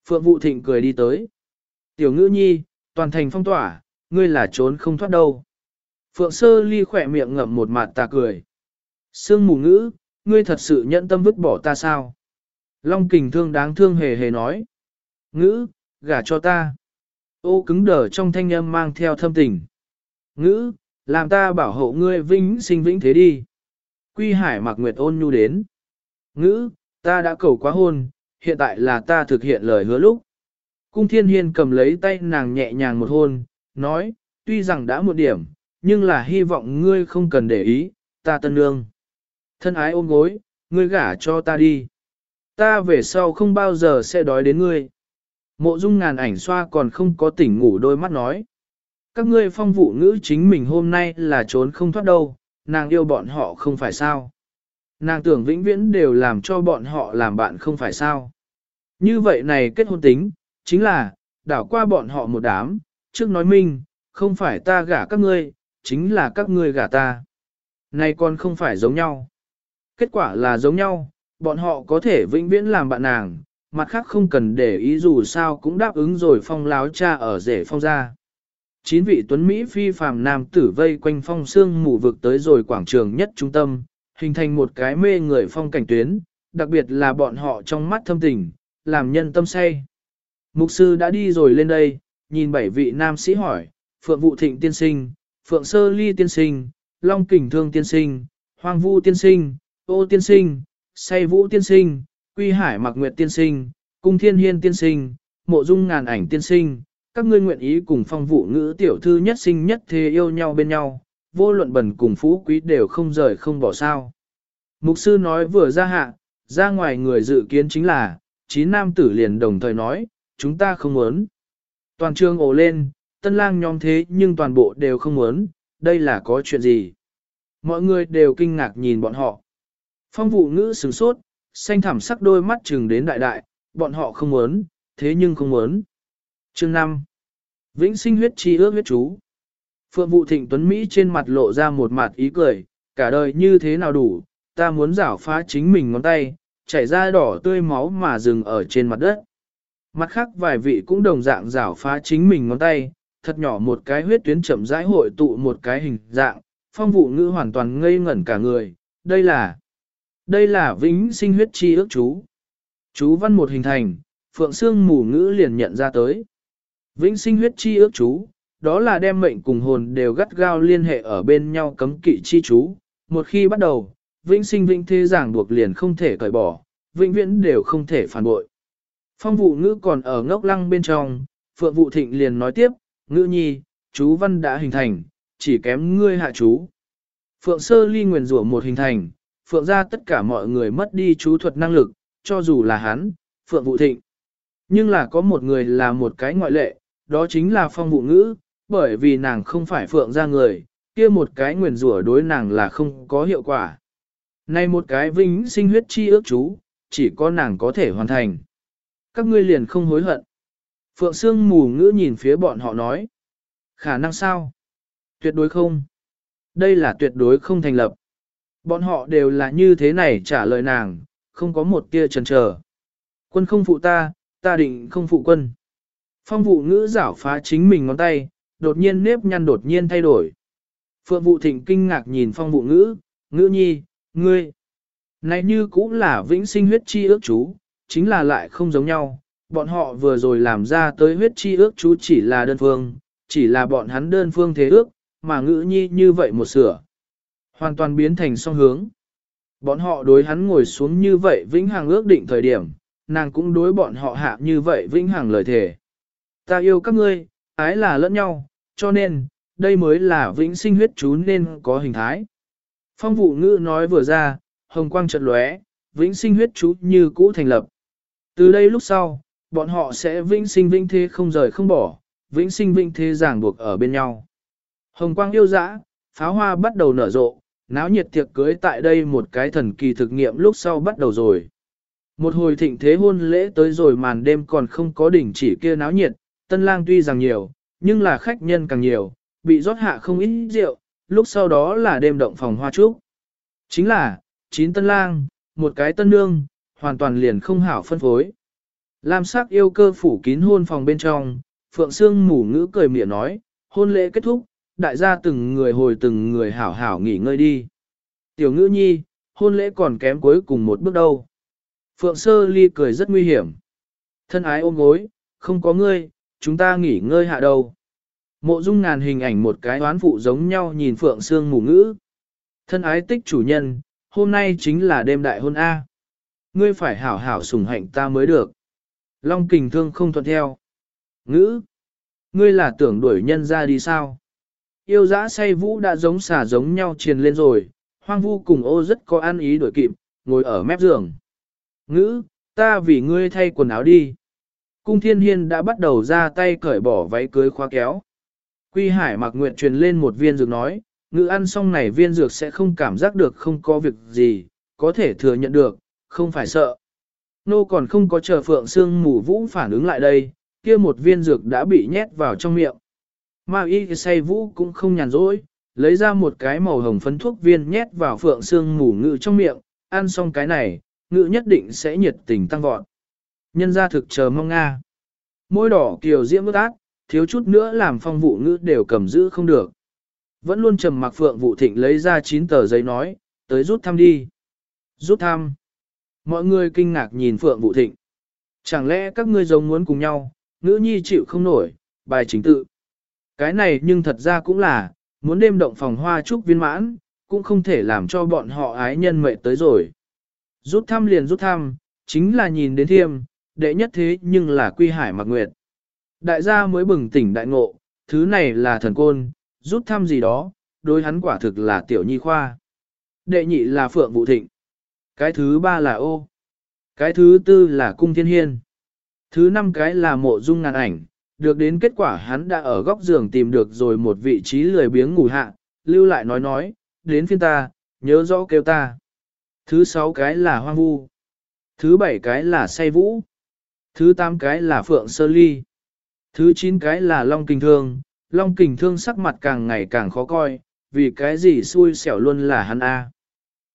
Phượng Vụ Thịnh cười đi tới. Tiểu ngữ nhi, toàn thành phong tỏa, ngươi là trốn không thoát đâu. Phượng Sơ Ly khỏe miệng ngậm một mặt ta cười. Sương mù ngữ, ngươi thật sự nhận tâm vứt bỏ ta sao? Long kình thương đáng thương hề hề nói. Ngữ, gả cho ta. Ô cứng đờ trong thanh âm mang theo thâm tình. Ngữ, làm ta bảo hộ ngươi vĩnh sinh vĩnh thế đi. Quy hải mặc nguyệt ôn nhu đến. Ngữ, ta đã cầu quá hôn, hiện tại là ta thực hiện lời hứa lúc. Cung thiên hiên cầm lấy tay nàng nhẹ nhàng một hôn, nói, tuy rằng đã một điểm, nhưng là hy vọng ngươi không cần để ý, ta tân nương. Thân ái ôm gối, ngươi gả cho ta đi. Ta về sau không bao giờ sẽ đói đến ngươi. Mộ dung ngàn ảnh xoa còn không có tỉnh ngủ đôi mắt nói. Các ngươi phong vụ ngữ chính mình hôm nay là trốn không thoát đâu, nàng yêu bọn họ không phải sao. Nàng tưởng vĩnh viễn đều làm cho bọn họ làm bạn không phải sao. Như vậy này kết hôn tính, chính là, đảo qua bọn họ một đám, trước nói minh, không phải ta gả các ngươi, chính là các ngươi gả ta. Này còn không phải giống nhau. Kết quả là giống nhau, bọn họ có thể vĩnh viễn làm bạn nàng, mặt khác không cần để ý dù sao cũng đáp ứng rồi phong láo cha ở rể phong ra. Chín vị tuấn Mỹ phi phàm nam tử vây quanh phong xương mù vực tới rồi quảng trường nhất trung tâm, hình thành một cái mê người phong cảnh tuyến, đặc biệt là bọn họ trong mắt thâm tình, làm nhân tâm say. Mục sư đã đi rồi lên đây, nhìn bảy vị nam sĩ hỏi, Phượng Vụ Thịnh tiên sinh, Phượng Sơ Ly tiên sinh, Long Kình Thương tiên sinh, Hoàng Vu tiên sinh, Ô tiên sinh, Say Vũ tiên sinh, Quy Hải Mặc Nguyệt tiên sinh, Cung Thiên Hiên tiên sinh, Mộ Dung Ngàn Ảnh tiên sinh, các ngươi nguyện ý cùng phong vụ ngữ tiểu thư nhất sinh nhất thế yêu nhau bên nhau, vô luận bẩn cùng phú quý đều không rời không bỏ sao. Mục sư nói vừa ra hạ, ra ngoài người dự kiến chính là, chín nam tử liền đồng thời nói, chúng ta không muốn. Toàn trường ồ lên, tân lang nhóm thế nhưng toàn bộ đều không muốn, đây là có chuyện gì? Mọi người đều kinh ngạc nhìn bọn họ. Phong vụ ngữ sửng sốt, xanh thẳm sắc đôi mắt trừng đến đại đại, bọn họ không muốn, thế nhưng không muốn. Chương 5. Vĩnh sinh huyết chi ước huyết chú. Phượng vụ thịnh tuấn Mỹ trên mặt lộ ra một mặt ý cười, cả đời như thế nào đủ, ta muốn rảo phá chính mình ngón tay, chảy ra đỏ tươi máu mà dừng ở trên mặt đất. Mặt khác vài vị cũng đồng dạng rảo phá chính mình ngón tay, thật nhỏ một cái huyết tuyến chậm rãi hội tụ một cái hình dạng, phong vụ ngữ hoàn toàn ngây ngẩn cả người, đây là, đây là vĩnh sinh huyết chi ước chú. Chú văn một hình thành, phượng xương mù ngữ liền nhận ra tới. Vĩnh sinh huyết chi ước chú, đó là đem mệnh cùng hồn đều gắt gao liên hệ ở bên nhau cấm kỵ chi chú. Một khi bắt đầu, vĩnh sinh vĩnh thế giảng buộc liền không thể cởi bỏ, vĩnh viễn đều không thể phản bội. Phong vụ ngữ còn ở ngốc lăng bên trong, phượng vụ thịnh liền nói tiếp, ngữ nhi, chú văn đã hình thành, chỉ kém ngươi hạ chú. Phượng sơ ly nguyền rủa một hình thành, phượng ra tất cả mọi người mất đi chú thuật năng lực, cho dù là hắn, phượng vụ thịnh. Nhưng là có một người là một cái ngoại lệ, đó chính là phong vụ ngữ, bởi vì nàng không phải phượng ra người, kia một cái nguyền rủa đối nàng là không có hiệu quả. Này một cái vinh sinh huyết chi ước chú, chỉ có nàng có thể hoàn thành. Các ngươi liền không hối hận. Phượng Sương mù ngữ nhìn phía bọn họ nói. Khả năng sao? Tuyệt đối không. Đây là tuyệt đối không thành lập. Bọn họ đều là như thế này trả lời nàng, không có một tia chần chờ. Quân không phụ ta, ta định không phụ quân. Phong vụ ngữ giảo phá chính mình ngón tay, đột nhiên nếp nhăn đột nhiên thay đổi. Phượng vụ thịnh kinh ngạc nhìn phong vụ ngữ, ngữ nhi, ngươi. Này như cũng là vĩnh sinh huyết chi ước chú, chính là lại không giống nhau. Bọn họ vừa rồi làm ra tới huyết chi ước chú chỉ là đơn phương, chỉ là bọn hắn đơn phương thế ước, mà ngữ nhi như vậy một sửa. Hoàn toàn biến thành song hướng. Bọn họ đối hắn ngồi xuống như vậy vĩnh hằng ước định thời điểm, nàng cũng đối bọn họ hạ như vậy vĩnh hằng lời thề. Ta yêu các ngươi, ái là lẫn nhau, cho nên, đây mới là vĩnh sinh huyết chú nên có hình thái. Phong vụ ngữ nói vừa ra, hồng quang chợt lóe, vĩnh sinh huyết chú như cũ thành lập. Từ đây lúc sau, bọn họ sẽ vĩnh sinh vĩnh thế không rời không bỏ, vĩnh sinh vĩnh thế ràng buộc ở bên nhau. Hồng quang yêu dã, pháo hoa bắt đầu nở rộ, náo nhiệt tiệc cưới tại đây một cái thần kỳ thực nghiệm lúc sau bắt đầu rồi. Một hồi thịnh thế hôn lễ tới rồi màn đêm còn không có đỉnh chỉ kia náo nhiệt, tân lang tuy rằng nhiều, nhưng là khách nhân càng nhiều, bị rót hạ không ít rượu, lúc sau đó là đêm động phòng hoa trúc. Chính là, chín tân lang, một cái tân nương, hoàn toàn liền không hảo phân phối. Lam sắc yêu cơ phủ kín hôn phòng bên trong, Phượng Sương mủ ngữ cười miệng nói, hôn lễ kết thúc, đại gia từng người hồi từng người hảo hảo nghỉ ngơi đi. Tiểu ngữ nhi, hôn lễ còn kém cuối cùng một bước đâu. Phượng sơ ly cười rất nguy hiểm. Thân ái ôm gối, không có ngươi, chúng ta nghỉ ngơi hạ đầu. Mộ dung ngàn hình ảnh một cái oán phụ giống nhau nhìn Phượng Sương mù ngữ. Thân ái tích chủ nhân, hôm nay chính là đêm đại hôn A. Ngươi phải hảo hảo sủng hạnh ta mới được. Long kình thương không thuận theo. Ngữ. Ngươi là tưởng đuổi nhân ra đi sao? Yêu dã say vũ đã giống xả giống nhau triền lên rồi, hoang vu cùng ô rất có ăn ý đuổi kịp, ngồi ở mép giường. Ngữ, ta vì ngươi thay quần áo đi. Cung thiên hiên đã bắt đầu ra tay cởi bỏ váy cưới khóa kéo. Quy hải mặc nguyện truyền lên một viên dược nói, ngữ ăn xong này viên dược sẽ không cảm giác được không có việc gì, có thể thừa nhận được, không phải sợ. Nô còn không có chờ phượng xương mù vũ phản ứng lại đây, kia một viên dược đã bị nhét vào trong miệng. Ma y say vũ cũng không nhàn rỗi, lấy ra một cái màu hồng phấn thuốc viên nhét vào phượng xương mù ngự trong miệng, ăn xong cái này, ngự nhất định sẽ nhiệt tình tăng vọt. Nhân ra thực chờ mong Nga. Môi đỏ kiều diễm ước ác, thiếu chút nữa làm phong vụ ngữ đều cầm giữ không được. Vẫn luôn trầm mặc phượng vụ thịnh lấy ra 9 tờ giấy nói, tới rút thăm đi. Rút thăm. Mọi người kinh ngạc nhìn phượng vụ thịnh. Chẳng lẽ các ngươi giống muốn cùng nhau, ngữ nhi chịu không nổi, bài chính tự. Cái này nhưng thật ra cũng là, muốn đêm động phòng hoa chúc viên mãn, cũng không thể làm cho bọn họ ái nhân mệt tới rồi. Rút thăm liền rút thăm, chính là nhìn đến thiêm, đệ nhất thế nhưng là quy hải mặc nguyệt. Đại gia mới bừng tỉnh đại ngộ, thứ này là thần côn, rút thăm gì đó, đối hắn quả thực là tiểu nhi khoa. Đệ nhị là phượng vụ thịnh. Cái thứ ba là ô. Cái thứ tư là cung thiên hiên. Thứ năm cái là mộ dung ngàn ảnh. Được đến kết quả hắn đã ở góc giường tìm được rồi một vị trí lười biếng ngủ hạ, lưu lại nói nói, đến phiên ta, nhớ rõ kêu ta. Thứ sáu cái là hoang vu. Thứ bảy cái là say vũ. Thứ tám cái là phượng sơ ly. Thứ chín cái là long kình thương. Long kình thương sắc mặt càng ngày càng khó coi, vì cái gì xui xẻo luôn là hắn A.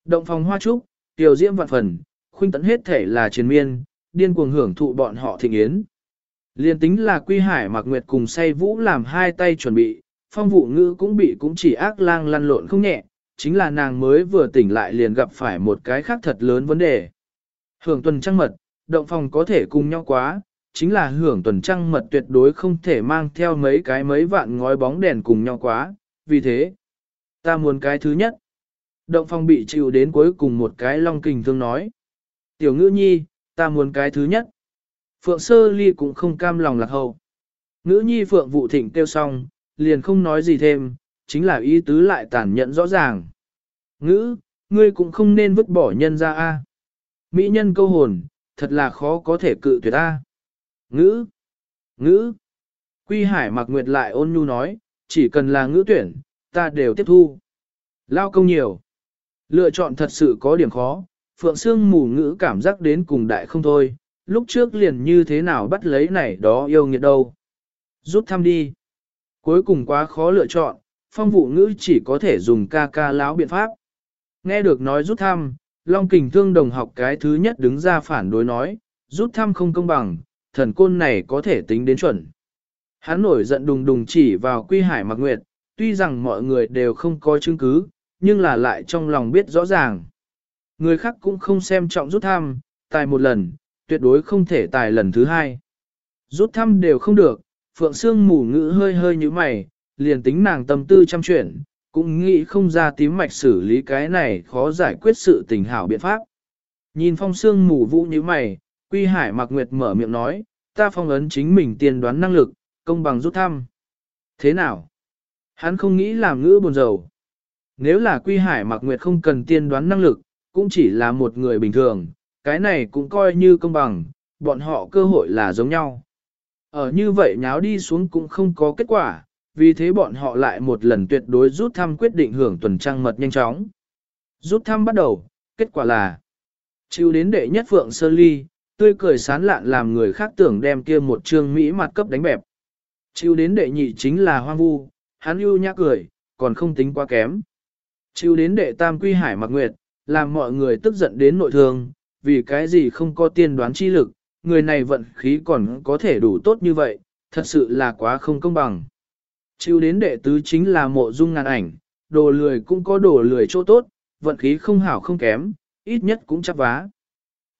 Động phòng hoa trúc, tiểu diễm vạn phần, khuynh tấn hết thể là triền miên, điên cuồng hưởng thụ bọn họ thịnh yến. Liên tính là quy hải mặc nguyệt cùng say vũ làm hai tay chuẩn bị, phong vụ ngữ cũng bị cũng chỉ ác lang lăn lộn không nhẹ, chính là nàng mới vừa tỉnh lại liền gặp phải một cái khác thật lớn vấn đề. Hưởng tuần trăng mật, động phòng có thể cùng nhau quá, chính là hưởng tuần trăng mật tuyệt đối không thể mang theo mấy cái mấy vạn ngói bóng đèn cùng nhau quá, vì thế, ta muốn cái thứ nhất. Động phòng bị chịu đến cuối cùng một cái long kình thương nói. Tiểu ngữ nhi, ta muốn cái thứ nhất. Phượng sơ ly cũng không cam lòng lạc hậu. Ngữ nhi phượng vụ thịnh kêu xong, liền không nói gì thêm, chính là ý tứ lại tàn nhẫn rõ ràng. Ngữ, ngươi cũng không nên vứt bỏ nhân ra a. Mỹ nhân câu hồn, thật là khó có thể cự tuyệt ta Ngữ, ngữ. Quy Hải mặc nguyệt lại ôn nhu nói, chỉ cần là ngữ tuyển, ta đều tiếp thu. Lao công nhiều. Lựa chọn thật sự có điểm khó, Phượng Sương mù ngữ cảm giác đến cùng đại không thôi, lúc trước liền như thế nào bắt lấy này đó yêu nghiệt đâu. Rút thăm đi. Cuối cùng quá khó lựa chọn, phong vụ ngữ chỉ có thể dùng ca ca láo biện pháp. Nghe được nói rút thăm, Long Kình Thương đồng học cái thứ nhất đứng ra phản đối nói, rút thăm không công bằng, thần côn này có thể tính đến chuẩn. Hắn nổi giận đùng đùng chỉ vào quy hải mặc nguyệt, tuy rằng mọi người đều không có chứng cứ, nhưng là lại trong lòng biết rõ ràng. Người khác cũng không xem trọng rút thăm, tài một lần, tuyệt đối không thể tài lần thứ hai. Rút thăm đều không được, Phượng Sương mù ngữ hơi hơi như mày, liền tính nàng tâm tư chăm chuyện, cũng nghĩ không ra tím mạch xử lý cái này khó giải quyết sự tình hảo biện pháp. Nhìn phong Sương mù vũ như mày, Quy Hải Mạc Nguyệt mở miệng nói, ta phong ấn chính mình tiên đoán năng lực, công bằng rút thăm. Thế nào? Hắn không nghĩ làm ngữ buồn rầu. Nếu là Quy Hải Mạc Nguyệt không cần tiên đoán năng lực, cũng chỉ là một người bình thường, cái này cũng coi như công bằng, bọn họ cơ hội là giống nhau. Ở như vậy nháo đi xuống cũng không có kết quả, vì thế bọn họ lại một lần tuyệt đối rút thăm quyết định hưởng tuần trăng mật nhanh chóng. Rút thăm bắt đầu, kết quả là Chiêu đến đệ nhất Phượng Sơ Ly, tươi cười sán lạn làm người khác tưởng đem kia một trương Mỹ mặt cấp đánh bẹp. Chiêu đến đệ nhị chính là hoang vu, hắn ưu nhã cười, còn không tính quá kém. Chiêu đến đệ tam quy hải mặc nguyệt, làm mọi người tức giận đến nội thương, vì cái gì không có tiên đoán chi lực, người này vận khí còn có thể đủ tốt như vậy, thật sự là quá không công bằng. Chịu đến đệ tứ chính là mộ dung ngàn ảnh, đồ lười cũng có đồ lười chỗ tốt, vận khí không hảo không kém, ít nhất cũng chắc vá.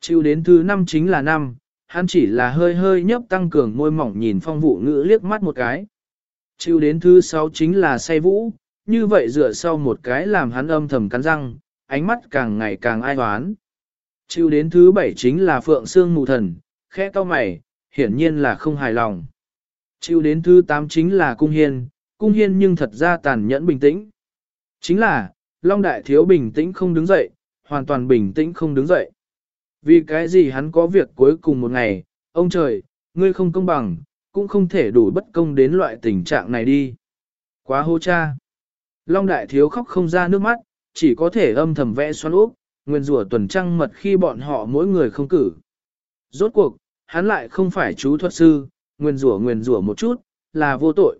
Chịu đến thứ năm chính là năm, hắn chỉ là hơi hơi nhấp tăng cường môi mỏng nhìn phong vụ ngữ liếc mắt một cái. Chịu đến thứ sáu chính là say vũ, như vậy dựa sau một cái làm hắn âm thầm cắn răng, ánh mắt càng ngày càng ai hoán. Chịu đến thứ bảy chính là phượng xương mù thần, khẽ to mày, hiển nhiên là không hài lòng. Chịu đến thứ tám chính là cung hiên, cung hiên nhưng thật ra tàn nhẫn bình tĩnh. Chính là, Long Đại Thiếu bình tĩnh không đứng dậy, hoàn toàn bình tĩnh không đứng dậy. Vì cái gì hắn có việc cuối cùng một ngày, ông trời, ngươi không công bằng, cũng không thể đủ bất công đến loại tình trạng này đi. Quá hô cha. Long Đại Thiếu khóc không ra nước mắt, chỉ có thể âm thầm vẽ xoắn úp, nguyên rủa tuần trăng mật khi bọn họ mỗi người không cử. Rốt cuộc, hắn lại không phải chú thuật sư, nguyên rủa nguyên rủa một chút, là vô tội.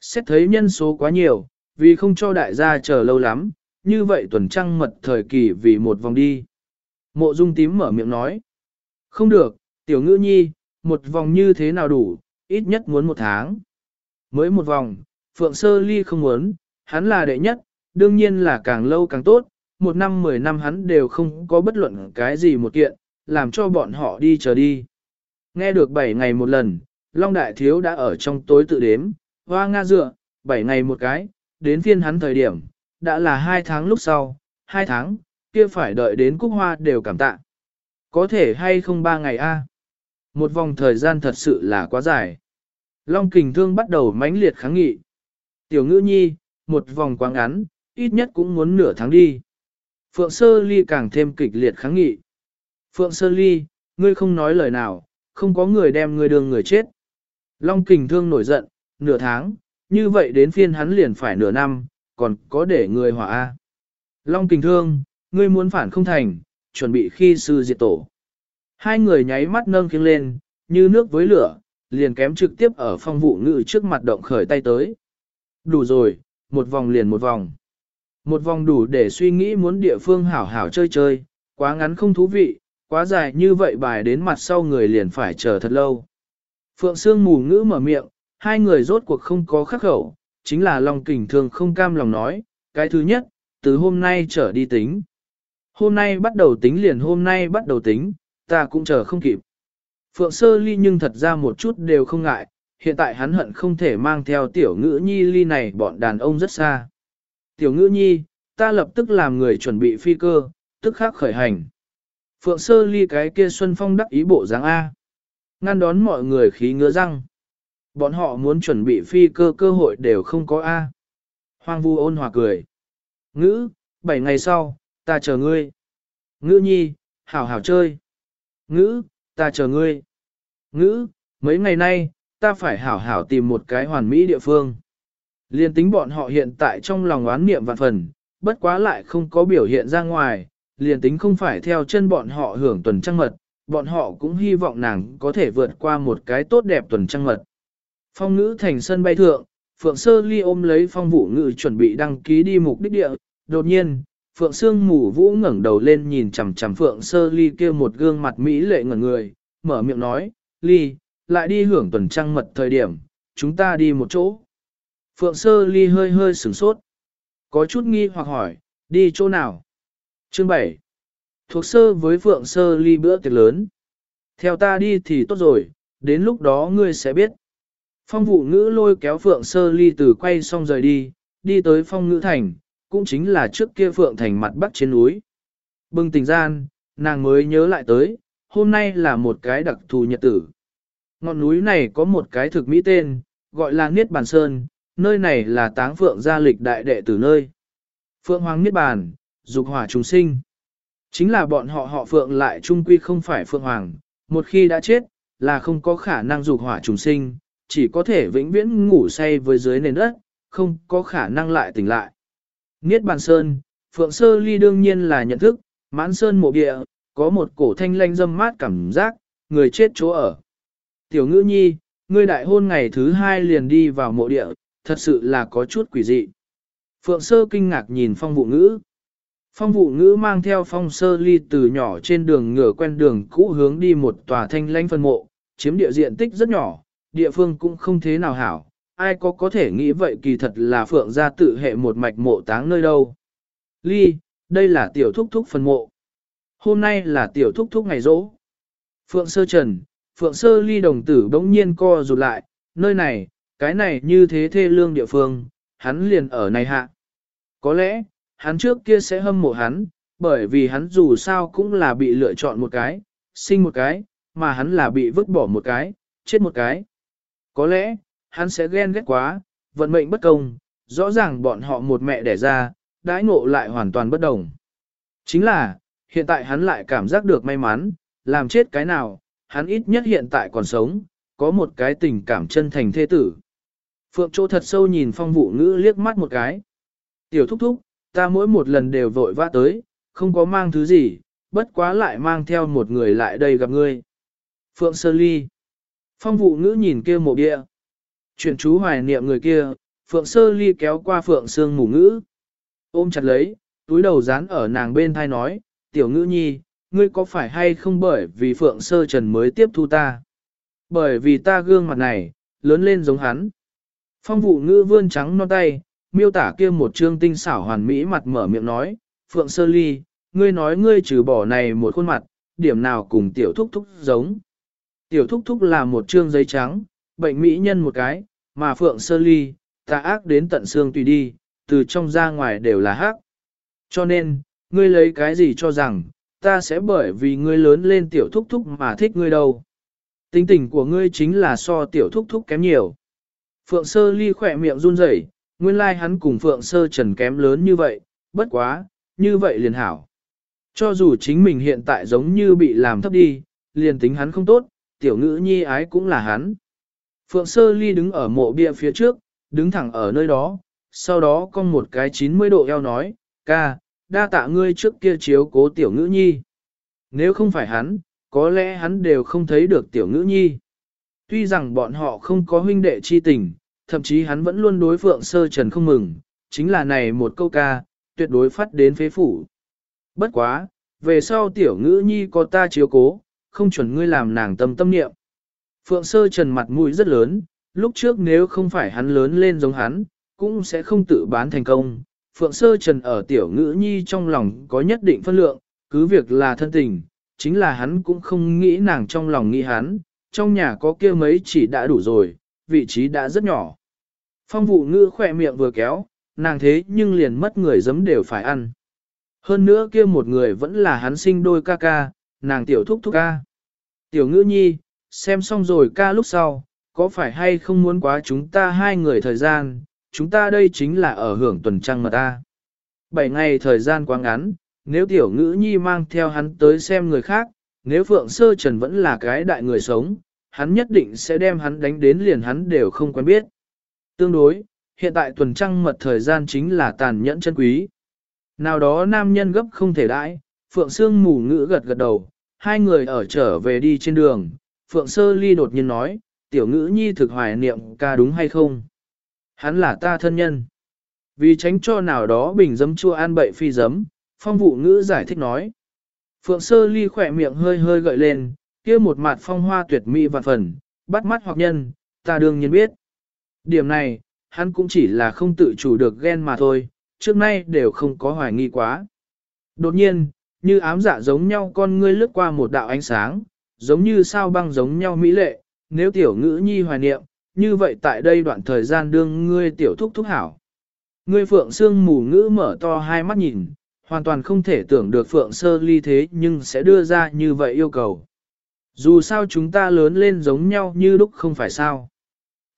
Xét thấy nhân số quá nhiều, vì không cho đại gia chờ lâu lắm, như vậy tuần trăng mật thời kỳ vì một vòng đi. Mộ dung tím mở miệng nói. Không được, tiểu ngữ nhi, một vòng như thế nào đủ, ít nhất muốn một tháng. Mới một vòng, Phượng Sơ Ly không muốn, hắn là đệ nhất, đương nhiên là càng lâu càng tốt, một năm mười năm hắn đều không có bất luận cái gì một kiện, làm cho bọn họ đi chờ đi. Nghe được bảy ngày một lần, Long Đại Thiếu đã ở trong tối tự đếm, hoa nga dựa, bảy ngày một cái, đến phiên hắn thời điểm, đã là hai tháng lúc sau, hai tháng, kia phải đợi đến cúc hoa đều cảm tạ. Có thể hay không ba ngày a? Một vòng thời gian thật sự là quá dài. Long kình thương bắt đầu mãnh liệt kháng nghị. Tiểu ngữ nhi, một vòng quá ngắn, ít nhất cũng muốn nửa tháng đi. Phượng Sơ Ly càng thêm kịch liệt kháng nghị. Phượng Sơ Ly, ngươi không nói lời nào, không có người đem ngươi đường người chết. Long kình thương nổi giận, nửa tháng, như vậy đến phiên hắn liền phải nửa năm, còn có để người hỏa A. Long kình thương, ngươi muốn phản không thành, chuẩn bị khi sư diệt tổ. Hai người nháy mắt nâng khiêng lên, như nước với lửa, liền kém trực tiếp ở phong vụ ngự trước mặt động khởi tay tới. Đủ rồi, một vòng liền một vòng. Một vòng đủ để suy nghĩ muốn địa phương hảo hảo chơi chơi, quá ngắn không thú vị, quá dài như vậy bài đến mặt sau người liền phải chờ thật lâu. Phượng Sương mù ngữ mở miệng, hai người rốt cuộc không có khắc khẩu, chính là lòng Kình thường không cam lòng nói, cái thứ nhất, từ hôm nay trở đi tính. Hôm nay bắt đầu tính liền hôm nay bắt đầu tính, ta cũng chờ không kịp. Phượng Sơ Ly nhưng thật ra một chút đều không ngại, hiện tại hắn hận không thể mang theo tiểu ngữ nhi ly này bọn đàn ông rất xa. Tiểu ngữ nhi, ta lập tức làm người chuẩn bị phi cơ, tức khắc khởi hành. Phượng Sơ Ly cái kia Xuân Phong đắc ý bộ dáng A. Ngăn đón mọi người khí ngứa răng. Bọn họ muốn chuẩn bị phi cơ cơ hội đều không có A. Hoang vu ôn hòa cười. Ngữ, bảy ngày sau, ta chờ ngươi. Ngữ nhi, hảo hảo chơi. Ngữ, ta chờ ngươi. Ngữ, mấy ngày nay, ta phải hảo hảo tìm một cái hoàn mỹ địa phương. Liên tính bọn họ hiện tại trong lòng oán niệm vạn phần, bất quá lại không có biểu hiện ra ngoài, liền tính không phải theo chân bọn họ hưởng tuần trăng mật, bọn họ cũng hy vọng nàng có thể vượt qua một cái tốt đẹp tuần trăng mật. Phong ngữ thành sân bay thượng, Phượng Sơ Ly ôm lấy phong vũ ngữ chuẩn bị đăng ký đi mục đích địa, đột nhiên, Phượng Sương mù vũ ngẩng đầu lên nhìn chằm chằm Phượng Sơ Ly kia một gương mặt mỹ lệ ngẩn người, mở miệng nói, Ly, lại đi hưởng tuần trăng mật thời điểm, chúng ta đi một chỗ. Phượng Sơ Ly hơi hơi sửng sốt. Có chút nghi hoặc hỏi, đi chỗ nào? Chương 7. Thuộc sơ với Phượng Sơ Ly bữa tiệc lớn. Theo ta đi thì tốt rồi, đến lúc đó ngươi sẽ biết. Phong vụ ngữ lôi kéo Phượng Sơ Ly từ quay xong rời đi, đi tới phong ngữ thành, cũng chính là trước kia Phượng thành mặt bắc trên núi. Bừng tỉnh gian, nàng mới nhớ lại tới, hôm nay là một cái đặc thù nhật tử. Ngọn núi này có một cái thực mỹ tên, gọi là Niết Bàn Sơn, nơi này là táng Phượng gia lịch đại đệ tử nơi. Phượng Hoàng Niết Bàn, dục hỏa trùng sinh. Chính là bọn họ họ Phượng lại trung quy không phải Phượng Hoàng, một khi đã chết, là không có khả năng dục hỏa trùng sinh, chỉ có thể vĩnh viễn ngủ say với dưới nền đất, không có khả năng lại tỉnh lại. Niết bàn sơn, Phượng Sơ Ly đương nhiên là nhận thức, mãn sơn mộ địa, có một cổ thanh lanh dâm mát cảm giác, người chết chỗ ở. Tiểu ngữ nhi, ngươi đại hôn ngày thứ hai liền đi vào mộ địa, thật sự là có chút quỷ dị. Phượng Sơ kinh ngạc nhìn phong vụ ngữ. Phong vụ ngữ mang theo phong sơ ly từ nhỏ trên đường ngửa quen đường cũ hướng đi một tòa thanh lãnh phân mộ, chiếm địa diện tích rất nhỏ, địa phương cũng không thế nào hảo, ai có có thể nghĩ vậy kỳ thật là phượng gia tự hệ một mạch mộ táng nơi đâu. Ly, đây là tiểu thúc thúc phần mộ. Hôm nay là tiểu thúc thúc ngày rỗ. Phượng Sơ Trần, Phượng Sơ Ly đồng tử bỗng nhiên co rụt lại, nơi này, cái này như thế thê lương địa phương, hắn liền ở này hạ. Có lẽ, hắn trước kia sẽ hâm mộ hắn, bởi vì hắn dù sao cũng là bị lựa chọn một cái, sinh một cái, mà hắn là bị vứt bỏ một cái, chết một cái. Có lẽ, hắn sẽ ghen ghét quá, vận mệnh bất công, rõ ràng bọn họ một mẹ đẻ ra, đãi ngộ lại hoàn toàn bất đồng. Chính là, hiện tại hắn lại cảm giác được may mắn, làm chết cái nào, hắn ít nhất hiện tại còn sống, có một cái tình cảm chân thành thê tử. Phượng Chỗ thật sâu nhìn phong vụ ngữ liếc mắt một cái. Tiểu thúc thúc, ta mỗi một lần đều vội vã tới, không có mang thứ gì, bất quá lại mang theo một người lại đây gặp ngươi. Phượng Sơ Ly. Phong vụ ngữ nhìn kia mộ địa. Chuyện chú hoài niệm người kia, Phượng Sơ Ly kéo qua Phượng Sương mù ngữ. Ôm chặt lấy, túi đầu dán ở nàng bên thai nói, tiểu ngữ nhi, ngươi có phải hay không bởi vì Phượng Sơ Trần mới tiếp thu ta? Bởi vì ta gương mặt này, lớn lên giống hắn. Phong vụ ngữ vươn trắng non tay, miêu tả kia một trương tinh xảo hoàn mỹ mặt mở miệng nói, Phượng Sơ Ly, ngươi nói ngươi trừ bỏ này một khuôn mặt, điểm nào cùng tiểu thúc thúc giống. Tiểu thúc thúc là một trương giấy trắng, bệnh mỹ nhân một cái, mà Phượng Sơ Ly, ta ác đến tận xương tùy đi, từ trong ra ngoài đều là hắc. Cho nên, ngươi lấy cái gì cho rằng, ta sẽ bởi vì ngươi lớn lên tiểu thúc thúc mà thích ngươi đâu. Tính tình của ngươi chính là so tiểu thúc thúc kém nhiều. Phượng Sơ Ly khỏe miệng run rẩy, nguyên lai like hắn cùng Phượng Sơ Trần kém lớn như vậy, bất quá, như vậy liền hảo. Cho dù chính mình hiện tại giống như bị làm thấp đi, liền tính hắn không tốt, tiểu ngữ nhi ái cũng là hắn. Phượng Sơ Ly đứng ở mộ bia phía trước, đứng thẳng ở nơi đó, sau đó con một cái 90 độ eo nói, ca, đa tạ ngươi trước kia chiếu cố tiểu ngữ nhi. Nếu không phải hắn, có lẽ hắn đều không thấy được tiểu ngữ nhi. Tuy rằng bọn họ không có huynh đệ chi tình, thậm chí hắn vẫn luôn đối Phượng Sơ Trần không mừng, chính là này một câu ca, tuyệt đối phát đến phế phủ. Bất quá, về sau tiểu ngữ nhi có ta chiếu cố, không chuẩn ngươi làm nàng tâm tâm niệm. Phượng Sơ Trần mặt mũi rất lớn, lúc trước nếu không phải hắn lớn lên giống hắn, cũng sẽ không tự bán thành công. Phượng Sơ Trần ở tiểu ngữ nhi trong lòng có nhất định phân lượng, cứ việc là thân tình, chính là hắn cũng không nghĩ nàng trong lòng nghĩ hắn, trong nhà có kia mấy chỉ đã đủ rồi, vị trí đã rất nhỏ. Phong vụ ngữ khỏe miệng vừa kéo, nàng thế nhưng liền mất người giấm đều phải ăn. Hơn nữa kia một người vẫn là hắn sinh đôi ca ca, nàng tiểu thúc thúc ca. Tiểu ngữ nhi, xem xong rồi ca lúc sau, có phải hay không muốn quá chúng ta hai người thời gian, chúng ta đây chính là ở hưởng tuần trăng mà ta. Bảy ngày thời gian quá ngắn, nếu tiểu ngữ nhi mang theo hắn tới xem người khác, nếu Phượng Sơ Trần vẫn là cái đại người sống, hắn nhất định sẽ đem hắn đánh đến liền hắn đều không quen biết. Tương đối, hiện tại tuần trăng mật thời gian chính là tàn nhẫn chân quý. Nào đó nam nhân gấp không thể đãi, Phượng Sương mù ngữ gật gật đầu, hai người ở trở về đi trên đường, Phượng Sơ Ly đột nhiên nói, tiểu ngữ nhi thực hoài niệm ca đúng hay không? Hắn là ta thân nhân. Vì tránh cho nào đó bình dấm chua an bậy phi dấm, phong vụ ngữ giải thích nói. Phượng Sơ Ly khỏe miệng hơi hơi gợi lên, kia một mặt phong hoa tuyệt mỹ vạn phần, bắt mắt hoặc nhân, ta đương nhiên biết. Điểm này, hắn cũng chỉ là không tự chủ được ghen mà thôi, trước nay đều không có hoài nghi quá. Đột nhiên, như ám dạ giống nhau con ngươi lướt qua một đạo ánh sáng, giống như sao băng giống nhau mỹ lệ, nếu tiểu ngữ nhi hoài niệm, như vậy tại đây đoạn thời gian đương ngươi tiểu thúc thúc hảo. Ngươi phượng xương mù ngữ mở to hai mắt nhìn, hoàn toàn không thể tưởng được phượng sơ ly thế nhưng sẽ đưa ra như vậy yêu cầu. Dù sao chúng ta lớn lên giống nhau như lúc không phải sao.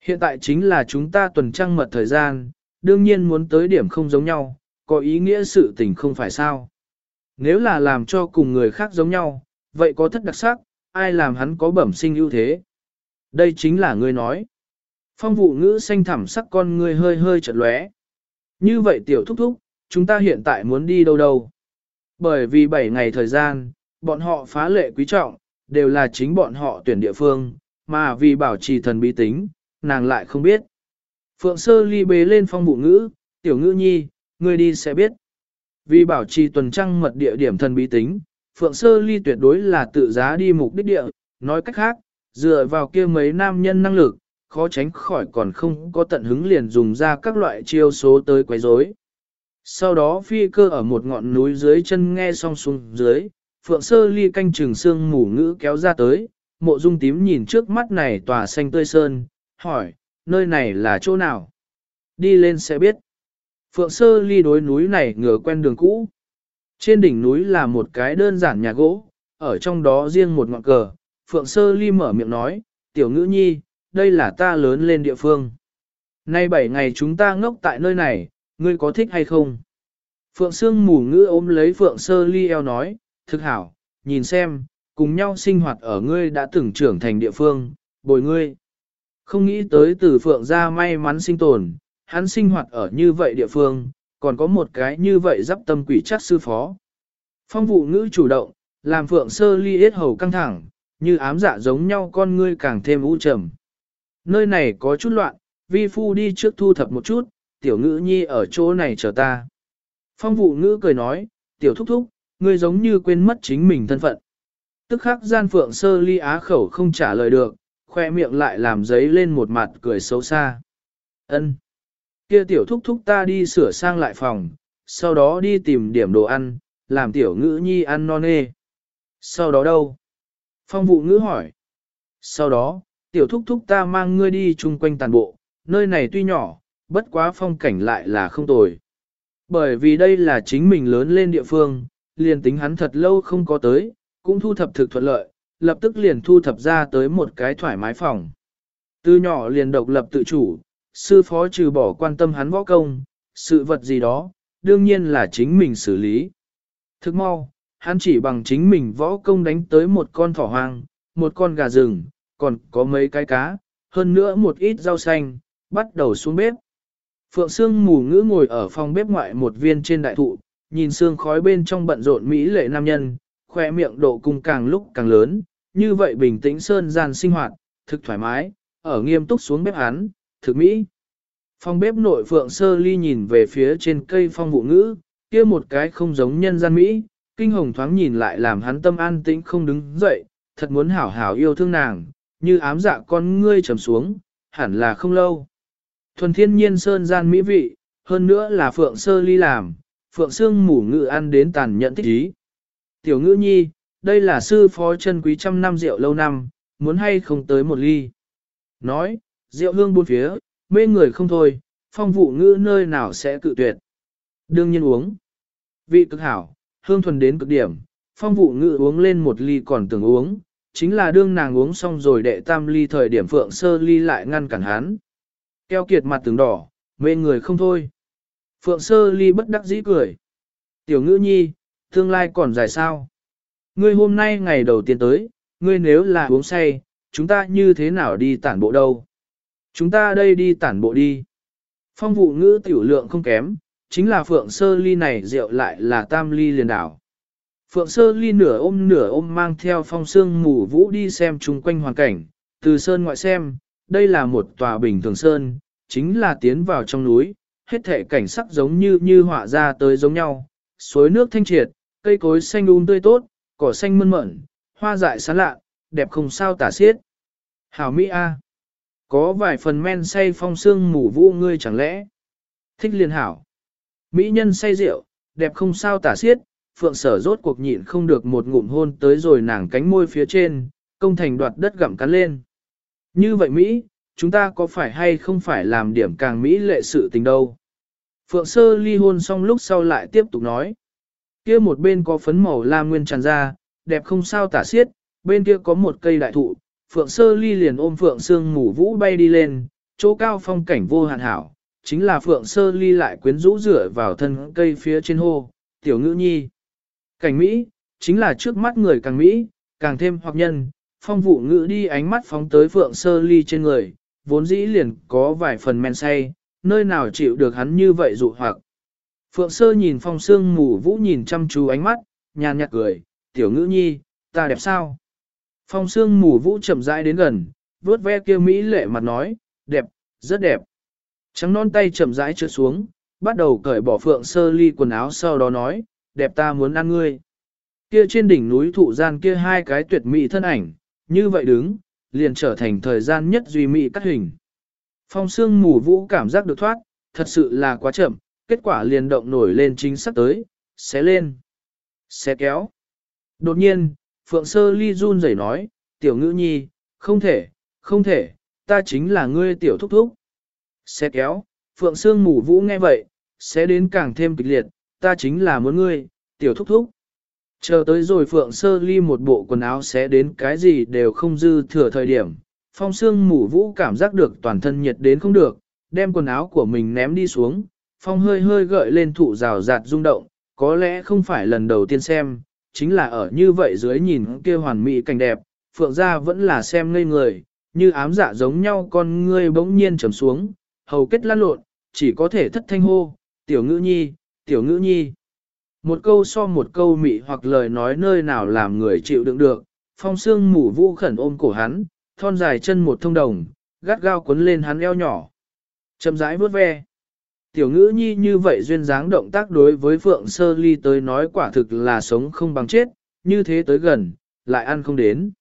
Hiện tại chính là chúng ta tuần trăng mật thời gian, đương nhiên muốn tới điểm không giống nhau, có ý nghĩa sự tình không phải sao. Nếu là làm cho cùng người khác giống nhau, vậy có thất đặc sắc, ai làm hắn có bẩm sinh ưu thế. Đây chính là ngươi nói. Phong vụ ngữ xanh thẳm sắc con ngươi hơi hơi chật lóe. Như vậy tiểu thúc thúc, chúng ta hiện tại muốn đi đâu đâu. Bởi vì 7 ngày thời gian, bọn họ phá lệ quý trọng, đều là chính bọn họ tuyển địa phương, mà vì bảo trì thần bí tính, nàng lại không biết. Phượng sơ ly bế lên phong bụ ngữ, tiểu ngữ nhi, ngươi đi sẽ biết. Vì bảo trì tuần trăng mật địa điểm thần bí tính, Phượng sơ ly tuyệt đối là tự giá đi mục đích địa, nói cách khác, dựa vào kia mấy nam nhân năng lực, khó tránh khỏi còn không có tận hứng liền dùng ra các loại chiêu số tới quấy rối. Sau đó phi cơ ở một ngọn núi dưới chân nghe song xuống dưới, phượng sơ ly canh trường xương mù ngữ kéo ra tới, mộ dung tím nhìn trước mắt này tòa xanh tươi sơn, hỏi, nơi này là chỗ nào? Đi lên sẽ biết. Phượng sơ ly đối núi này ngửa quen đường cũ. Trên đỉnh núi là một cái đơn giản nhà gỗ, ở trong đó riêng một ngọn cờ. Phượng sơ ly mở miệng nói, tiểu ngữ nhi, đây là ta lớn lên địa phương. Nay bảy ngày chúng ta ngốc tại nơi này, ngươi có thích hay không? Phượng Sương mù ngữ ôm lấy Phượng Sơ Ly eo nói, thực hảo, nhìn xem, cùng nhau sinh hoạt ở ngươi đã từng trưởng thành địa phương, bồi ngươi. Không nghĩ tới từ Phượng ra may mắn sinh tồn, hắn sinh hoạt ở như vậy địa phương, còn có một cái như vậy giáp tâm quỷ chắc sư phó. Phong vụ ngữ chủ động, làm Phượng Sơ Ly yết hầu căng thẳng, như ám dạ giống nhau con ngươi càng thêm u trầm. Nơi này có chút loạn, vi phu đi trước thu thập một chút, tiểu ngữ nhi ở chỗ này chờ ta. Phong vụ ngữ cười nói, tiểu thúc thúc, ngươi giống như quên mất chính mình thân phận. Tức khắc gian phượng sơ ly á khẩu không trả lời được, khoe miệng lại làm giấy lên một mặt cười xấu xa. ân Kia tiểu thúc thúc ta đi sửa sang lại phòng, sau đó đi tìm điểm đồ ăn, làm tiểu ngữ nhi ăn non nê. Sau đó đâu? Phong vụ ngữ hỏi. Sau đó, tiểu thúc thúc ta mang ngươi đi chung quanh tàn bộ, nơi này tuy nhỏ, bất quá phong cảnh lại là không tồi. Bởi vì đây là chính mình lớn lên địa phương, liền tính hắn thật lâu không có tới, cũng thu thập thực thuận lợi, lập tức liền thu thập ra tới một cái thoải mái phòng. Từ nhỏ liền độc lập tự chủ, sư phó trừ bỏ quan tâm hắn võ công, sự vật gì đó, đương nhiên là chính mình xử lý. Thức mau, hắn chỉ bằng chính mình võ công đánh tới một con thỏ hoang, một con gà rừng, còn có mấy cái cá, hơn nữa một ít rau xanh, bắt đầu xuống bếp. Phượng Sương mù ngữ ngồi ở phòng bếp ngoại một viên trên đại thụ, nhìn sương khói bên trong bận rộn mỹ lệ nam nhân, khoe miệng độ cung càng lúc càng lớn, như vậy bình tĩnh sơn gian sinh hoạt, thực thoải mái, ở nghiêm túc xuống bếp hắn, thực mỹ. Phòng bếp nội Phượng Sơ Ly nhìn về phía trên cây phong vụ ngữ, kia một cái không giống nhân gian Mỹ, kinh hồng thoáng nhìn lại làm hắn tâm an tĩnh không đứng dậy, thật muốn hảo hảo yêu thương nàng, như ám dạ con ngươi trầm xuống, hẳn là không lâu. Thuần thiên nhiên sơn gian mỹ vị, hơn nữa là phượng sơ ly làm, phượng xương mủ ngự ăn đến tàn nhẫn thích ý. Tiểu ngữ nhi, đây là sư phó chân quý trăm năm rượu lâu năm, muốn hay không tới một ly. Nói, rượu hương buôn phía, mê người không thôi, phong vụ ngữ nơi nào sẽ cự tuyệt. Đương nhiên uống. Vị cực hảo, hương thuần đến cực điểm, phong vụ ngữ uống lên một ly còn tưởng uống, chính là đương nàng uống xong rồi đệ tam ly thời điểm phượng sơ ly lại ngăn cản hắn. Keo kiệt mặt tướng đỏ, mê người không thôi. Phượng sơ ly bất đắc dĩ cười. Tiểu ngữ nhi, tương lai còn dài sao? Ngươi hôm nay ngày đầu tiên tới, ngươi nếu là uống say, chúng ta như thế nào đi tản bộ đâu? Chúng ta đây đi tản bộ đi. Phong vụ ngữ tiểu lượng không kém, chính là phượng sơ ly này rượu lại là tam ly liền đảo. Phượng sơ ly nửa ôm nửa ôm mang theo phong sương mù vũ đi xem chung quanh hoàn cảnh, từ sơn ngoại xem, đây là một tòa bình thường sơn, chính là tiến vào trong núi, hết thể cảnh sắc giống như như họa ra tới giống nhau, suối nước thanh triệt, cây cối xanh um tươi tốt, cỏ xanh mơn mởn, hoa dại sáng lạ, đẹp không sao tả xiết. Hảo Mỹ A. Có vài phần men say phong sương mù vũ ngươi chẳng lẽ. Thích liên hảo. Mỹ nhân say rượu, đẹp không sao tả xiết, phượng sở rốt cuộc nhịn không được một ngụm hôn tới rồi nàng cánh môi phía trên, công thành đoạt đất gặm cắn lên. Như vậy Mỹ, chúng ta có phải hay không phải làm điểm càng Mỹ lệ sự tình đâu? Phượng sơ ly hôn xong lúc sau lại tiếp tục nói. Kia một bên có phấn màu lam nguyên tràn ra, đẹp không sao tả xiết, bên kia có một cây đại thụ, Phượng sơ ly liền ôm Phượng sương mù vũ bay đi lên, chỗ cao phong cảnh vô hạn hảo, chính là Phượng sơ ly lại quyến rũ rửa vào thân cây phía trên hô, tiểu ngữ nhi. Cảnh Mỹ, chính là trước mắt người càng Mỹ, càng thêm hoặc nhân, phong vụ ngữ đi ánh mắt phóng tới Phượng sơ ly trên người, vốn dĩ liền có vài phần men say, nơi nào chịu được hắn như vậy dụ hoặc. Phượng sơ nhìn phong sương mù vũ nhìn chăm chú ánh mắt, nhàn nhạt cười, tiểu ngữ nhi, ta đẹp sao? Phong sương mù vũ chậm rãi đến gần, vuốt ve kia Mỹ lệ mặt nói, đẹp, rất đẹp. Trắng non tay chậm rãi trượt xuống, bắt đầu cởi bỏ phượng sơ ly quần áo sau đó nói, đẹp ta muốn ăn ngươi. Kia trên đỉnh núi thụ gian kia hai cái tuyệt mỹ thân ảnh, như vậy đứng, liền trở thành thời gian nhất duy mỹ cắt hình. Phong sương mù vũ cảm giác được thoát, thật sự là quá chậm, kết quả liền động nổi lên chính xác tới, xé lên, xé kéo. Đột nhiên, Phượng Sơ Ly run rẩy nói, tiểu ngữ nhi, không thể, không thể, ta chính là ngươi tiểu thúc thúc. Xé kéo, Phượng Sương mù vũ nghe vậy, sẽ đến càng thêm kịch liệt, ta chính là muốn ngươi, tiểu thúc thúc. Chờ tới rồi Phượng Sơ Ly một bộ quần áo sẽ đến cái gì đều không dư thừa thời điểm. Phong Sương mù vũ cảm giác được toàn thân nhiệt đến không được, đem quần áo của mình ném đi xuống. Phong hơi hơi gợi lên thụ rào rạt rung động, có lẽ không phải lần đầu tiên xem, chính là ở như vậy dưới nhìn kia hoàn mỹ cảnh đẹp, Phượng gia vẫn là xem ngây người, như ám dạ giống nhau con ngươi bỗng nhiên trầm xuống, hầu kết lăn lộn, chỉ có thể thất thanh hô, tiểu ngữ nhi, tiểu ngữ nhi. Một câu so một câu mị hoặc lời nói nơi nào làm người chịu đựng được, phong xương mủ vũ khẩn ôm cổ hắn, thon dài chân một thông đồng, gắt gao cuốn lên hắn eo nhỏ. Chậm rãi vuốt ve. Tiểu ngữ nhi như vậy duyên dáng động tác đối với Phượng Sơ Ly tới nói quả thực là sống không bằng chết, như thế tới gần, lại ăn không đến.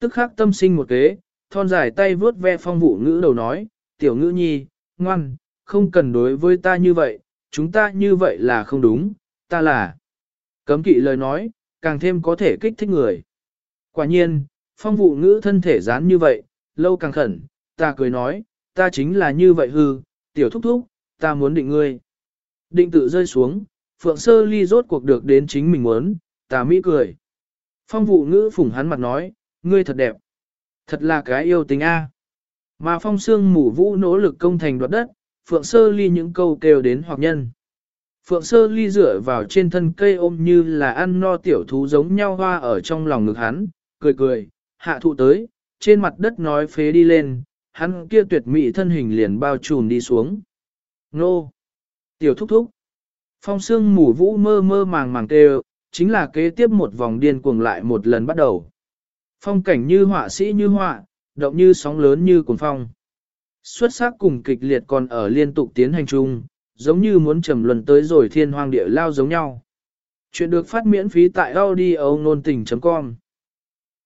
Tức khắc tâm sinh một kế, thon dài tay vướt ve phong vụ ngữ đầu nói, tiểu ngữ nhi, ngoan, không cần đối với ta như vậy, chúng ta như vậy là không đúng, ta là. Cấm kỵ lời nói, càng thêm có thể kích thích người. Quả nhiên, phong vụ ngữ thân thể dán như vậy, lâu càng khẩn, ta cười nói, ta chính là như vậy hư, tiểu thúc thúc, ta muốn định ngươi. Định tự rơi xuống, phượng sơ ly rốt cuộc được đến chính mình muốn, ta mỹ cười. Phong vụ ngữ phủng hắn mặt nói, ngươi thật đẹp. Thật là cái yêu tình a. Mà phong sương mù vũ nỗ lực công thành đoạt đất, phượng sơ ly những câu kêu đến hoặc nhân. Phượng sơ ly dựa vào trên thân cây ôm như là ăn no tiểu thú giống nhau hoa ở trong lòng ngực hắn, cười cười, hạ thụ tới, trên mặt đất nói phế đi lên, hắn kia tuyệt mỹ thân hình liền bao trùm đi xuống. Nô! Tiểu thúc thúc! Phong sương mù vũ mơ mơ màng màng kêu, chính là kế tiếp một vòng điên cuồng lại một lần bắt đầu. Phong cảnh như họa sĩ như họa, động như sóng lớn như cuồng phong. Xuất sắc cùng kịch liệt còn ở liên tục tiến hành chung, giống như muốn trầm luân tới rồi thiên hoang địa lao giống nhau. Chuyện được phát miễn phí tại audio nôn tình.com